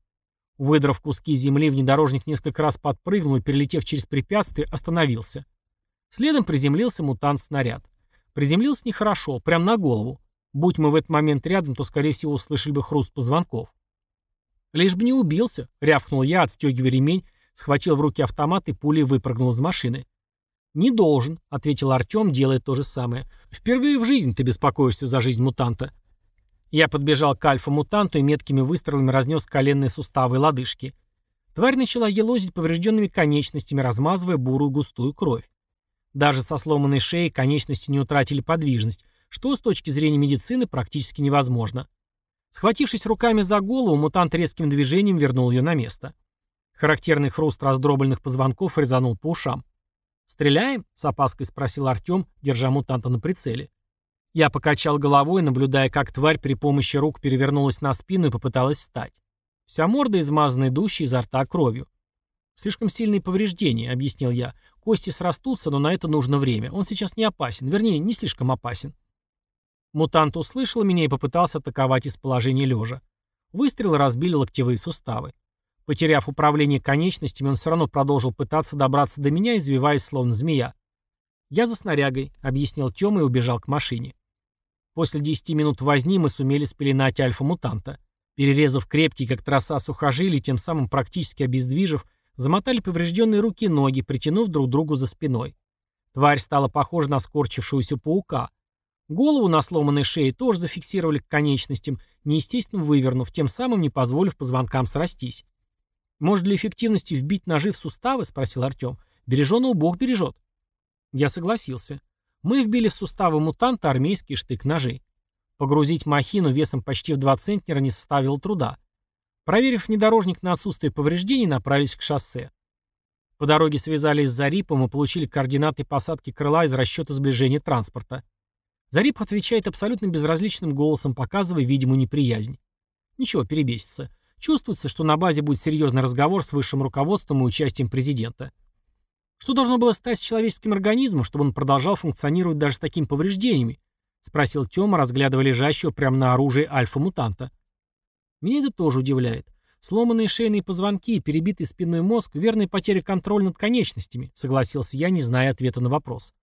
Выдрав куски земли, внедорожник несколько раз подпрыгнул и, перелетев через препятствие, остановился. Следом приземлился мутант-снаряд. Приземлился нехорошо, прямо на голову. Будь мы в этот момент рядом, то, скорее всего, услышали бы хруст позвонков. «Лишь бы не убился», — рявкнул я, отстегивая ремень, схватил в руки автомат и пулей выпрыгнул из машины. «Не должен», — ответил Артем, делая то же самое. «Впервые в жизни ты беспокоишься за жизнь мутанта». Я подбежал к альфа-мутанту и меткими выстрелами разнес коленные суставы и лодыжки. Тварь начала елозить поврежденными конечностями, размазывая бурую густую кровь. Даже со сломанной шеей конечности не утратили подвижность, что с точки зрения медицины практически невозможно. Схватившись руками за голову, мутант резким движением вернул ее на место. Характерный хруст раздробленных позвонков резанул по ушам. «Стреляем?» — с опаской спросил Артем, держа мутанта на прицеле. Я покачал головой, наблюдая, как тварь при помощи рук перевернулась на спину и попыталась встать. Вся морда измазана идущей изо рта кровью. «Слишком сильные повреждения», — объяснил я. «Кости срастутся, но на это нужно время. Он сейчас не опасен. Вернее, не слишком опасен». Мутант услышал меня и попытался атаковать из положения лежа. Выстрелы разбили локтевые суставы. Потеряв управление конечностями, он все равно продолжил пытаться добраться до меня, извиваясь словно змея. «Я за снарягой», — объяснил Тёма и убежал к машине. После 10 минут возни мы сумели спеленать альфа-мутанта. Перерезав крепкие, как троса, сухожилия, тем самым практически обездвижив, замотали поврежденные руки и ноги, притянув друг другу за спиной. Тварь стала похожа на скорчившуюся паука. Голову на сломанной шее тоже зафиксировали к конечностям, неестественно вывернув, тем самым не позволив позвонкам срастись. «Может, для эффективности вбить ножи в суставы?» — спросил Артем. «Береженого Бог бережет». Я согласился. Мы вбили в суставы мутанта армейский штык-ножи. Погрузить махину весом почти в 2 центнера не составило труда. Проверив внедорожник на отсутствие повреждений, направились к шоссе. По дороге связались с Зарипом и получили координаты посадки крыла из расчета сближения транспорта. Зарип отвечает абсолютно безразличным голосом, показывая видимую неприязнь. Ничего, перебесится. Чувствуется, что на базе будет серьезный разговор с высшим руководством и участием президента. Что должно было стать с человеческим организмом, чтобы он продолжал функционировать даже с такими повреждениями? Спросил Тёма, разглядывая лежащего прямо на оружии альфа-мутанта. Меня это тоже удивляет. Сломанные шейные позвонки перебитый спинной мозг — верная потеря контроля над конечностями, согласился я, не зная ответа на вопрос.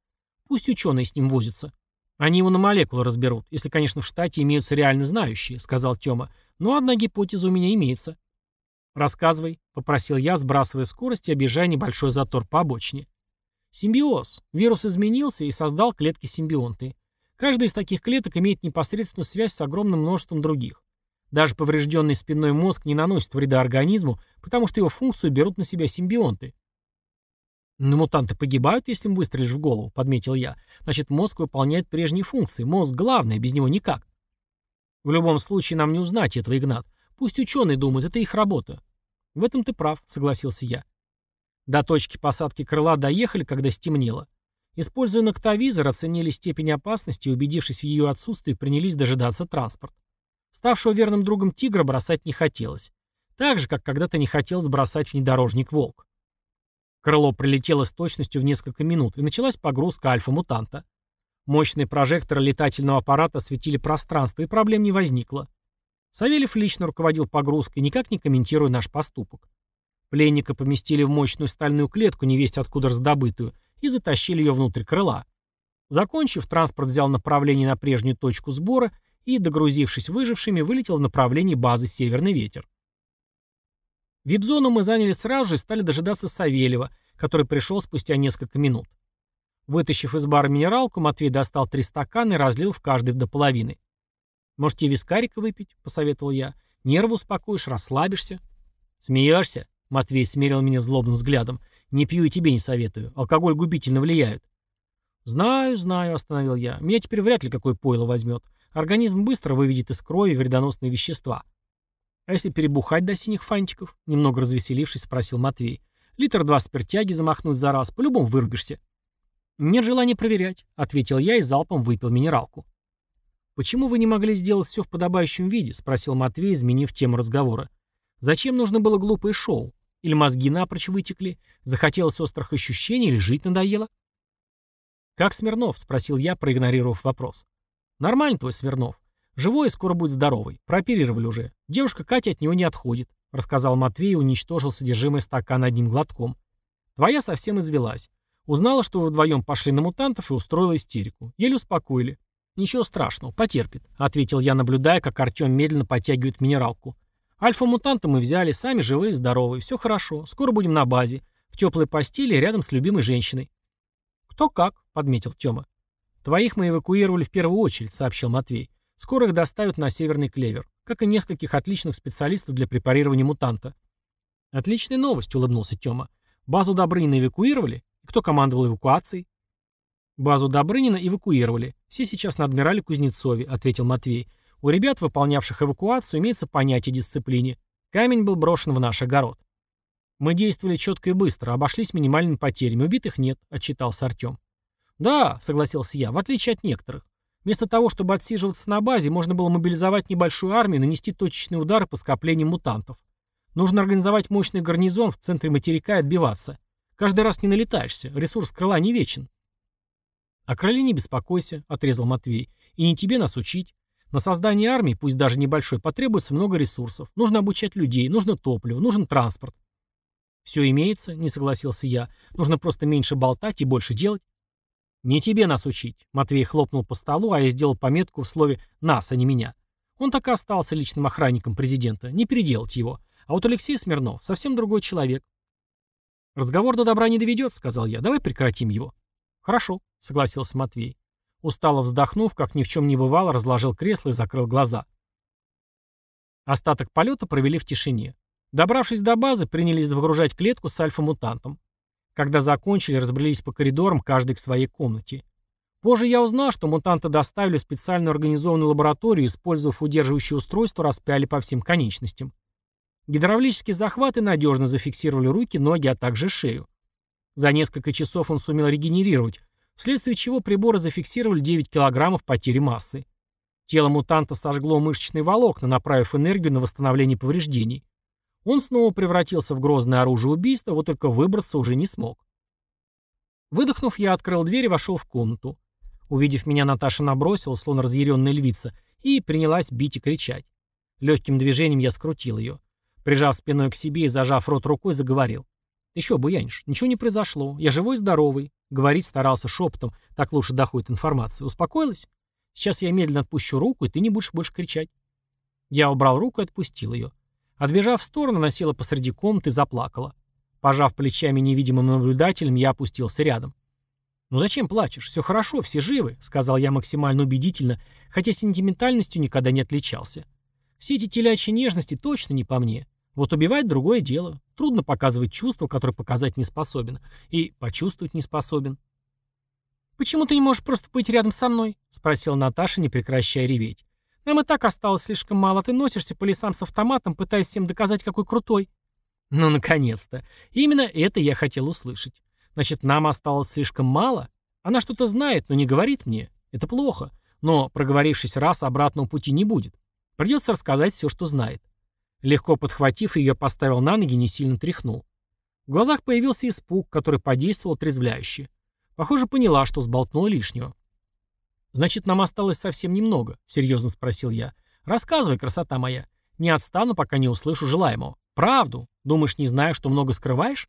Пусть ученые с ним возятся. Они его на молекулы разберут, если, конечно, в штате имеются реально знающие, сказал Тёма. Но одна гипотеза у меня имеется. «Рассказывай», — попросил я, сбрасывая скорость и объезжая небольшой затор по обочине. Симбиоз. Вирус изменился и создал клетки симбионты. Каждая из таких клеток имеет непосредственную связь с огромным множеством других. Даже поврежденный спинной мозг не наносит вреда организму, потому что его функцию берут на себя симбионты. «Но мутанты погибают, если им выстрелишь в голову», — подметил я. «Значит, мозг выполняет прежние функции. Мозг главное, без него никак». «В любом случае нам не узнать этого, Игнат. Пусть ученые думают, это их работа». «В этом ты прав», — согласился я. До точки посадки крыла доехали, когда стемнело. Используя ноктовизор, оценили степень опасности и, убедившись в ее отсутствии, принялись дожидаться транспорт. Ставшего верным другом тигра бросать не хотелось. Так же, как когда-то не хотелось бросать внедорожник «Волк». Крыло прилетело с точностью в несколько минут, и началась погрузка альфа-мутанта. Мощные прожекторы летательного аппарата осветили пространство, и проблем не возникло. Савельев лично руководил погрузкой, никак не комментируя наш поступок. Пленника поместили в мощную стальную клетку, невесть откуда раздобытую, и затащили ее внутрь крыла. Закончив, транспорт взял направление на прежнюю точку сбора и, догрузившись выжившими, вылетел в направлении базы «Северный ветер». Вип-зону мы заняли сразу же и стали дожидаться Савельева, который пришел спустя несколько минут. Вытащив из бара минералку, Матвей достал три стакана и разлил в каждый до половины. «Можете вискарика выпить?» — посоветовал я. «Нервы успокоишь, расслабишься». «Смеешься?» — Матвей смерил меня злобным взглядом. «Не пью и тебе не советую. Алкоголь губительно влияет». «Знаю, знаю», — остановил я. «Меня теперь вряд ли какой пойло возьмет. Организм быстро выведет из крови вредоносные вещества. А если перебухать до синих фантиков? Немного развеселившись, спросил Матвей. Литр два спиртяги замахнуть за раз, по-любому вырубишься. Нет желания проверять, ответил я и залпом выпил минералку. «Почему вы не могли сделать все в подобающем виде?» — спросил Матвей, изменив тему разговора. «Зачем нужно было глупое шоу? Или мозги напрочь вытекли? Захотелось острых ощущений или жить надоело?» «Как Смирнов?» — спросил я, проигнорировав вопрос. «Нормально твой Смирнов. Живой и скоро будет здоровый. Прооперировали уже. Девушка Катя от него не отходит», — рассказал Матвей и уничтожил содержимое стакана одним глотком. «Твоя совсем извелась. Узнала, что вы вдвоем пошли на мутантов и устроила истерику. Еле успокоили. Ничего страшного, потерпит», — ответил я, наблюдая, как Артем медленно подтягивает минералку. «Альфа-мутанта мы взяли, сами живые и здоровые. Все хорошо. Скоро будем на базе. В теплой постели рядом с любимой женщиной». «Кто как», — подметил Тёма. «Твоих мы эвакуировали в первую очередь», — сообщил Матвей. «Скоро их доставят на Северный Клевер, как и нескольких отличных специалистов для препарирования мутанта». «Отличная новость», — улыбнулся Тёма. «Базу Добрынина эвакуировали? Кто командовал эвакуацией?» «Базу Добрынина эвакуировали. Все сейчас на адмирале Кузнецове», — ответил Матвей. «У ребят, выполнявших эвакуацию, имеется понятие дисциплине. Камень был брошен в наш огород». «Мы действовали четко и быстро, обошлись минимальными потерями. Убитых нет», — отчитался Артем. «Да», — согласился я, — «в отличие от некоторых. Вместо того, чтобы отсиживаться на базе, можно было мобилизовать небольшую армию и нанести точечные удары по скоплению мутантов. Нужно организовать мощный гарнизон в центре материка и отбиваться. Каждый раз не налетаешься, ресурс крыла не вечен». «О крыле не беспокойся», — отрезал Матвей. «И не тебе нас учить. На создание армии, пусть даже небольшой, потребуется много ресурсов. Нужно обучать людей, нужно топливо, нужен транспорт». «Все имеется», — не согласился я. «Нужно просто меньше болтать и больше делать». «Не тебе нас учить», — Матвей хлопнул по столу, а я сделал пометку в слове «нас», а не меня. Он так и остался личным охранником президента, не переделать его. А вот Алексей Смирнов совсем другой человек. «Разговор до добра не доведет», — сказал я. «Давай прекратим его». «Хорошо», — согласился Матвей. Устало вздохнув, как ни в чем не бывало, разложил кресло и закрыл глаза. Остаток полета провели в тишине. Добравшись до базы, принялись выгружать клетку с альфа-мутантом. Когда закончили, разбрелись по коридорам, каждый к своей комнате. Позже я узнал, что мутанты доставили в специально организованную лабораторию, использовав удерживающее устройство, распяли по всем конечностям. Гидравлические захваты надежно зафиксировали руки, ноги, а также шею. За несколько часов он сумел регенерировать, вследствие чего приборы зафиксировали 9 килограммов потери массы. Тело мутанта сожгло мышечные волокна, направив энергию на восстановление повреждений. Он снова превратился в грозное оружие убийства, вот только выбраться уже не смог. Выдохнув, я открыл дверь и вошел в комнату. Увидев меня, Наташа набросила, словно разъяренная львица, и принялась бить и кричать. Легким движением я скрутил ее. Прижав спиной к себе и зажав рот рукой, заговорил. «Ты что, буянишь? Ничего не произошло. Я живой и здоровый». Говорить старался шепотом, так лучше доходит информация. «Успокоилась? Сейчас я медленно отпущу руку, и ты не будешь больше кричать». Я убрал руку и отпустил ее. Отбежав в сторону, носила посреди комнаты и заплакала. Пожав плечами невидимым наблюдателем, я опустился рядом. «Ну зачем плачешь? Все хорошо, все живы», — сказал я максимально убедительно, хотя сентиментальностью никогда не отличался. «Все эти телячьи нежности точно не по мне. Вот убивать — другое дело. Трудно показывать чувства, которые показать не способен. И почувствовать не способен». «Почему ты не можешь просто быть рядом со мной?» — спросила Наташа, не прекращая реветь. Нам и так осталось слишком мало. Ты носишься по лесам с автоматом, пытаясь всем доказать, какой крутой. Ну, наконец-то. Именно это я хотел услышать. Значит, нам осталось слишком мало? Она что-то знает, но не говорит мне. Это плохо. Но, проговорившись раз, обратного пути не будет. Придется рассказать все, что знает. Легко подхватив ее, поставил на ноги, не сильно тряхнул. В глазах появился испуг, который подействовал трезвляюще. Похоже, поняла, что сболтнула лишнего. «Значит, нам осталось совсем немного», — серьезно спросил я. «Рассказывай, красота моя. Не отстану, пока не услышу желаемого. Правду. Думаешь, не знаю, что много скрываешь?»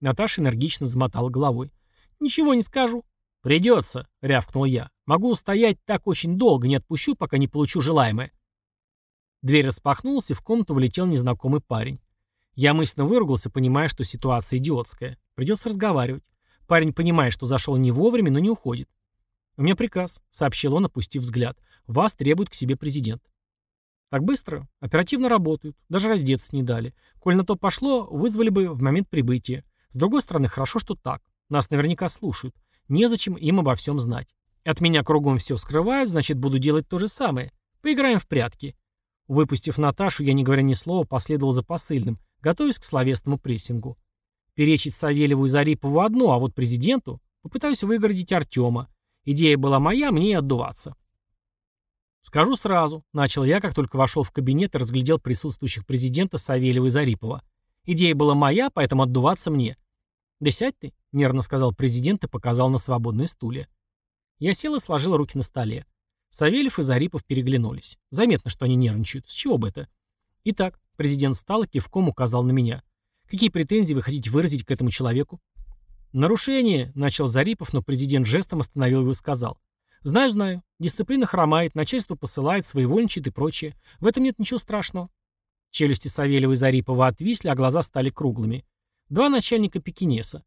Наташа энергично замотала головой. «Ничего не скажу». «Придется», — рявкнул я. «Могу стоять так очень долго, не отпущу, пока не получу желаемое». Дверь распахнулась, и в комнату влетел незнакомый парень. Я мысленно выругался, понимая, что ситуация идиотская. Придется разговаривать. Парень понимает, что зашел не вовремя, но не уходит. «У меня приказ», — сообщил он, опустив взгляд. «Вас требует к себе президент». Так быстро? Оперативно работают. Даже раздеться не дали. Коль на то пошло, вызвали бы в момент прибытия. С другой стороны, хорошо, что так. Нас наверняка слушают. Незачем им обо всем знать. От меня кругом все скрывают, значит, буду делать то же самое. Поиграем в прятки. Выпустив Наташу, я, не говоря ни слова, последовал за посыльным, готовясь к словесному прессингу. Перечить Савельеву и Зарипову одно, а вот президенту попытаюсь выгородить Артема. Идея была моя, мне и отдуваться. «Скажу сразу», — начал я, как только вошел в кабинет и разглядел присутствующих президента Савельева и Зарипова. «Идея была моя, поэтому отдуваться мне». «Да сядь ты», — нервно сказал президент и показал на свободные стулья. Я сел и сложил руки на столе. Савельев и Зарипов переглянулись. Заметно, что они нервничают. С чего бы это? Итак, президент встал и кивком указал на меня. Какие претензии вы хотите выразить к этому человеку? «Нарушение», — начал Зарипов, но президент жестом остановил его и сказал. «Знаю, знаю. Дисциплина хромает, начальство посылает, своевольничает и прочее. В этом нет ничего страшного». Челюсти Савельева и Зарипова отвисли, а глаза стали круглыми. Два начальника пекинеса.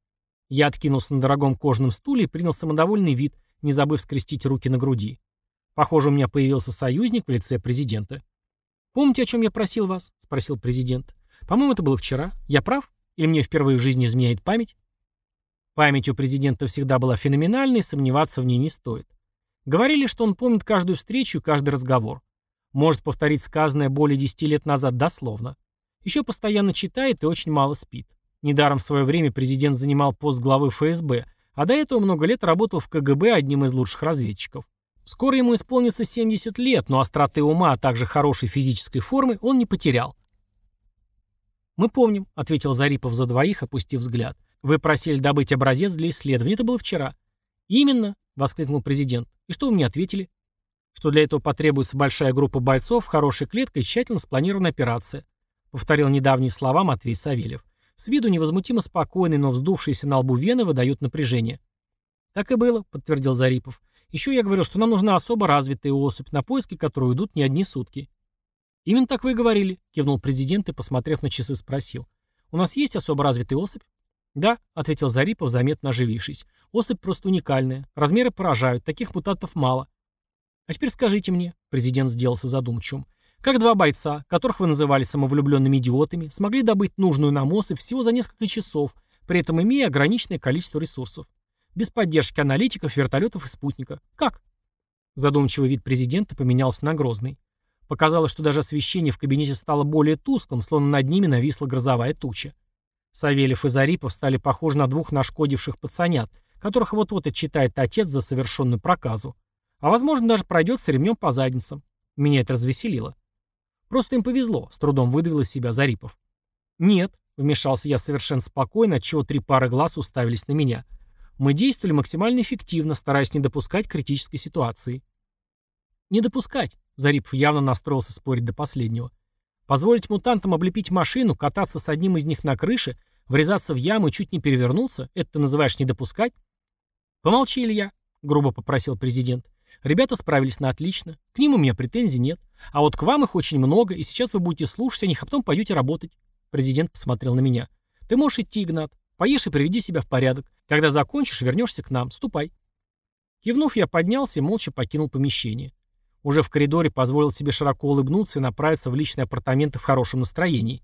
Я откинулся на дорогом кожаном стуле и принял самодовольный вид, не забыв скрестить руки на груди. Похоже, у меня появился союзник в лице президента. «Помните, о чем я просил вас?» — спросил президент. «По-моему, это было вчера. Я прав? Или мне впервые в жизни изменяет память?» Память у президента всегда была феноменальной, сомневаться в ней не стоит. Говорили, что он помнит каждую встречу и каждый разговор. Может повторить сказанное более 10 лет назад дословно. Еще постоянно читает и очень мало спит. Недаром в свое время президент занимал пост главы ФСБ, а до этого много лет работал в КГБ одним из лучших разведчиков. Скоро ему исполнится 70 лет, но остроты ума, а также хорошей физической формы он не потерял. «Мы помним», — ответил Зарипов за двоих, опустив взгляд. Вы просили добыть образец для исследования. Это было вчера. Именно, воскликнул президент. И что вы мне ответили? Что для этого потребуется большая группа бойцов, хорошая клетка и тщательно спланированная операция. Повторил недавние слова Матвей Савельев. С виду невозмутимо спокойный, но вздувшиеся на лбу вены выдают напряжение. Так и было, подтвердил Зарипов. Еще я говорил, что нам нужна особо развитая особь, на поиски которой уйдут не одни сутки. Именно так вы и говорили, кивнул президент и, посмотрев на часы, спросил. У нас есть особо развитая особь? Да, ответил Зарипов, заметно оживившись. Особь просто уникальная. Размеры поражают, таких мутантов мало. А теперь скажите мне, президент сделался задумчивым, как два бойца, которых вы называли самовлюбленными идиотами, смогли добыть нужную нам особь всего за несколько часов, при этом имея ограниченное количество ресурсов. Без поддержки аналитиков, вертолетов и спутника. Как? Задумчивый вид президента поменялся на грозный. Показалось, что даже освещение в кабинете стало более тусклым, словно над ними нависла грозовая туча. Савельев и Зарипов стали похожи на двух нашкодивших пацанят, которых вот-вот отчитает отец за совершенную проказу. А возможно, даже пройдет с ремнем по задницам. Меня это развеселило. Просто им повезло, с трудом выдавил из себя Зарипов. Нет, вмешался я совершенно спокойно, отчего три пары глаз уставились на меня. Мы действовали максимально эффективно, стараясь не допускать критической ситуации. Не допускать, Зарипов явно настроился спорить до последнего. Позволить мутантам облепить машину, кататься с одним из них на крыше, врезаться в яму и чуть не перевернуться, это ты называешь не допускать? Помолчи, Илья, грубо попросил президент. Ребята справились на отлично. К ним у меня претензий нет. А вот к вам их очень много, и сейчас вы будете слушать о них, а потом пойдете работать. Президент посмотрел на меня. Ты можешь идти, Игнат. Поешь и приведи себя в порядок. Когда закончишь, вернешься к нам. Ступай. Кивнув, я поднялся и молча покинул помещение. Уже в коридоре позволил себе широко улыбнуться и направиться в личные апартаменты в хорошем настроении.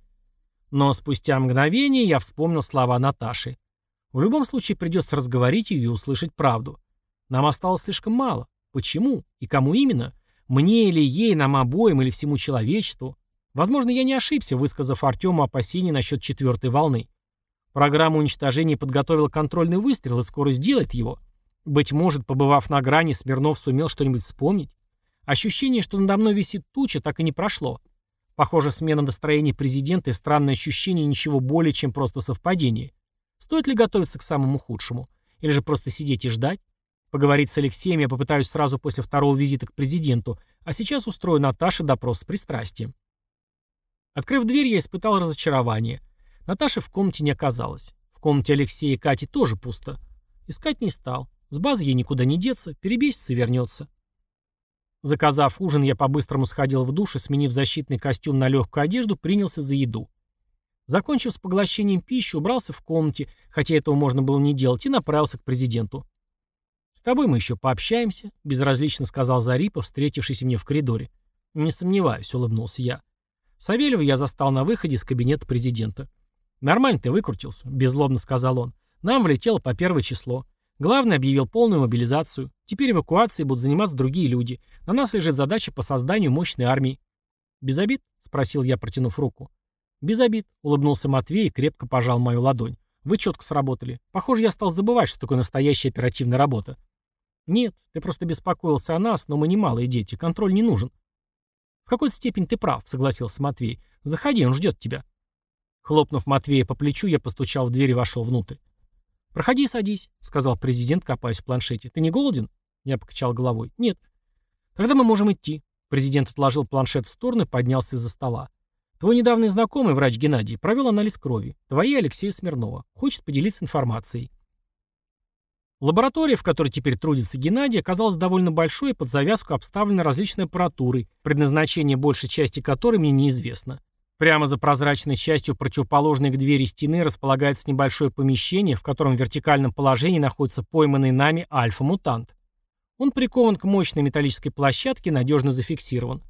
Но спустя мгновение я вспомнил слова Наташи. В любом случае придется разговорить ее и услышать правду. Нам осталось слишком мало. Почему? И кому именно? Мне или ей, нам обоим или всему человечеству? Возможно, я не ошибся, высказав Артему опасения насчет четвертой волны. Программа уничтожения подготовила контрольный выстрел и скоро сделает его. Быть может, побывав на грани, Смирнов сумел что-нибудь вспомнить? Ощущение, что надо мной висит туча, так и не прошло. Похоже, смена настроения президента и странное ощущение ничего более, чем просто совпадение. Стоит ли готовиться к самому худшему? Или же просто сидеть и ждать? Поговорить с Алексеем я попытаюсь сразу после второго визита к президенту, а сейчас устрою Наташе допрос с пристрастием. Открыв дверь, я испытал разочарование. Наташи в комнате не оказалось. В комнате Алексея и Кати тоже пусто. Искать не стал. С базы ей никуда не деться, перебесится и вернется. Заказав ужин, я по-быстрому сходил в душ и, сменив защитный костюм на легкую одежду, принялся за еду. Закончив с поглощением пищи, убрался в комнате, хотя этого можно было не делать, и направился к президенту. «С тобой мы еще пообщаемся», — безразлично сказал Зарипов, встретившись мне в коридоре. «Не сомневаюсь», — улыбнулся я. Савельева я застал на выходе из кабинета президента. «Нормально ты выкрутился», — беззлобно сказал он. «Нам влетело по первое число. Главный объявил полную мобилизацию. Теперь эвакуацией будут заниматься другие люди. На нас лежит задача по созданию мощной армии». «Без обид?» — спросил я, протянув руку. «Без обид», — улыбнулся Матвей и крепко пожал мою ладонь. Вы четко сработали. Похоже, я стал забывать, что такое настоящая оперативная работа. Нет, ты просто беспокоился о нас, но мы не малые дети, контроль не нужен. В какой-то степени ты прав, согласился Матвей. Заходи, он ждет тебя. Хлопнув Матвея по плечу, я постучал в дверь и вошел внутрь. «Проходи садись», — сказал президент, копаясь в планшете. «Ты не голоден?» Я покачал головой. «Нет». «Тогда мы можем идти». Президент отложил планшет в сторону и поднялся из-за стола. Твой недавний знакомый, врач Геннадий, провел анализ крови. Твоей Алексея Смирнова. Хочет поделиться информацией. Лаборатория, в которой теперь трудится Геннадий, оказалась довольно большой и под завязку обставлена различной аппаратурой, предназначение большей части которой мне неизвестно. Прямо за прозрачной частью противоположной к двери стены располагается небольшое помещение, в котором в вертикальном положении находится пойманный нами альфа-мутант. Он прикован к мощной металлической площадке и надежно зафиксирован.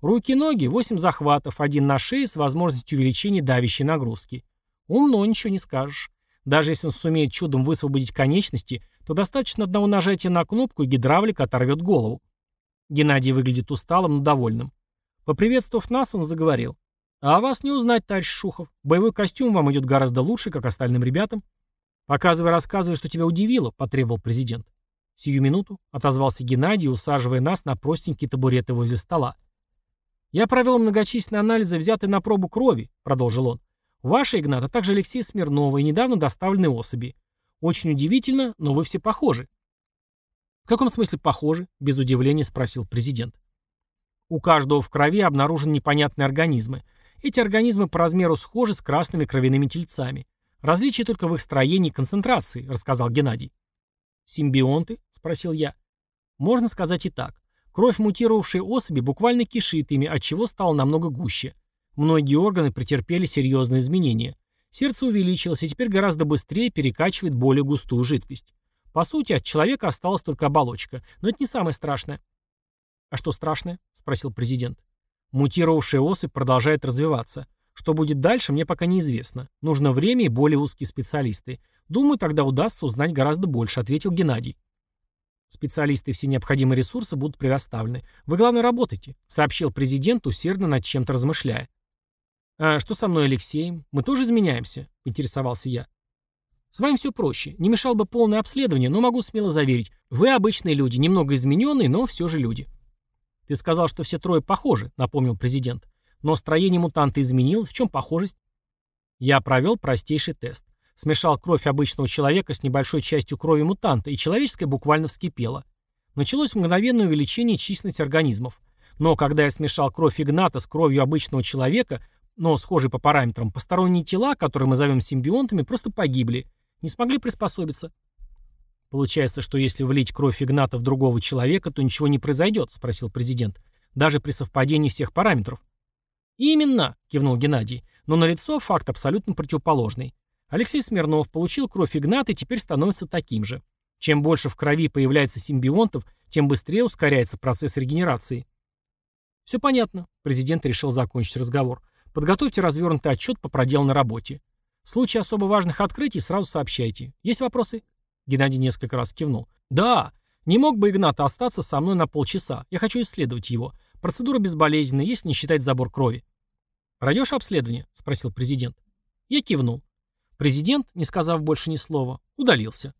Руки-ноги, 8 захватов, один на шее с возможностью увеличения давящей нагрузки. Умно, ничего не скажешь. Даже если он сумеет чудом высвободить конечности, то достаточно одного нажатия на кнопку, и гидравлик оторвет голову. Геннадий выглядит усталым, но довольным. Поприветствовав нас, он заговорил. «А вас не узнать, товарищ Шухов. Боевой костюм вам идет гораздо лучше, как остальным ребятам». «Показывай, рассказывай, что тебя удивило», — потребовал президент. «Сию минуту», — отозвался Геннадий, усаживая нас на простенькие табуреты возле стола. «Я провел многочисленные анализы, взятые на пробу крови», — продолжил он. «Ваша, Игнат, а также Алексея Смирнова и недавно доставленные особи. Очень удивительно, но вы все похожи». «В каком смысле похожи?» — без удивления спросил президент. «У каждого в крови обнаружены непонятные организмы. Эти организмы по размеру схожи с красными кровяными тельцами. Различие только в их строении и концентрации», — рассказал Геннадий. «Симбионты?» — спросил я. Можно сказать и так. Кровь мутировавшей особи буквально кишит ими, отчего стало намного гуще. Многие органы претерпели серьезные изменения. Сердце увеличилось и теперь гораздо быстрее перекачивает более густую жидкость. По сути, от человека осталась только оболочка. Но это не самое страшное. «А что страшное?» — спросил президент. Мутировавшая особь продолжает развиваться. Что будет дальше, мне пока неизвестно. Нужно время и более узкие специалисты. Думаю, тогда удастся узнать гораздо больше, ответил Геннадий. Специалисты и все необходимые ресурсы будут предоставлены. Вы, главное, работайте, сообщил президент, усердно над чем-то размышляя. «А что со мной, Алексеем? Мы тоже изменяемся?» — поинтересовался я. «С вами все проще. Не мешало бы полное обследование, но могу смело заверить. Вы обычные люди, немного измененные, но все же люди». «Ты сказал, что все трое похожи», — напомнил президент. Но строение мутанта изменилось. В чем похожесть? Я провел простейший тест. Смешал кровь обычного человека с небольшой частью крови мутанта, и человеческая буквально вскипела. Началось мгновенное увеличение численности организмов. Но когда я смешал кровь Игната с кровью обычного человека, но схожие по параметрам, посторонние тела, которые мы зовем симбионтами, просто погибли, не смогли приспособиться. Получается, что если влить кровь Игната в другого человека, то ничего не произойдет, спросил президент, даже при совпадении всех параметров. «Именно», — кивнул Геннадий, но налицо факт абсолютно противоположный. Алексей Смирнов получил кровь Игната и теперь становится таким же. Чем больше в крови появляется симбионтов, тем быстрее ускоряется процесс регенерации. «Все понятно», — президент решил закончить разговор. «Подготовьте развернутый отчет по проделанной работе. В случае особо важных открытий сразу сообщайте. Есть вопросы?» Геннадий несколько раз кивнул. «Да, не мог бы Игната остаться со мной на полчаса. Я хочу исследовать его. Процедура безболезненная, если не считать забор крови. «Пройдешь обследование?» — спросил президент. Я кивнул. Президент, не сказав больше ни слова, удалился.